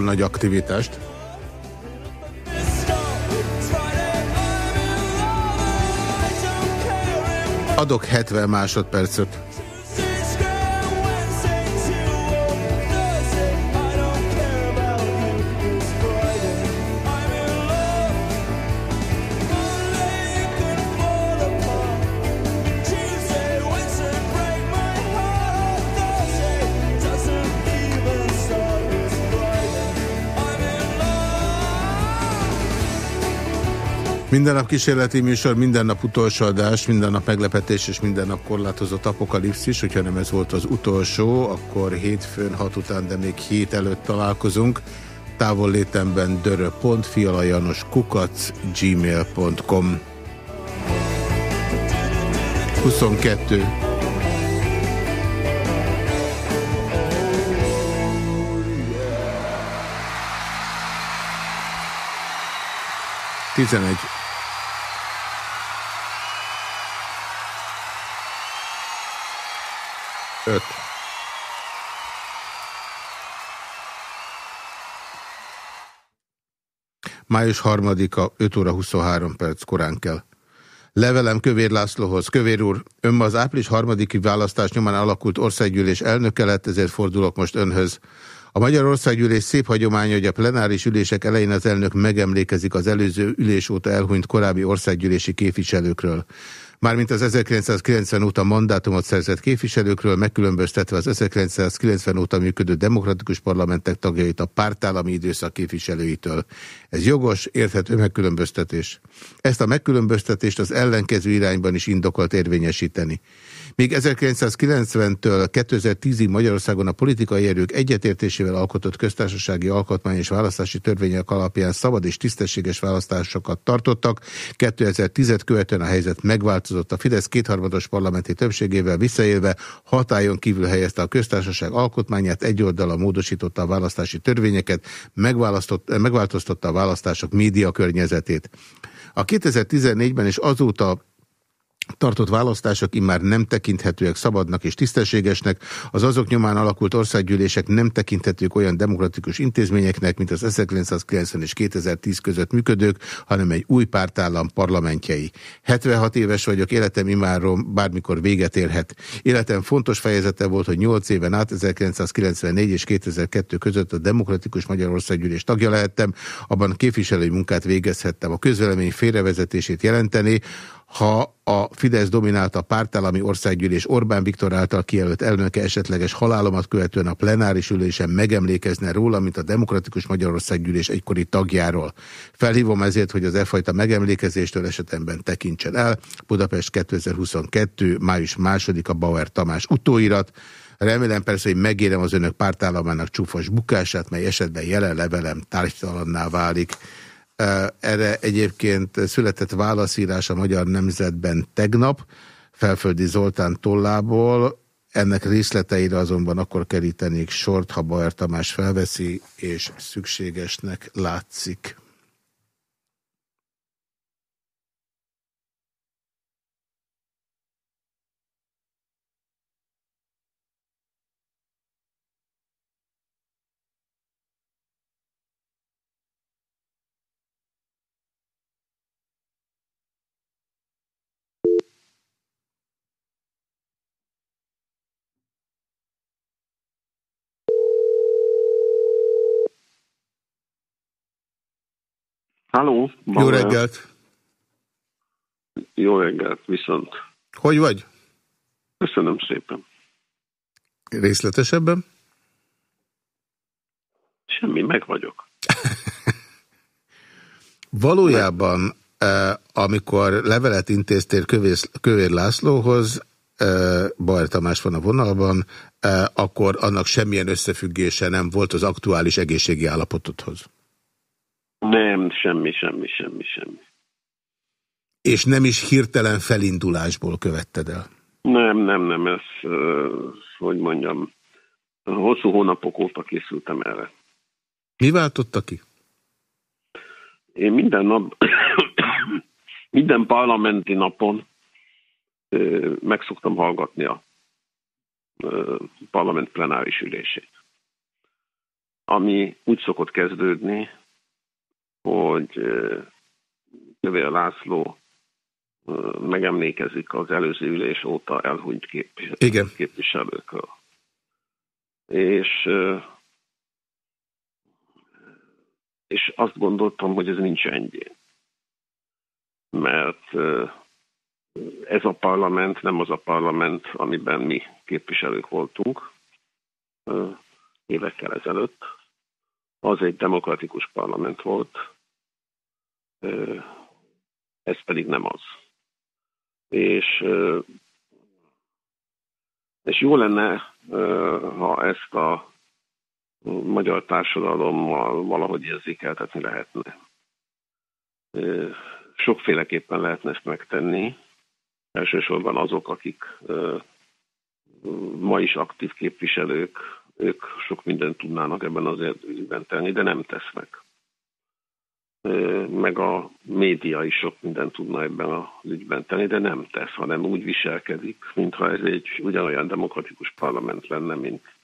túl nagy aktivitást. Adok 70 másodpercet. Minden nap kísérleti műsor, minden nap utolsó adás, minden nap meglepetés és minden nap korlátozott apokalipszis. Hogyha nem ez volt az utolsó, akkor hétfőn hat után, de még hét előtt találkozunk. Távol létemben dörö.fialajanos kukac gmail.com 22 11 5 Május 3-a, 5 óra 23 perc, korán kell. Levelem Kövér Lászlóhoz. Kövér úr, ön ma az április harmadiki választás nyomán alakult országgyűlés elnöke lett, ezért fordulok most önhöz. A Magyarországgyűlés szép hagyománya, hogy a plenáris ülések elején az elnök megemlékezik az előző ülés óta elhunyt korábbi országgyűlési képviselőkről. Mármint az 1990 óta mandátumot szerzett képviselőkről, megkülönböztetve az 1990 óta működő demokratikus parlamentek tagjait a pártállami időszak képviselőitől. Ez jogos, érthető megkülönböztetés. Ezt a megkülönböztetést az ellenkező irányban is indokolt érvényesíteni. Még 1990-től 2010-ig Magyarországon a politikai erők egyetértésével alkotott köztársasági alkotmány és választási törvények alapján szabad és tisztességes választásokat tartottak. 2010-et követően a helyzet megváltozott. A Fidesz kétharmados parlamenti többségével visszaélve hatályon kívül helyezte a köztársaság alkotmányát, egy oldala módosította a választási törvényeket, megváltoztatta a választások média környezetét. A 2014-ben és azóta tartott választások immár nem tekinthetőek szabadnak és tisztességesnek, az azok nyomán alakult országgyűlések nem tekinthetők olyan demokratikus intézményeknek, mint az 1990 és 2010 között működők, hanem egy új pártállam parlamentjei. 76 éves vagyok, életem immáron bármikor véget érhet. Életem fontos fejezete volt, hogy 8 éven át 1994 és 2002 között a Demokratikus Magyarországgyűlés tagja lehettem, abban képviselői munkát végezhettem. A közvelemény félrevezetését jelenteni, ha a Fidesz dominálta pártállami országgyűlés Orbán Viktor által kijelölt elnöke esetleges halálomat követően a plenáris ülésen megemlékezne róla, mint a Demokratikus Magyarországgyűlés egykori tagjáról. Felhívom ezért, hogy az e fajta megemlékezéstől esetemben tekintsen el. Budapest 2022. május 2 a Bauer Tamás utóirat. Remélem persze, hogy megérem az önök pártállamának csúfos bukását, mely esetben jelen levelem tárgytalanná válik. Erre egyébként született válaszírás a Magyar Nemzetben tegnap, Felföldi Zoltán tollából, ennek részleteire azonban akkor kerítenék sort, ha Baer Tamás felveszi, és szükségesnek látszik. Halló? Jó reggelt! Jó reggelt, viszont. Hogy vagy? Köszönöm szépen. Részletesebben? Semmi, meg vagyok. Valójában, eh, amikor levelet intéztél Kövér Lászlóhoz, eh, Bajr Tamás van a vonalban, eh, akkor annak semmilyen összefüggése nem volt az aktuális egészségi állapotodhoz. Nem, semmi, semmi, semmi, semmi. És nem is hirtelen felindulásból követted el? Nem, nem, nem, ez, hogy mondjam, hosszú hónapok óta készültem erre. Mi váltotta ki? Én minden nap, minden parlamenti napon meg szoktam hallgatni a parlament plenáris ülését. Ami úgy szokott kezdődni, hogy Kövér László megemlékezik az előző ülés óta elhunyt Igen. képviselőkről. És, és azt gondoltam, hogy ez nincs ennyi. Mert ez a parlament nem az a parlament, amiben mi képviselők voltunk évekkel ezelőtt, az egy demokratikus parlament volt, ez pedig nem az. És, és jó lenne, ha ezt a magyar társadalommal valahogy érzékeltetni lehetne. Sokféleképpen lehetne ezt megtenni. Elsősorban azok, akik ma is aktív képviselők, ők sok mindent tudnának ebben az ügyben tenni, de nem tesznek. Meg a média is sok mindent tudna ebben az ügyben tenni, de nem tesz, hanem úgy viselkedik, mintha ez egy ugyanolyan demokratikus parlament lenne, mint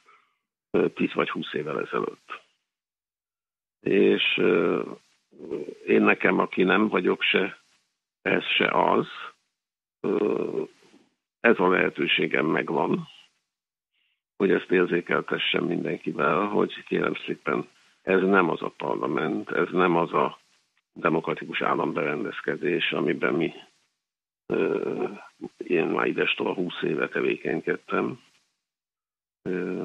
10 vagy 20 évvel ezelőtt. És én nekem, aki nem vagyok se ez, se az, ez a lehetőségem megvan, hogy ezt érzékeltessem mindenkivel, hogy kérem szépen, ez nem az a parlament, ez nem az a demokratikus államberendezkedés, amiben mi ö, én már idestől a 20 éve tevékenykedtem. Ö,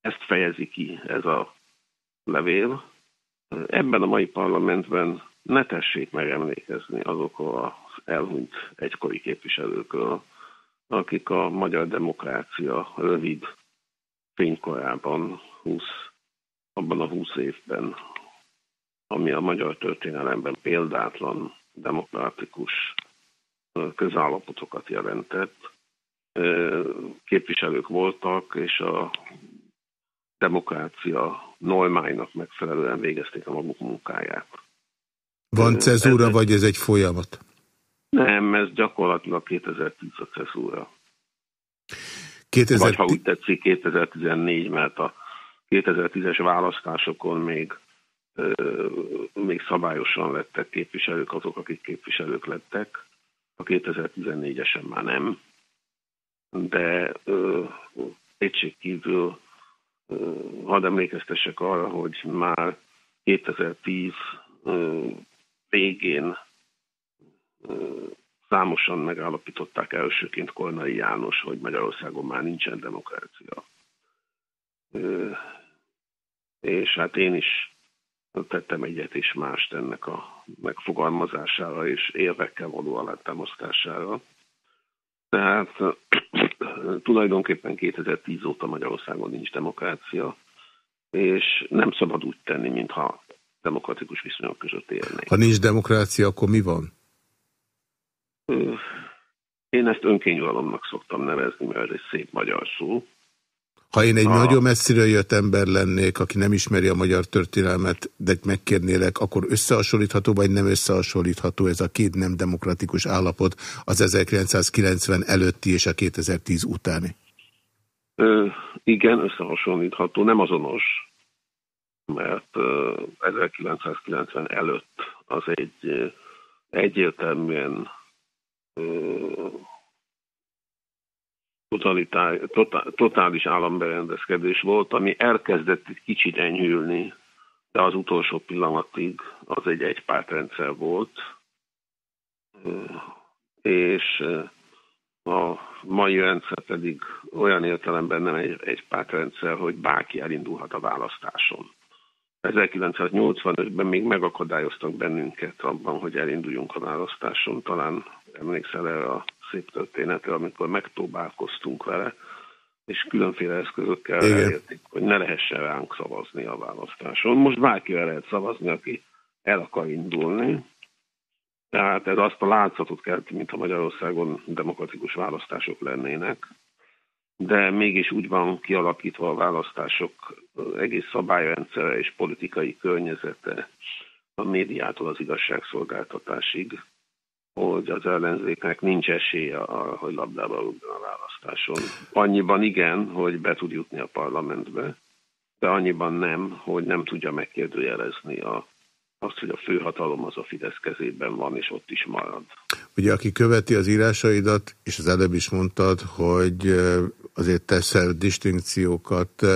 ezt fejezi ki ez a levél. Ebben a mai parlamentben ne tessék megemlékezni azokról az elhunyt egykori képviselőkről, akik a magyar demokrácia rövid fénykorában, 20, abban a 20 évben, ami a magyar történelemben példátlan demokratikus közállapotokat jelentett, képviselők voltak, és a demokrácia normáinak megfelelően végezték a maguk munkáját. Van cezúra, vagy ez egy folyamat? Nem, ez gyakorlatilag 2010 a cezúra. 2000... Vagy ha úgy tetszik, 2014, mert a 2010-es választásokon még, ö, még szabályosan lettek képviselők azok, akik képviselők lettek. A 2014-esen már nem. De egység kívül ö, hadd emlékeztessek arra, hogy már 2010 ö, végén számosan megállapították elsőként Kornai János, hogy Magyarországon már nincsen demokrácia. És hát én is tettem egyet és mást ennek a megfogalmazására és érvekkel való alátámasztására. Tehát tulajdonképpen 2010 óta Magyarországon nincs demokrácia, és nem szabad úgy tenni, mintha demokratikus viszonyok között élnénk. Ha nincs demokrácia, akkor mi van? Én ezt önkényuralomnak szoktam nevezni, mert ez egy szép magyar szó. Ha én egy Ha- nagyon messziről jött ember lennék, aki nem ismeri a magyar történelmet, de megkérnélek, akkor összehasonlítható, vagy nem összehasonlítható ez a két nem demokratikus állapot az 1990 előtti és a 2010 utáni? Ö, igen, összehasonlítható, nem azonos, mert ö, 1990 előtt az egy egyértelműen totalitá, totá, totális államberendezkedés volt, ami elkezdett kicsit enyhülni, de az utolsó pillanatig az egy egypártrendszer volt, és a mai rendszer pedig olyan értelemben nem egy, egy pártrendszer, hogy bárki elindulhat a választáson. 1985-ben még megakadályoztak bennünket abban, hogy elinduljunk a választáson. Talán emlékszel erre a szép történetre, amikor megpróbálkoztunk vele, és különféle eszközökkel Igen. elérték, hogy ne lehessen ránk szavazni a választáson. Most bárkivel lehet szavazni, aki el akar indulni. Tehát ez azt a látszatot kelti, mintha Magyarországon demokratikus választások lennének, de mégis úgy van kialakítva a választások egész szabályrendszere és politikai környezete a médiától az igazságszolgáltatásig, hogy az ellenzéknek nincs esélye arra, hogy labdába rúgjon a választáson. Annyiban igen, hogy be tud jutni a parlamentbe, de annyiban nem, hogy nem tudja megkérdőjelezni a, azt, hogy a főhatalom az a Fidesz kezében van, és ott is marad. Ugye, aki követi az írásaidat, és az előbb is mondtad, hogy azért teszel distinkciókat.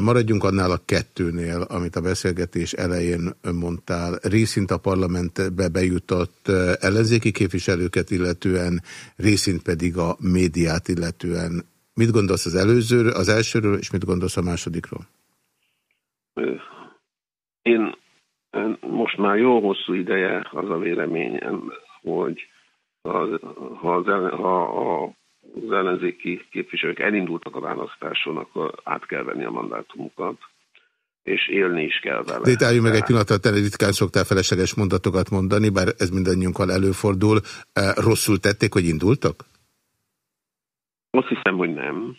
Maradjunk annál a kettőnél, amit a beszélgetés elején mondtál. Részint a parlamentbe bejutott ellenzéki képviselőket illetően, részint pedig a médiát illetően. Mit gondolsz az előzőről, az elsőről, és mit gondolsz a másodikról? Én most már jó hosszú ideje az a véleményem, hogy az, ha, az, ellen- ha a, az ellenzéki képviselők elindultak a választáson, akkor át kell venni a mandátumukat, és élni is kell vele. De itt álljunk meg egy pillanatra, te ritkán szoktál felesleges mondatokat mondani, bár ez mindannyiunkkal előfordul. Ö, Rosszul tették, hogy indultak? Azt hiszem, hogy nem.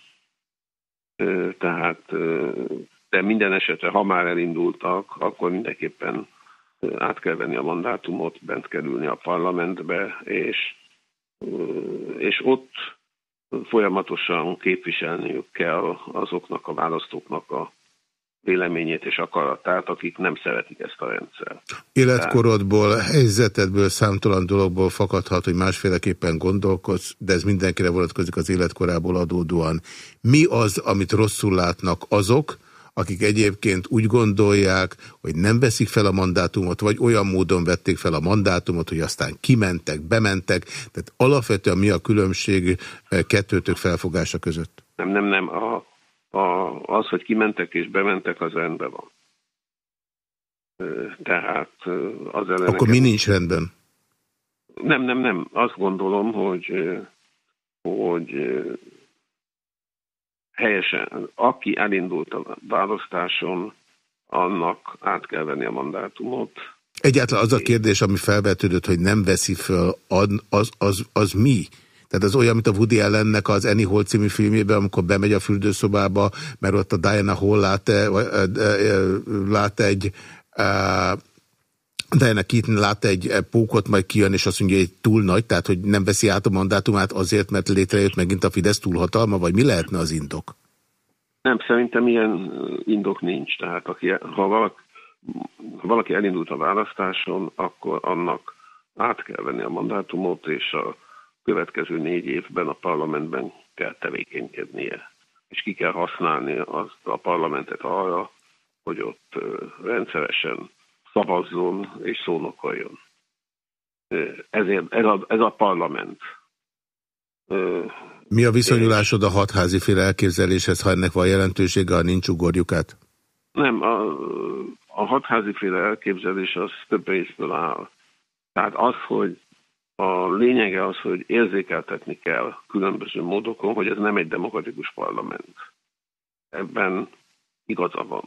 Tehát, de minden esetre, ha már elindultak, akkor mindenképpen át kell venni a mandátumot, bent kell ülni a parlamentbe, és, és ott folyamatosan képviselniük kell azoknak a választóknak a véleményét és akaratát, akik nem szeretik ezt a rendszert. Életkorodból, helyzetedből, számtalan dologból fakadhat, hogy másféleképpen gondolkodsz, de ez mindenkire vonatkozik az életkorából adódóan. Mi az, amit rosszul látnak azok, akik egyébként úgy gondolják, hogy nem veszik fel a mandátumot, vagy olyan módon vették fel a mandátumot, hogy aztán kimentek, bementek. Tehát alapvetően mi a különbség eh, kettőtök felfogása között? Nem, nem, nem. A, a, az, hogy kimentek és bementek, az rendben van. Tehát az ellen Akkor mi nincs rendben? Nem, nem, nem. Azt gondolom, hogy, hogy helyesen, aki elindult a választáson, annak át kell venni a mandátumot. Egyáltalán az a kérdés, ami felvetődött, hogy nem veszi föl, az, az, az mi? Tehát az olyan, mint a Woody Allennek az Annie Hall című filmjében, amikor bemegy a fürdőszobába, mert ott a Diana Hall lát, lát egy Diana Keaton lát egy pókot, majd kijön, és azt mondja, hogy túl nagy, tehát hogy nem veszi át a mandátumát azért, mert létrejött megint a Fidesz túlhatalma, vagy mi lehetne az indok? Nem, szerintem ilyen indok nincs. Tehát aki, ha valaki, ha valaki elindult a választáson, akkor annak át kell venni a mandátumot, és a következő négy évben a parlamentben kell tevékenykednie. És ki kell használni azt a parlamentet arra, hogy ott rendszeresen szavazzon és szónokoljon. Ezért ez a, ez a parlament. Mi a viszonyulásod a hatházi féle elképzeléshez, ha ennek van jelentősége, ha nincs ugorjuk át? Nem, a, a hatházi féle elképzelés az több részből áll. Tehát az, hogy a lényege az, hogy érzékeltetni kell különböző módokon, hogy ez nem egy demokratikus parlament. Ebben igaza van.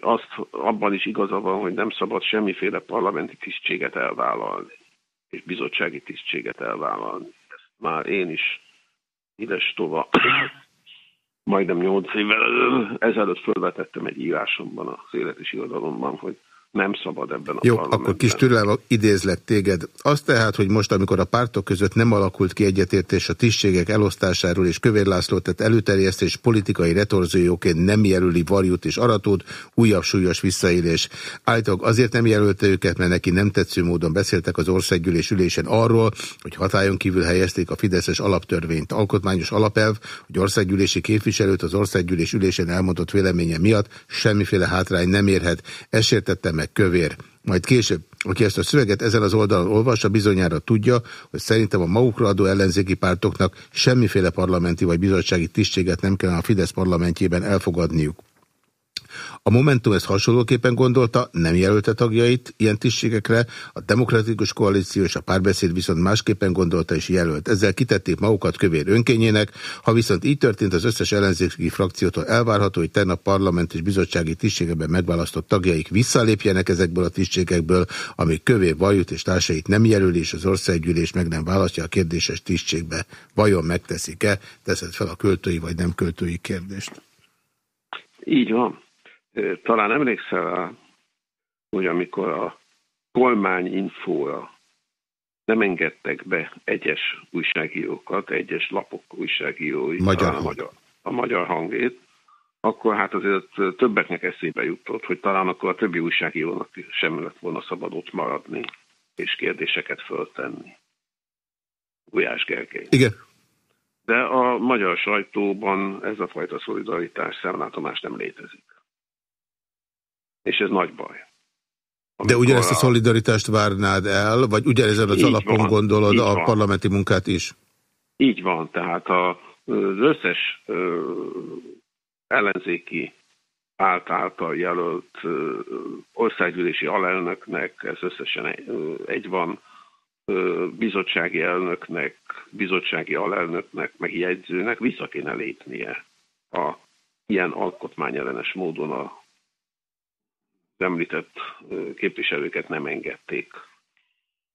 Azt abban is igaza van, hogy nem szabad semmiféle parlamenti tisztséget elvállalni, és bizottsági tisztséget elvállalni. Ezt már én is ides tova majdnem nyolc évvel ezelőtt fölvetettem egy írásomban az élet és irodalomban, hogy nem szabad ebben a Jó, akkor kis türelem, idézlek téged. Azt tehát, hogy most, amikor a pártok között nem alakult ki egyetértés a tisztségek elosztásáról, és Kövér László tett előterjesztés politikai retorzióként nem jelöli Varjút és Aratót, újabb súlyos visszaélés. Állítólag azért nem jelölte őket, mert neki nem tetsző módon beszéltek az országgyűlés ülésen arról, hogy hatályon kívül helyezték a Fideszes alaptörvényt. Alkotmányos alapelv, hogy országgyűlési képviselőt az országgyűlés ülésen elmondott véleménye miatt semmiféle hátrány nem érhet. Ez meg kövér. Majd később, aki ezt a szöveget ezen az oldalon olvassa, bizonyára tudja, hogy szerintem a magukra adó ellenzéki pártoknak semmiféle parlamenti vagy bizottsági tisztséget nem kellene a Fidesz parlamentjében elfogadniuk. A Momentum ezt hasonlóképpen gondolta, nem jelölte tagjait ilyen tisztségekre, a Demokratikus Koalíció és a Párbeszéd viszont másképpen gondolta és jelölt. Ezzel kitették magukat kövér önkényének, ha viszont így történt, az összes ellenzéki frakciótól elvárható, hogy tegnap parlament és bizottsági tisztségekben megválasztott tagjaik visszalépjenek ezekből a tisztségekből, amíg kövér vajut és társait nem jelöli, és az országgyűlés meg nem választja a kérdéses tisztségbe. Vajon megteszik-e? Teszed fel a költői vagy nem költői kérdést. Így van. Talán emlékszel rá, hogy amikor a infóra nem engedtek be egyes újságírókat, egyes lapok újságírói, magyar a, magyar, a magyar hangét, akkor hát azért többeknek eszébe jutott, hogy talán akkor a többi újságírónak sem lett volna szabad ott maradni, és kérdéseket föltenni. Gulyás Gergely. Igen. De a magyar sajtóban ez a fajta szolidaritás szemlátomás nem létezik és ez nagy baj. De ugyanezt a szolidaritást várnád el, vagy ugyanezen az alapon van, gondolod a van. parlamenti munkát is? Így van, tehát a, az összes ö, ellenzéki párt által jelölt ö, országgyűlési alelnöknek, ez összesen egy, van, ö, bizottsági elnöknek, bizottsági alelnöknek, meg jegyzőnek vissza kéne lépnie a ilyen alkotmányellenes módon a említett képviselőket nem engedték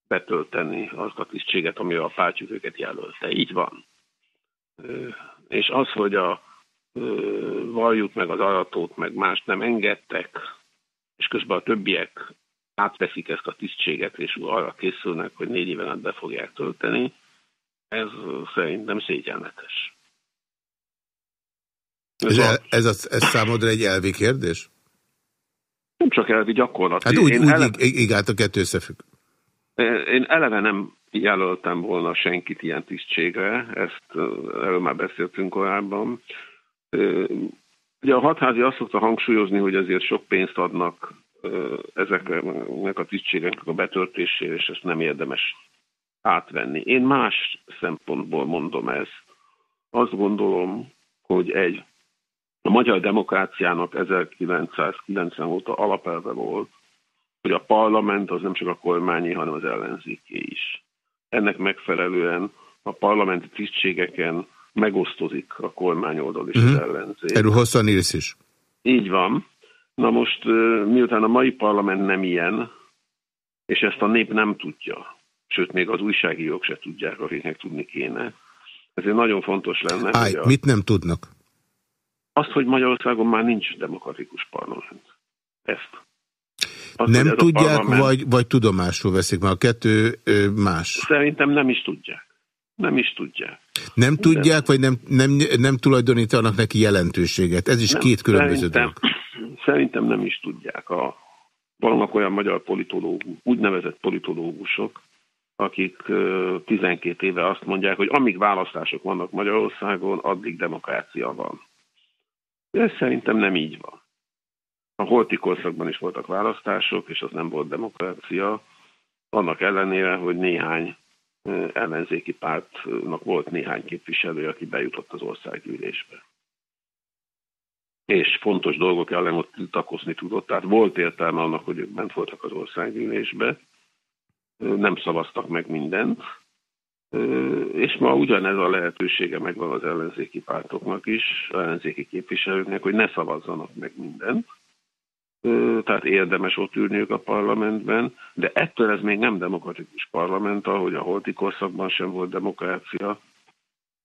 betölteni azt a tisztséget, ami a pártjuk őket jelölte. Így van. És az, hogy a valjuk meg az aratót, meg más nem engedtek, és közben a többiek átveszik ezt a tisztséget, és arra készülnek, hogy négy éven át be fogják tölteni, ez szerintem szégyenletes. Ez, ez, ez, a, ez számodra egy elvi kérdés? Nem csak elvi gyakorlat. Hát úgy, én úgy eleve, igen, a kettő összefügg. Én eleve nem jelöltem volna senkit ilyen tisztségre, ezt erről már beszéltünk korábban. Ugye a hatházi azt szokta hangsúlyozni, hogy ezért sok pénzt adnak ezeknek a tisztségeknek a betöltésére, és ezt nem érdemes átvenni. Én más szempontból mondom ezt. Azt gondolom, hogy egy a magyar demokráciának 1990 óta alapelve volt, hogy a parlament az nem csak a kormányi, hanem az ellenzéké is. Ennek megfelelően a parlamenti tisztségeken megosztozik a kormány oldal és uh -huh. az mhm. ellenzék. Erről hosszan írsz is. Így van. Na most, miután a mai parlament nem ilyen, és ezt a nép nem tudja, sőt, még az újságírók se tudják, akiknek tudni kéne, ezért nagyon fontos lenne. Állj, a... mit nem tudnak? Azt, hogy Magyarországon már nincs demokratikus parlament. Ezt. Az, Nem ez tudják, parlament- vagy, vagy tudomásul veszik, mert a kettő ö, más. Szerintem nem is tudják. Nem is tudják. Nem tudják, vagy nem, nem, nem tulajdonítanak neki jelentőséget. Ez is Nem, két különböző szerintem, dolog. Szerintem nem is tudják. A, vannak olyan magyar politológus, úgynevezett politológusok, akik ö, 12 éve azt mondják, hogy amíg választások vannak Magyarországon, addig demokrácia van. Ez szerintem nem így van. A holti korszakban is voltak választások, és az nem volt demokrácia. Annak ellenére, hogy néhány ellenzéki pártnak volt néhány képviselő, aki bejutott az országgyűlésbe és fontos dolgok ellen ott tiltakozni tudott. Tehát volt értelme annak, hogy ők bent voltak az országgyűlésbe, nem szavaztak meg mindent, és ma ugyanez a lehetősége megvan az ellenzéki pártoknak is, az ellenzéki képviselőknek, hogy ne szavazzanak meg mindent. Tehát érdemes ott ülniük a parlamentben, de ettől ez még nem demokratikus parlament, ahogy a holti korszakban sem volt demokrácia.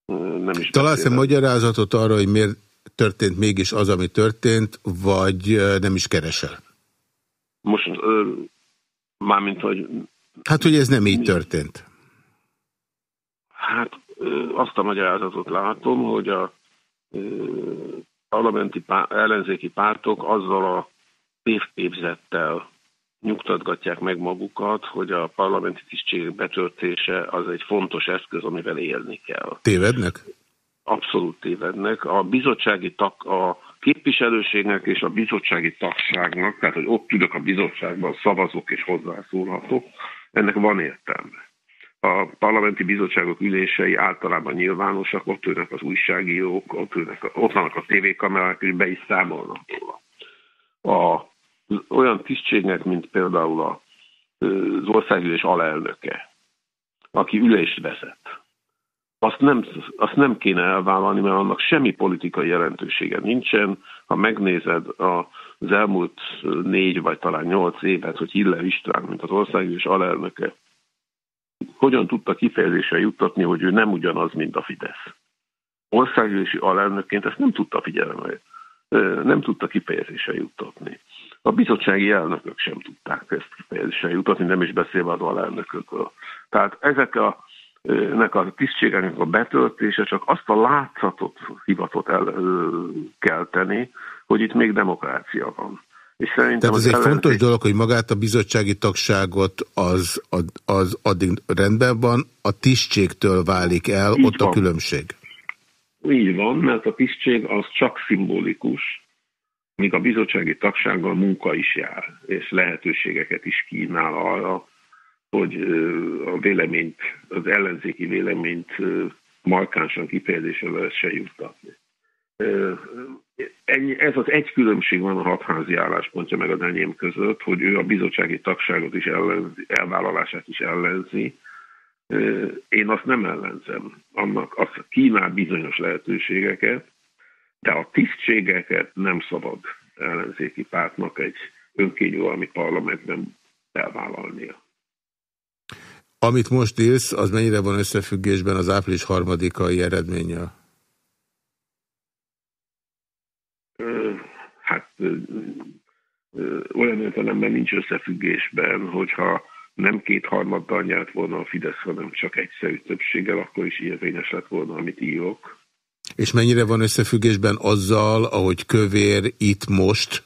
Nem is Találsz-e magyarázatot arra, hogy miért történt mégis az, ami történt, vagy nem is keresel? Most mármint, hogy Hát, hogy ez nem így történt. Hát azt a magyarázatot látom, hogy a parlamenti pá- ellenzéki pártok azzal a tévképzettel nyugtatgatják meg magukat, hogy a parlamenti tisztségek betöltése az egy fontos eszköz, amivel élni kell. Tévednek? Abszolút tévednek. A bizottsági tag, a képviselőségnek és a bizottsági tagságnak, tehát hogy ott ülök a bizottságban, szavazok és hozzászólhatok, ennek van értelme. A parlamenti bizottságok ülései általában nyilvánosak, ott ülnek az újságírók, ott, ülnek, ott vannak a tévékamerák, és be is számolnak róla. A, olyan tisztségnek, mint például a, az országgyűlés alelnöke, aki ülést vezet, azt nem, azt nem kéne elvállalni, mert annak semmi politikai jelentősége nincsen. Ha megnézed az elmúlt négy vagy talán nyolc évet, hogy Hiller István, mint az országgyűlés alelnöke, hogyan tudta kifejezésre juttatni, hogy ő nem ugyanaz, mint a Fidesz. Országgyűlési alelnökként ezt nem tudta figyelembe, nem tudta kifejezésre juttatni. A bizottsági elnökök sem tudták ezt kifejezésre juttatni, nem is beszélve az alelnökökről. Tehát ezek a nek a tisztségeknek a betöltése csak azt a látszatot hivatott el kelteni, hogy itt még demokrácia van. És szerintem Tehát ez egy ellenzék- fontos dolog, hogy magát a bizottsági tagságot az, az, az addig rendben van, a tisztségtől válik el, Így ott a van. különbség. Így van, mert a tisztség az csak szimbolikus, míg a bizottsági tagsággal munka is jár, és lehetőségeket is kínál arra, hogy a véleményt, az ellenzéki véleményt markánsan kifejezésre lehessen juttatni. Ennyi- Ez az egy különbség van a hatházi álláspontja meg az enyém között, hogy ő a bizottsági tagságot is ellenzi, elvállalását is ellenzi, Én azt nem ellenzem. Annak az kínál bizonyos lehetőségeket, de a tisztségeket nem szabad ellenzéki pártnak egy önkényuralmi parlamentben elvállalnia. Amit most írsz, az mennyire van összefüggésben az április harmadikai eredménnyel? Ö, Hát olyan értelemben nincs összefüggésben, hogyha nem kétharmaddal nyert volna a Fidesz, hanem csak egyszerű többséggel, akkor is érvényes lett volna, amit írok. És mennyire van összefüggésben azzal, ahogy Kövér itt most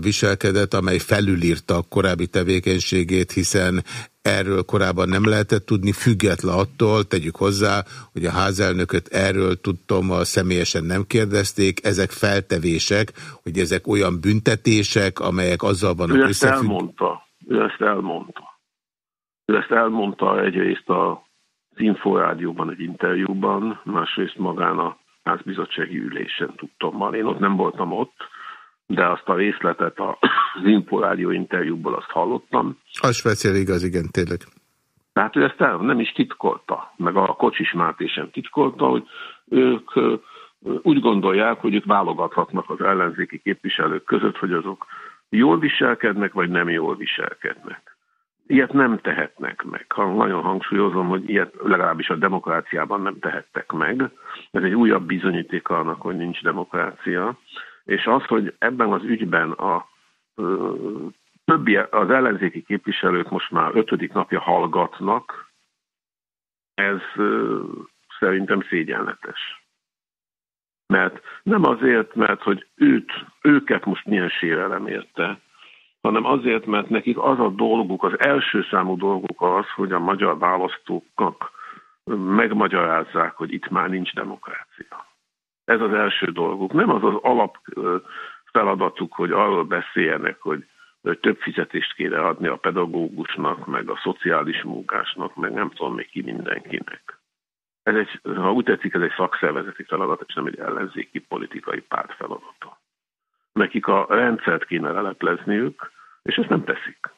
viselkedett, amely felülírta a korábbi tevékenységét, hiszen erről korábban nem lehetett tudni, független attól, tegyük hozzá, hogy a házelnököt erről tudtom, a személyesen nem kérdezték, ezek feltevések, hogy ezek olyan büntetések, amelyek azzal vannak Ő ezt elmondta. Ő ezt elmondta. Ő ezt elmondta egyrészt az Inforádióban egy interjúban, másrészt magán a házbizottsági ülésen tudtam. Én ott nem voltam ott, de azt a részletet az Inforádió interjúból azt hallottam. Az speciál igaz, igen, tényleg. Tehát ő ezt el, nem is titkolta, meg a Kocsis Máté sem titkolta, hogy ők úgy gondolják, hogy ők válogathatnak az ellenzéki képviselők között, hogy azok jól viselkednek, vagy nem jól viselkednek. Ilyet nem tehetnek meg. Ha Nagyon hangsúlyozom, hogy ilyet legalábbis a demokráciában nem tehettek meg. Ez egy újabb bizonyíték annak, hogy nincs demokrácia. És az, hogy ebben az ügyben a többi az ellenzéki képviselők most már ötödik napja hallgatnak, ez szerintem szégyenletes. Mert nem azért, mert hogy őt, őket most milyen sérelem érte, hanem azért, mert nekik az a dolguk, az első számú dolguk az, hogy a magyar választóknak megmagyarázzák, hogy itt már nincs demokrácia. Ez az első dolguk. Nem az az alap feladatuk, hogy arról beszéljenek, hogy több fizetést kéne adni a pedagógusnak, meg a szociális munkásnak, meg nem tudom még ki mindenkinek. Ez egy, ha úgy tetszik, ez egy szakszervezeti feladat, és nem egy ellenzéki politikai párt feladata. Nekik a rendszert kéne leleplezniük, és ezt nem teszik.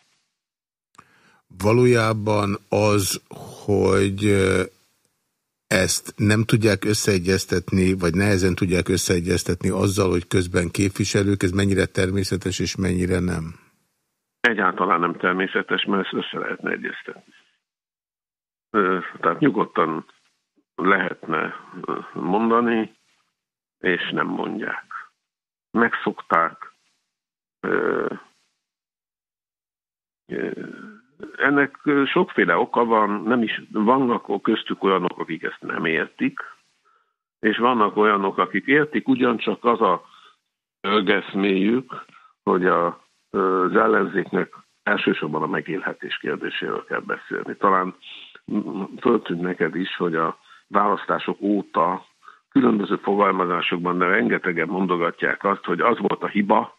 Valójában az, hogy ezt nem tudják összeegyeztetni, vagy nehezen tudják összeegyeztetni azzal, hogy közben képviselők, ez mennyire természetes és mennyire nem? Egyáltalán nem természetes, mert ezt össze lehetne egyeztetni. Tehát nyugodtan lehetne mondani, és nem mondják. Megszokták. Ennek sokféle oka van, nem is vannak köztük olyanok, akik ezt nem értik, és vannak olyanok, akik értik, ugyancsak az a örgeszméjük, hogy a, az ellenzéknek elsősorban a megélhetés kérdéséről kell beszélni. Talán föltűnt neked is, hogy a választások óta különböző fogalmazásokban, de rengetegen mondogatják azt, hogy az volt a hiba,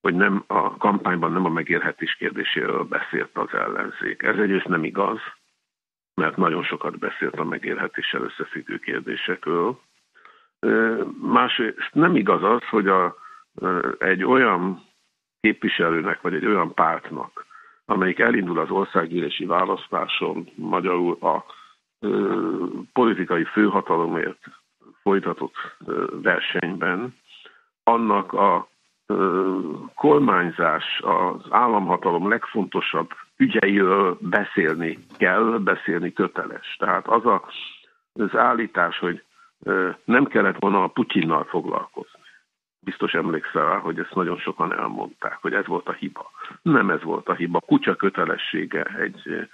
hogy nem a kampányban nem a megélhetés kérdéséről beszélt az ellenzék. Ez egyrészt nem igaz, mert nagyon sokat beszélt a megélhetéssel összefüggő kérdésekről. Másrészt nem igaz az, hogy a, egy olyan képviselőnek, vagy egy olyan pártnak, amelyik elindul az országgyűlési választáson, magyarul a politikai főhatalomért folytatott versenyben, annak a kormányzás, az államhatalom legfontosabb ügyeiről beszélni kell, beszélni köteles. Tehát az a, az állítás, hogy nem kellett volna a Putyinnal foglalkozni. Biztos emlékszel rá, hogy ezt nagyon sokan elmondták, hogy ez volt a hiba. Nem ez volt a hiba. Kutya kötelessége egy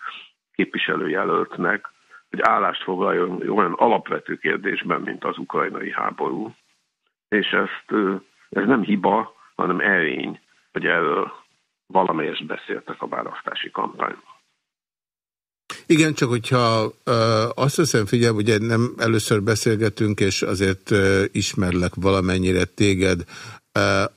képviselőjelöltnek, hogy állást foglaljon olyan alapvető kérdésben, mint az ukrajnai háború. És ezt, ez nem hiba, hanem erény, hogy erről valamelyest beszéltek a választási kampányban. Igen, csak hogyha azt hiszem, figyelj, ugye nem először beszélgetünk, és azért ismerlek valamennyire téged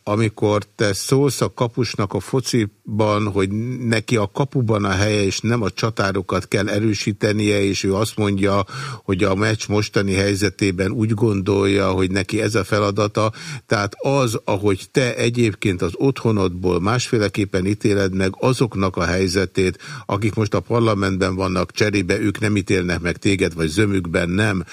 amikor te szólsz a kapusnak a fociban, hogy neki a kapuban a helye, és nem a csatárokat kell erősítenie, és ő azt mondja, hogy a meccs mostani helyzetében úgy gondolja, hogy neki ez a feladata. Tehát az, ahogy te egyébként az otthonodból másféleképpen ítéled meg azoknak a helyzetét, akik most a parlamentben vannak cserébe, ők nem ítélnek meg téged, vagy zömükben nem,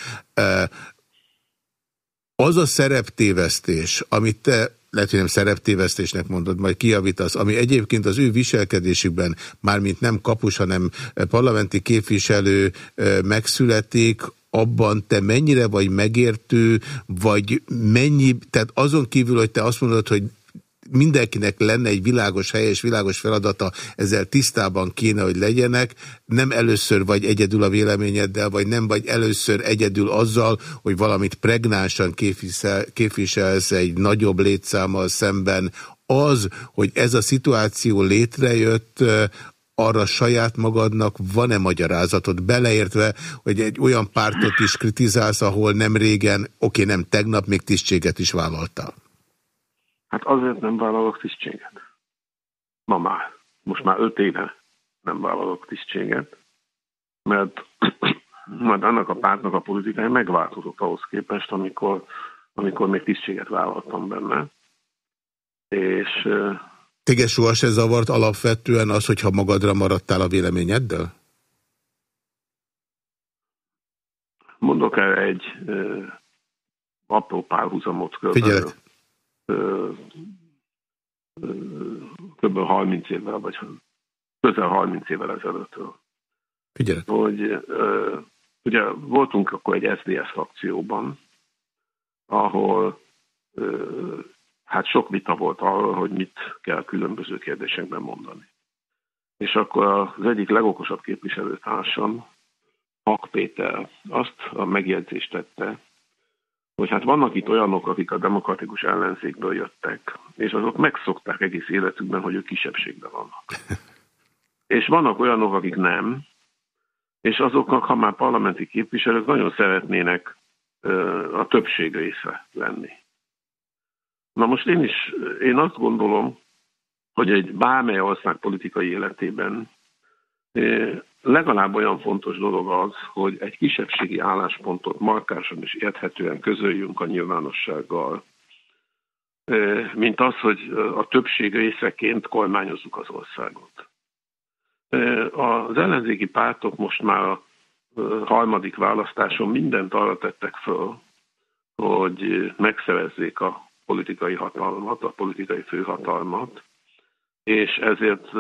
az a szereptévesztés, amit te lehet, hogy nem szereptévesztésnek mondod, majd kiavítasz, ami egyébként az ő viselkedésükben, mármint nem kapus, hanem parlamenti képviselő megszületik, abban te mennyire vagy megértő, vagy mennyi, tehát azon kívül, hogy te azt mondod, hogy mindenkinek lenne egy világos helyes, világos feladata, ezzel tisztában kéne, hogy legyenek. Nem először vagy egyedül a véleményeddel, vagy nem vagy először egyedül azzal, hogy valamit pregnánsan képvisel, képviselsz egy nagyobb létszámmal szemben. Az, hogy ez a szituáció létrejött, arra saját magadnak van-e magyarázatod, beleértve, hogy egy olyan pártot is kritizálsz, ahol nem régen, oké, nem tegnap, még tisztséget is vállaltál? Hát azért nem vállalok tisztséget. Ma már. Most már öt éve nem vállalok tisztséget, mert, mert annak a pártnak a politikája megváltozott ahhoz képest, amikor, amikor még tisztséget vállaltam benne. És... Téged soha se zavart alapvetően az, hogyha magadra maradtál a véleményeddel? Mondok el egy ö, apró párhuzamot. Figyelj kb. 30 évvel, vagy közel 30 évvel ezelőttől. Figyelj. Hogy ugye voltunk akkor egy SDS frakcióban, ahol hát sok vita volt arról, hogy mit kell különböző kérdésekben mondani. És akkor az egyik legokosabb képviselőtársam, Hak Péter azt a megjegyzést tette, hogy hát vannak itt olyanok, akik a demokratikus ellenzékből jöttek, és azok megszokták egész életükben, hogy ők kisebbségben vannak. És vannak olyanok, akik nem, és azoknak, ha már parlamenti képviselők, nagyon szeretnének a többség része lenni. Na most én is, én azt gondolom, hogy egy bármely ország politikai életében legalább olyan fontos dolog az, hogy egy kisebbségi álláspontot markásan és érthetően közöljünk a nyilvánossággal, mint az, hogy a többség részeként kormányozzuk az országot. Az ellenzéki pártok most már a harmadik választáson mindent arra tettek föl, hogy megszerezzék a politikai hatalmat, a politikai főhatalmat, és ezért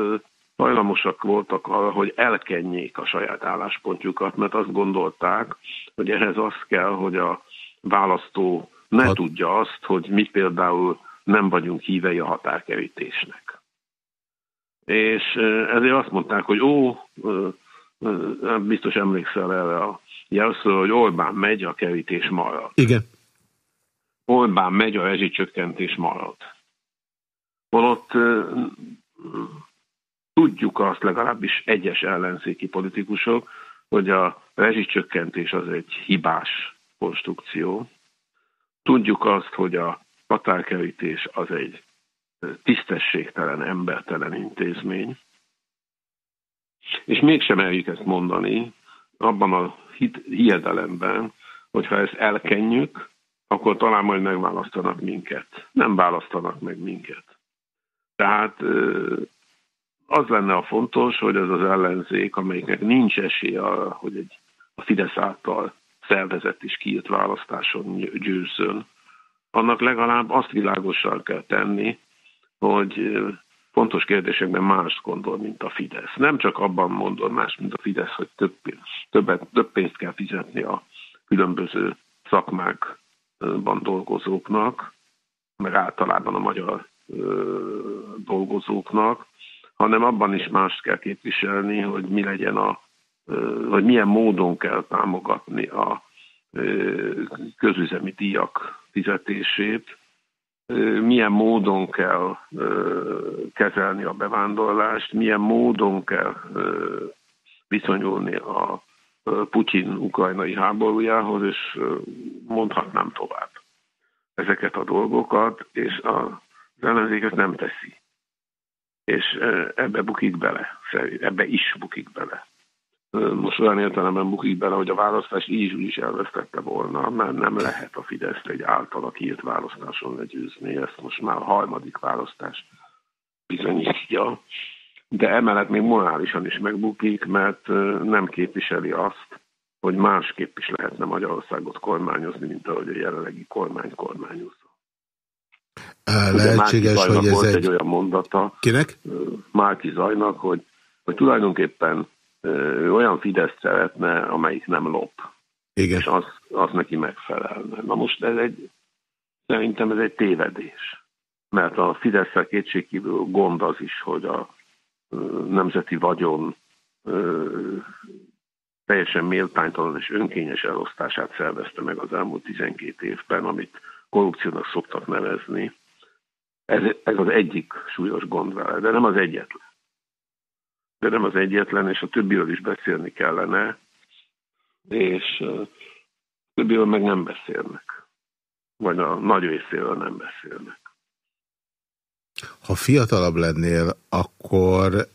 hajlamosak voltak arra, hogy elkenjék a saját álláspontjukat, mert azt gondolták, hogy ehhez az kell, hogy a választó ne hát. tudja azt, hogy mi például nem vagyunk hívei a határkerítésnek. És ezért azt mondták, hogy ó, biztos emlékszel erre a jelszóra, hogy Orbán megy, a kerítés marad. Igen. Orbán megy, a rezsicsökkentés marad. Holott tudjuk azt legalábbis egyes ellenzéki politikusok, hogy a rezsicsökkentés az egy hibás konstrukció. Tudjuk azt, hogy a határkerítés az egy tisztességtelen, embertelen intézmény. És mégsem eljük ezt mondani, abban a hiedelemben, hogy ha ezt elkenjük, akkor talán majd megválasztanak minket. Nem választanak meg minket. Tehát az lenne a fontos, hogy az az ellenzék, amelyiknek nincs esélye hogy egy a Fidesz által szervezett és kiírt választáson győzzön, annak legalább azt világosan kell tenni, hogy fontos kérdésekben más gondol, mint a Fidesz. Nem csak abban mondod más, mint a Fidesz, hogy több, többet, több pénzt kell fizetni a különböző szakmákban dolgozóknak, meg általában a magyar dolgozóknak, hanem abban is mást kell képviselni, hogy mi legyen a, hogy milyen módon kell támogatni a közüzemi díjak fizetését, milyen módon kell kezelni a bevándorlást, milyen módon kell viszonyulni a Putyin ukrajnai háborújához, és mondhatnám tovább ezeket a dolgokat, és az ellenzék ezt nem teszi és ebbe bukik bele, ebbe is bukik bele. Most olyan értelemben bukik bele, hogy a választást így is, is elvesztette volna, mert nem lehet a Fidesz egy általa kiírt választáson legyőzni, ezt most már a harmadik választás bizonyítja. De emellett még morálisan is megbukik, mert nem képviseli azt, hogy másképp is lehetne Magyarországot kormányozni, mint ahogy a jelenlegi kormány kormányozza. Lehetséges, hogy ez egy... egy olyan mondata. Kinek? Márki Zajnak, hogy, hogy tulajdonképpen ö, olyan Fidesz szeretne, amelyik nem lop. Igen. És az, az neki megfelelne. Na most ez egy, szerintem ez egy tévedés. Mert a fidesz kétségkívül gond az is, hogy a nemzeti vagyon teljesen méltánytalan és önkényes elosztását szervezte meg az elmúlt 12 évben, amit korrupciónak szoktak nevezni. Ez, ez az egyik súlyos gond vele, de nem az egyetlen. De nem az egyetlen, és a többiről is beszélni kellene, és uh, többiről meg nem beszélnek. Vagy a nagy részéről nem beszélnek. Ha fiatalabb lennél, akkor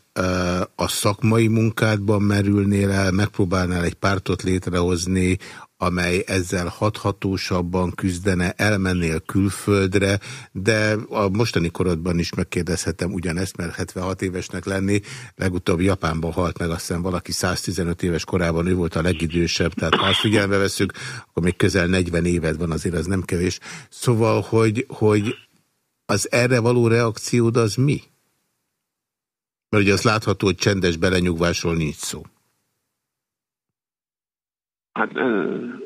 a szakmai munkádban merülnél el, megpróbálnál egy pártot létrehozni, amely ezzel hathatósabban küzdene, elmennél külföldre, de a mostani korodban is megkérdezhetem ugyanezt, mert 76 évesnek lenni, legutóbb Japánban halt meg, azt hiszem valaki 115 éves korában, ő volt a legidősebb, tehát ha azt figyelme veszük, akkor még közel 40 éved van, azért az nem kevés. Szóval, hogy, hogy az erre való reakciód az mi? Mert ugye az látható, hogy csendes belenyugvásról nincs szó. Hát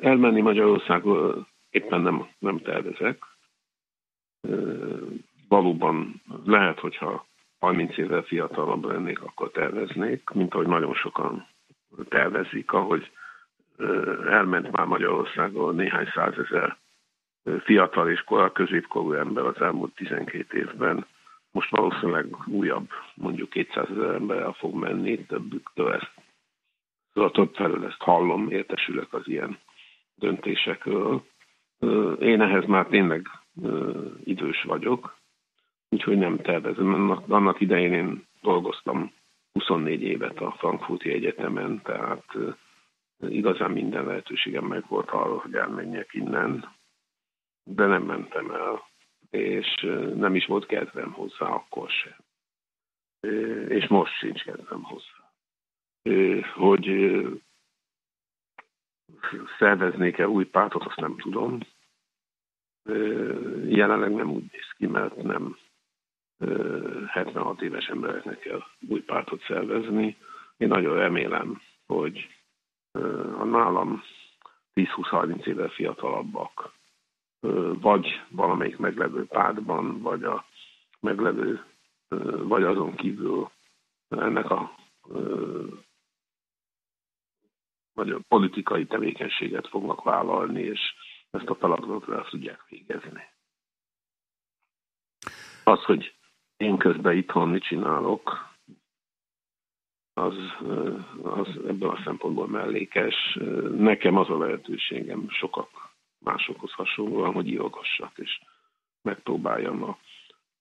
elmenni Magyarországról éppen nem, nem tervezek. valóban lehet, hogyha 30 évvel fiatalabb lennék, akkor terveznék, mint ahogy nagyon sokan tervezik, ahogy elment már Magyarországon néhány százezer fiatal és középkorú ember az elmúlt 12 évben. Most valószínűleg újabb, mondjuk 200 ezer emberrel fog menni, többüktől ezt, szóval több felől ezt hallom, értesülök az ilyen döntésekről. Én ehhez már tényleg idős vagyok, úgyhogy nem tervezem. Annak, idején én dolgoztam 24 évet a Frankfurti Egyetemen, tehát igazán minden lehetőségem meg volt arra, hogy elmenjek innen, de nem mentem el, és nem is volt kedvem hozzá akkor sem. És most sincs kedvem hozzá. Hogy szerveznék-e új pártot, azt nem tudom. Jelenleg nem úgy néz ki, mert nem 76 éves embereknek kell új pártot szervezni. Én nagyon remélem, hogy a nálam 10-20-30 évvel fiatalabbak, vagy valamelyik meglevő pártban, vagy a meglevő, vagy azon kívül ennek a vagy politikai tevékenységet fognak vállalni, és ezt a feladatot el tudják végezni. Az, hogy én közben itthon mit csinálok, az, az ebből a szempontból mellékes. Nekem az a lehetőségem sokak másokhoz hasonlóan, hogy írogassak, és megpróbáljam a,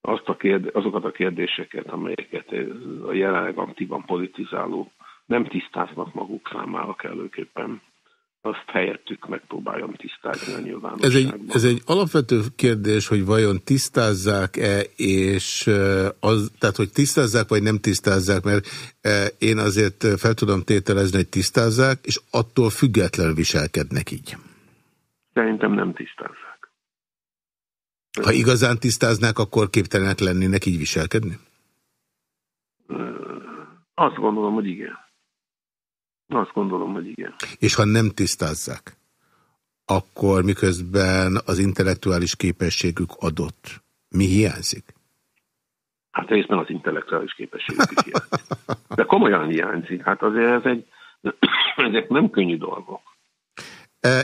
azt a kérde, azokat a kérdéseket, amelyeket a jelenleg aktívan politizáló nem tisztáznak maguk számára kellőképpen azt helyettük megpróbáljam tisztázni a nyilvánosságban. Ez egy, ez egy alapvető kérdés, hogy vajon tisztázzák-e, és az, tehát hogy tisztázzák, vagy nem tisztázzák, mert én azért fel tudom tételezni, hogy tisztázzák, és attól függetlenül viselkednek így. Szerintem nem tisztázzák. Ha igazán tisztáznák, akkor képtelenek lennének így viselkedni? Azt gondolom, hogy igen. Azt gondolom, hogy igen. És ha nem tisztázzák, akkor miközben az intellektuális képességük adott, mi hiányzik? Hát részben az intellektuális képességük is hiányzik. De komolyan hiányzik. Hát azért ez egy, ezek nem könnyű dolgok.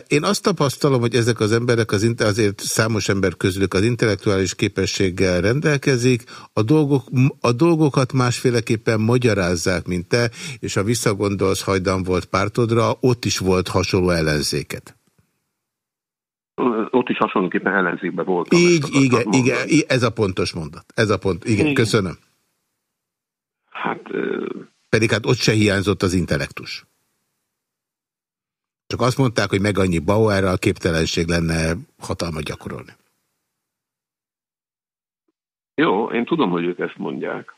Én azt tapasztalom, hogy ezek az emberek, az, azért számos ember közülük az intellektuális képességgel rendelkezik, a, dolgok, a dolgokat másféleképpen magyarázzák, mint te, és ha visszagondolsz, hajdan volt pártodra, ott is volt hasonló ellenzéket. Ott is hasonlóképpen ellenzékben volt. Így, igen, igen, ez a pontos mondat. Ez a pont, igen, igen. köszönöm. Hát... Pedig hát ott se hiányzott az intellektus. Csak azt mondták, hogy meg annyi Bauerrel képtelenség lenne hatalmat gyakorolni. Jó, én tudom, hogy ők ezt mondják.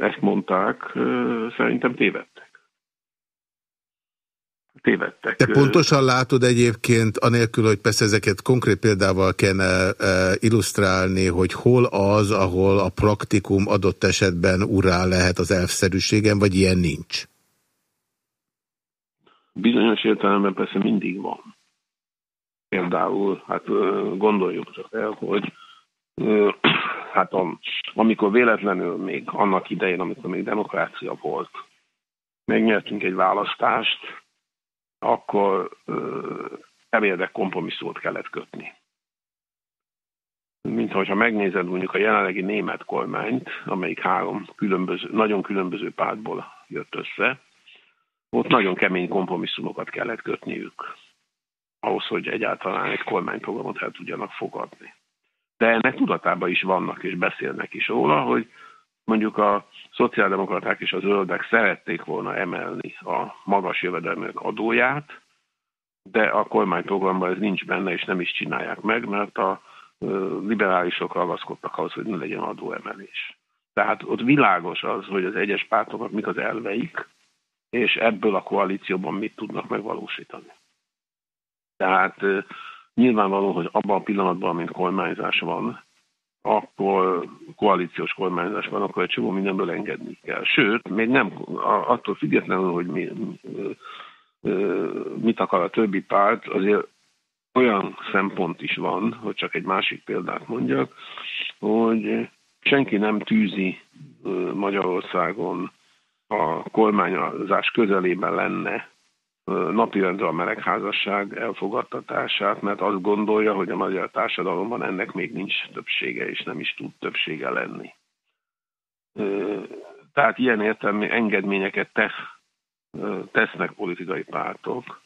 Ezt mondták, szerintem tévedtek. Tévedtek. Te pontosan látod egyébként, anélkül, hogy persze ezeket konkrét példával kellene illusztrálni, hogy hol az, ahol a praktikum adott esetben urá lehet az elfszerűségen, vagy ilyen nincs? Bizonyos értelemben persze mindig van. Például, hát gondoljuk csak el, hogy hát amikor véletlenül még annak idején, amikor még demokrácia volt, megnyertünk egy választást, akkor emérdek kompromisszót kellett kötni. Mint hogyha megnézed mondjuk a jelenlegi német kormányt, amelyik három különböző, nagyon különböző pártból jött össze, ott nagyon kemény kompromisszumokat kellett kötniük ahhoz, hogy egyáltalán egy kormányprogramot el tudjanak fogadni. De ennek tudatában is vannak, és beszélnek is róla, hogy mondjuk a szociáldemokraták és a zöldek szerették volna emelni a magas jövedelmek adóját, de a kormányprogramban ez nincs benne, és nem is csinálják meg, mert a liberálisok ragaszkodtak ahhoz, hogy ne legyen adóemelés. Tehát ott világos az, hogy az egyes pártoknak mik az elveik, és ebből a koalícióban mit tudnak megvalósítani. Tehát nyilvánvaló, hogy abban a pillanatban, mint kormányzás van, akkor koalíciós kormányzás van, akkor egy csomó mindenből engedni kell. Sőt, még nem attól függetlenül, hogy mi, mit akar a többi párt, azért olyan szempont is van, hogy csak egy másik példát mondjak, hogy senki nem tűzi Magyarországon a kormányozás közelében lenne napirendre a melegházasság elfogadtatását, mert azt gondolja, hogy a magyar társadalomban ennek még nincs többsége, és nem is tud többsége lenni. Tehát ilyen értelmi engedményeket tesz, tesznek politikai pártok,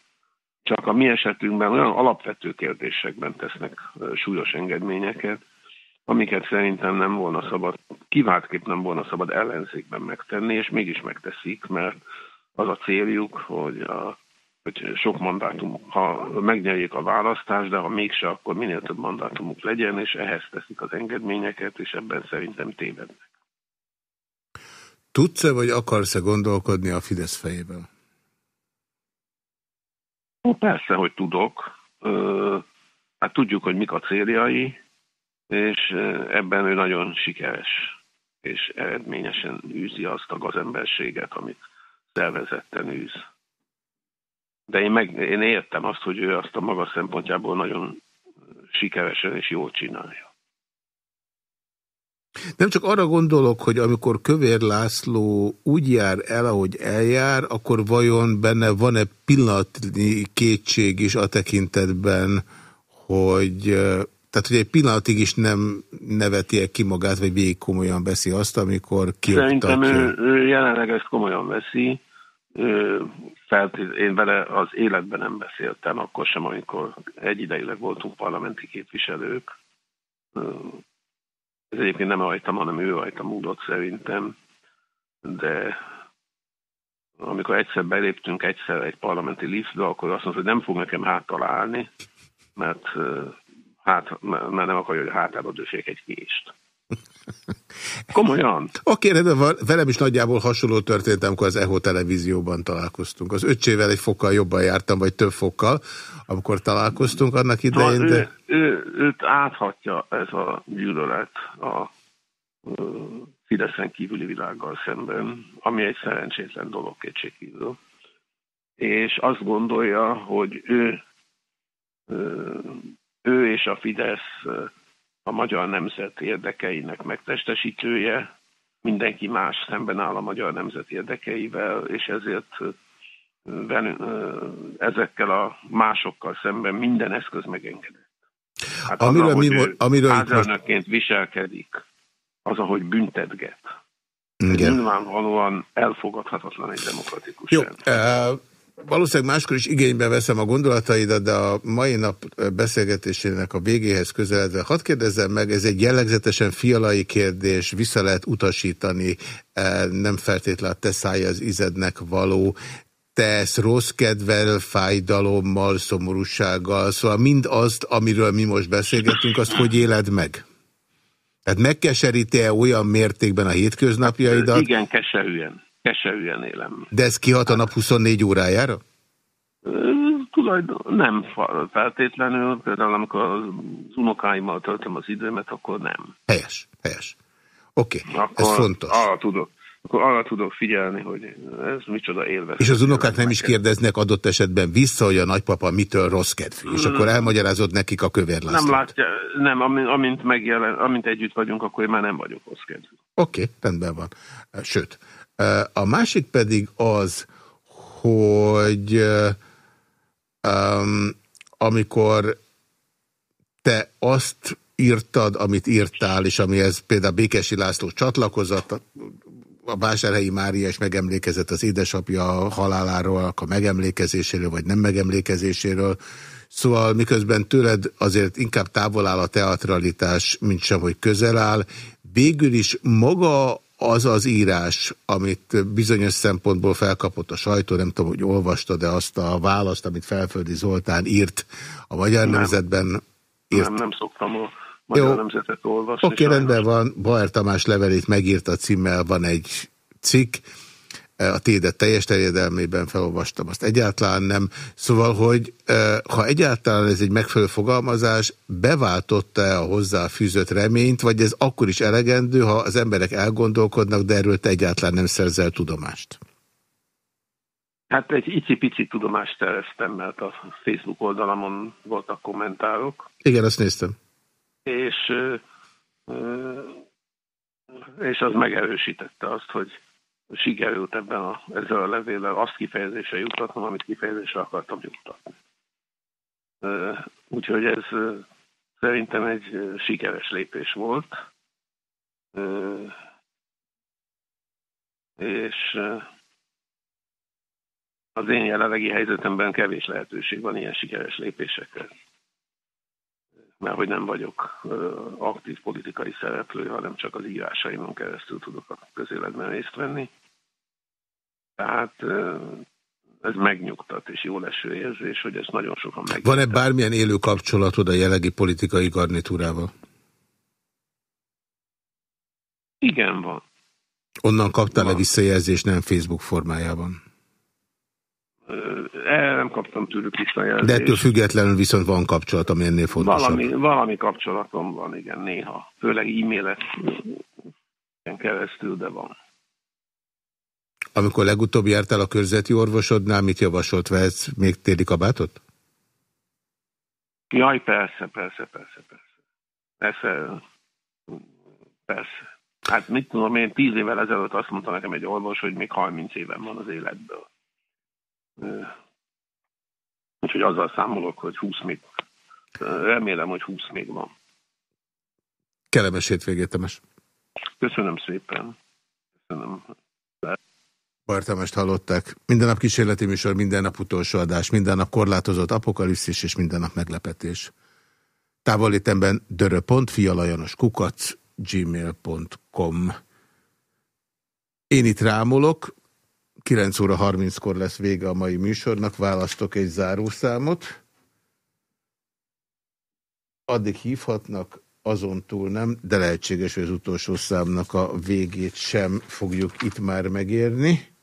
csak a mi esetünkben olyan alapvető kérdésekben tesznek súlyos engedményeket, amiket szerintem nem volna szabad, kiváltképp nem volna szabad ellenzékben megtenni, és mégis megteszik, mert az a céljuk, hogy, a, hogy sok mandátum, ha megnyerik a választást, de ha mégse, akkor minél több mandátumuk legyen, és ehhez teszik az engedményeket, és ebben szerintem tévednek. Tudsz-e, vagy akarsz-e gondolkodni a Fidesz fejében? Persze, hogy tudok. Hát tudjuk, hogy mik a céljai, és ebben ő nagyon sikeres, és eredményesen űzi azt a gazemberséget, amit szervezetten űz. De én, meg, én értem azt, hogy ő azt a maga szempontjából nagyon sikeresen és jól csinálja. Nem csak arra gondolok, hogy amikor Kövér László úgy jár el, ahogy eljár, akkor vajon benne van-e pillanatnyi kétség is a tekintetben, hogy tehát, hogy egy pillanatig is nem neveti -e ki magát, vagy végig komolyan veszi azt, amikor kioktatja. Szerintem ő, ő jelenleg ezt komolyan veszi. Feltét, én vele az életben nem beszéltem, akkor sem, amikor egyidejileg voltunk parlamenti képviselők ez egyébként nem rajtam, hanem ő rajta múlott szerintem, de amikor egyszer beléptünk egyszer egy parlamenti liftbe, akkor azt mondta, hogy nem fog nekem háttalálni, mert, hát, mert nem akarja, hogy hátába dössék egy kést. Komolyan? Oké, okay, de velem is nagyjából hasonló történt, amikor az EHO televízióban találkoztunk. Az öccsével egy fokkal jobban jártam, vagy több fokkal, amikor találkoztunk annak idején. De... ő, ő, őt áthatja ez a gyűlölet a Fideszen kívüli világgal szemben, ami egy szerencsétlen dolog kétségkívül. És azt gondolja, hogy ő, ő és a Fidesz a magyar nemzet érdekeinek megtestesítője, mindenki más szemben áll a magyar nemzet érdekeivel, és ezért ezekkel a másokkal szemben minden eszköz megengedett. Hát amiről az, mi, amiről házelnökként viselkedik, az, ahogy büntetget. Igen. Nyilvánvalóan elfogadhatatlan egy demokratikus Jó, Valószínűleg máskor is igénybe veszem a gondolataidat, de a mai nap beszélgetésének a végéhez közeledve, hadd kérdezzem meg, ez egy jellegzetesen fialai kérdés, vissza lehet utasítani, nem feltétlenül te száj az izednek való, tesz rossz kedvel, fájdalommal, szomorúsággal, szóval mind azt, amiről mi most beszélgetünk, azt hogy éled meg? Tehát megkeseríti-e olyan mértékben a hétköznapjaidat? Igen, keserűen. Keserűen élem. De ez kihat a nap 24 órájára? Tulajdon nem feltétlenül, például amikor az unokáimmal töltöm az időmet, akkor nem. Helyes, helyes. Oké, okay, ez fontos. Arra tudok, akkor arra tudok figyelni, hogy ez micsoda élvezet. És az unokák nem is kérdeznek adott esetben vissza, hogy a nagypapa mitől rossz kedvű, és akkor elmagyarázod nekik a kövérlászlót. Nem látja, nem, amint, megjelen, amint együtt vagyunk, akkor én már nem vagyok rossz kedvű. Oké, okay, rendben van. Sőt, a másik pedig az, hogy amikor te azt írtad, amit írtál, és amihez például Békesi László csatlakozott, a Vásárhelyi Mária is megemlékezett az édesapja haláláról, a megemlékezéséről, vagy nem megemlékezéséről. Szóval miközben tőled azért inkább távol áll a teatralitás, mint sem, hogy közel áll, végül is maga az az írás, amit bizonyos szempontból felkapott a sajtó, nem tudom, hogy olvasta, de azt a választ, amit Felföldi Zoltán írt a Magyar nem. Nemzetben. Írt. Nem, nem szoktam a Magyar Jó. Nemzetet olvasni. Oké, okay, rendben van. Bauer Tamás levelét megírta a címmel, van egy cikk, a tédet teljes terjedelmében felolvastam, azt egyáltalán nem. Szóval, hogy ha egyáltalán ez egy megfelelő fogalmazás, beváltotta-e a hozzá fűzött reményt, vagy ez akkor is elegendő, ha az emberek elgondolkodnak, de erről te egyáltalán nem szerzel tudomást? Hát egy icipici tudomást szereztem, mert a Facebook oldalamon voltak kommentárok. Igen, azt néztem. És És az megerősítette azt, hogy sikerült ebben a, ezzel a levéllel azt kifejezésre jutatnom, amit kifejezésre akartam juttatni. Úgyhogy ez szerintem egy sikeres lépés volt. És az én jelenlegi helyzetemben kevés lehetőség van ilyen sikeres lépésekre. Mert hogy nem vagyok aktív politikai szereplő, hanem csak az írásaimon keresztül tudok a közéletben részt venni. Tehát ez megnyugtat és jó leső érzés, hogy ezt nagyon sokan meg. Van-e bármilyen élő kapcsolatod a jelenlegi politikai garnitúrával? Igen, van. Onnan kaptál-e visszajelzést nem Facebook formájában? Erre nem kaptam tőlük visszajelzést. De ettől függetlenül viszont van kapcsolat, ami ennél fontosabb. Valami, valami kapcsolatom van, igen, néha. Főleg e-mailet keresztül, de van. Amikor legutóbb jártál a körzeti orvosodnál, mit javasolt? Vehetsz még téli kabátot? Jaj, persze, persze, persze, persze. Persze, persze. Hát mit tudom, én tíz évvel ezelőtt azt mondta nekem egy orvos, hogy még 30 éven van az életből. Úgyhogy azzal számolok, hogy 20 még, remélem, hogy 20 még van. Kellemes hétvégét, Temes. Köszönöm szépen. Köszönöm. Bartamest hallották. Minden nap kísérleti műsor, minden nap utolsó adás, minden nap korlátozott apokalipszis és minden nap meglepetés. Dörö.fialajanos kukac gmail.com Én itt rámolok, 9 óra 30-kor lesz vége a mai műsornak, választok egy zárószámot. Addig hívhatnak, azon túl nem, de lehetséges, hogy az utolsó számnak a végét sem fogjuk itt már megérni.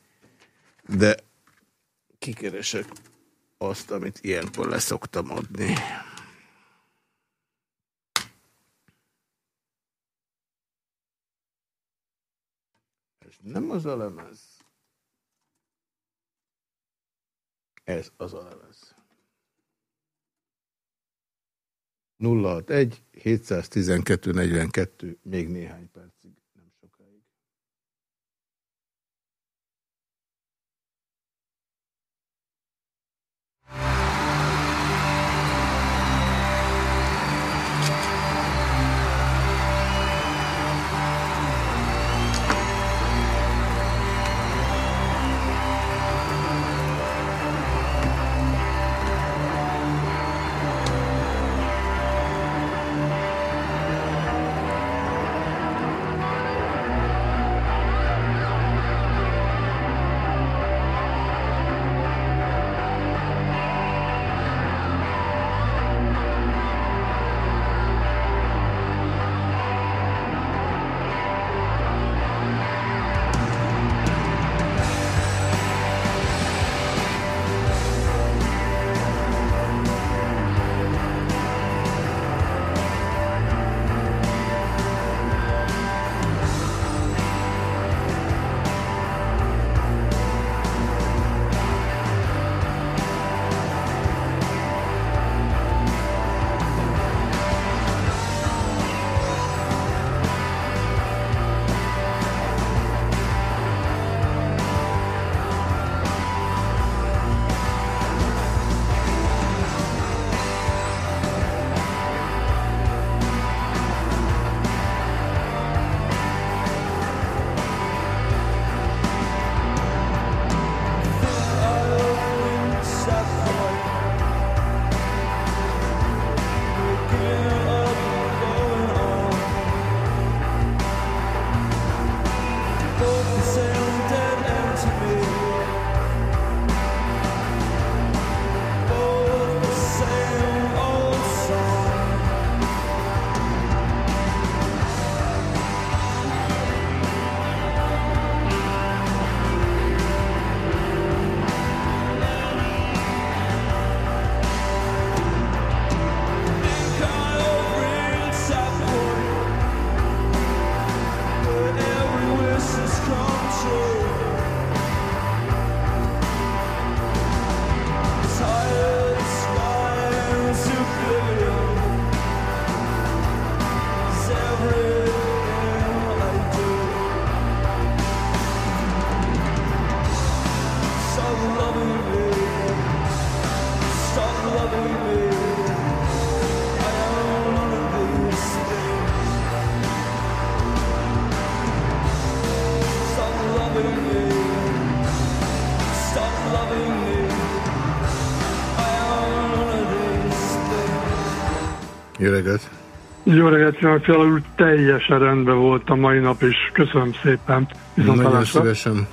De kikeresek azt, amit ilyenkor leszoktam adni. Ez nem az a lemez. Ez az a lemez. 061 712 42 még néhány percig. you Jó reggelt, Fiala úr, teljesen rendben volt a mai nap, és köszönöm szépen. Viszont Nagyon szívesen.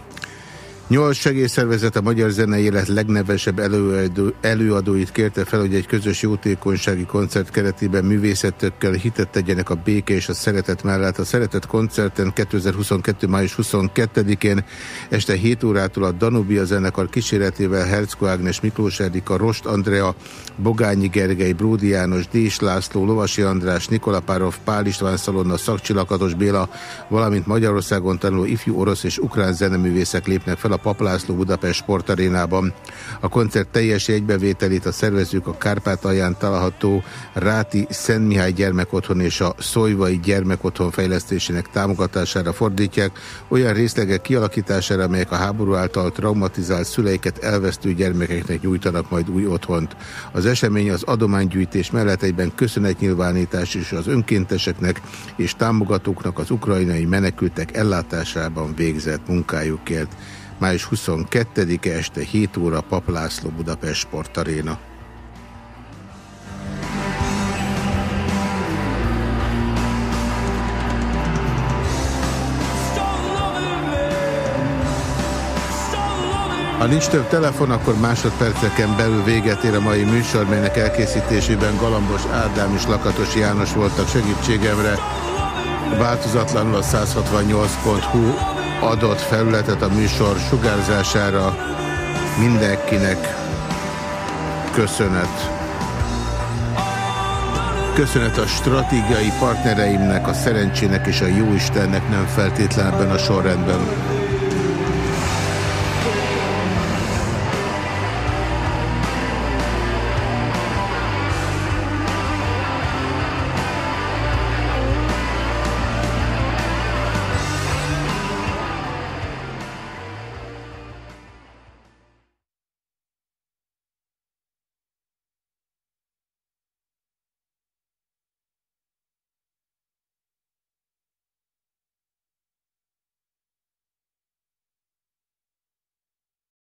Nyolc segélyszervezet a magyar zenei élet legnevesebb előadó, előadóit kérte fel, hogy egy közös jótékonysági koncert keretében művészetekkel hitet tegyenek a béke és a szeretet mellett. A szeretet koncerten 2022. május 22-én este 7 órától a Danubia zenekar kíséretével Hercko Ágnes Miklós Erdika, Rost Andrea, Bogányi Gergely, Bródi János, Dés László, Lovasi András, Nikola Párov, Pál István Szalonna, Szakcsilakatos Béla, valamint Magyarországon tanuló ifjú orosz és ukrán zeneművészek lépnek fel a Paplászló Budapest sportarénában. A koncert teljes egybevételét a szervezők a Kárpátalján található Ráti Szent Mihály gyermekotthon és a Szojvai gyermekotthon fejlesztésének támogatására fordítják, olyan részlegek kialakítására, amelyek a háború által traumatizált szüleiket elvesztő gyermekeknek nyújtanak majd új otthont. Az esemény az adománygyűjtés mellett egyben köszönetnyilvánítás is az önkénteseknek és támogatóknak az ukrajnai menekültek ellátásában végzett munkájukért május 22-e este 7 óra Paplászló Budapest Sportaréna. Ha nincs több telefon, akkor másodperceken belül véget ér a mai műsor, melynek elkészítésében Galambos Ádám és Lakatos János voltak segítségemre. Változatlanul a 168.hu adott felületet a műsor sugárzására. Mindenkinek köszönet. Köszönet a stratégiai partnereimnek, a szerencsének és a jóistennek nem feltétlenben a sorrendben.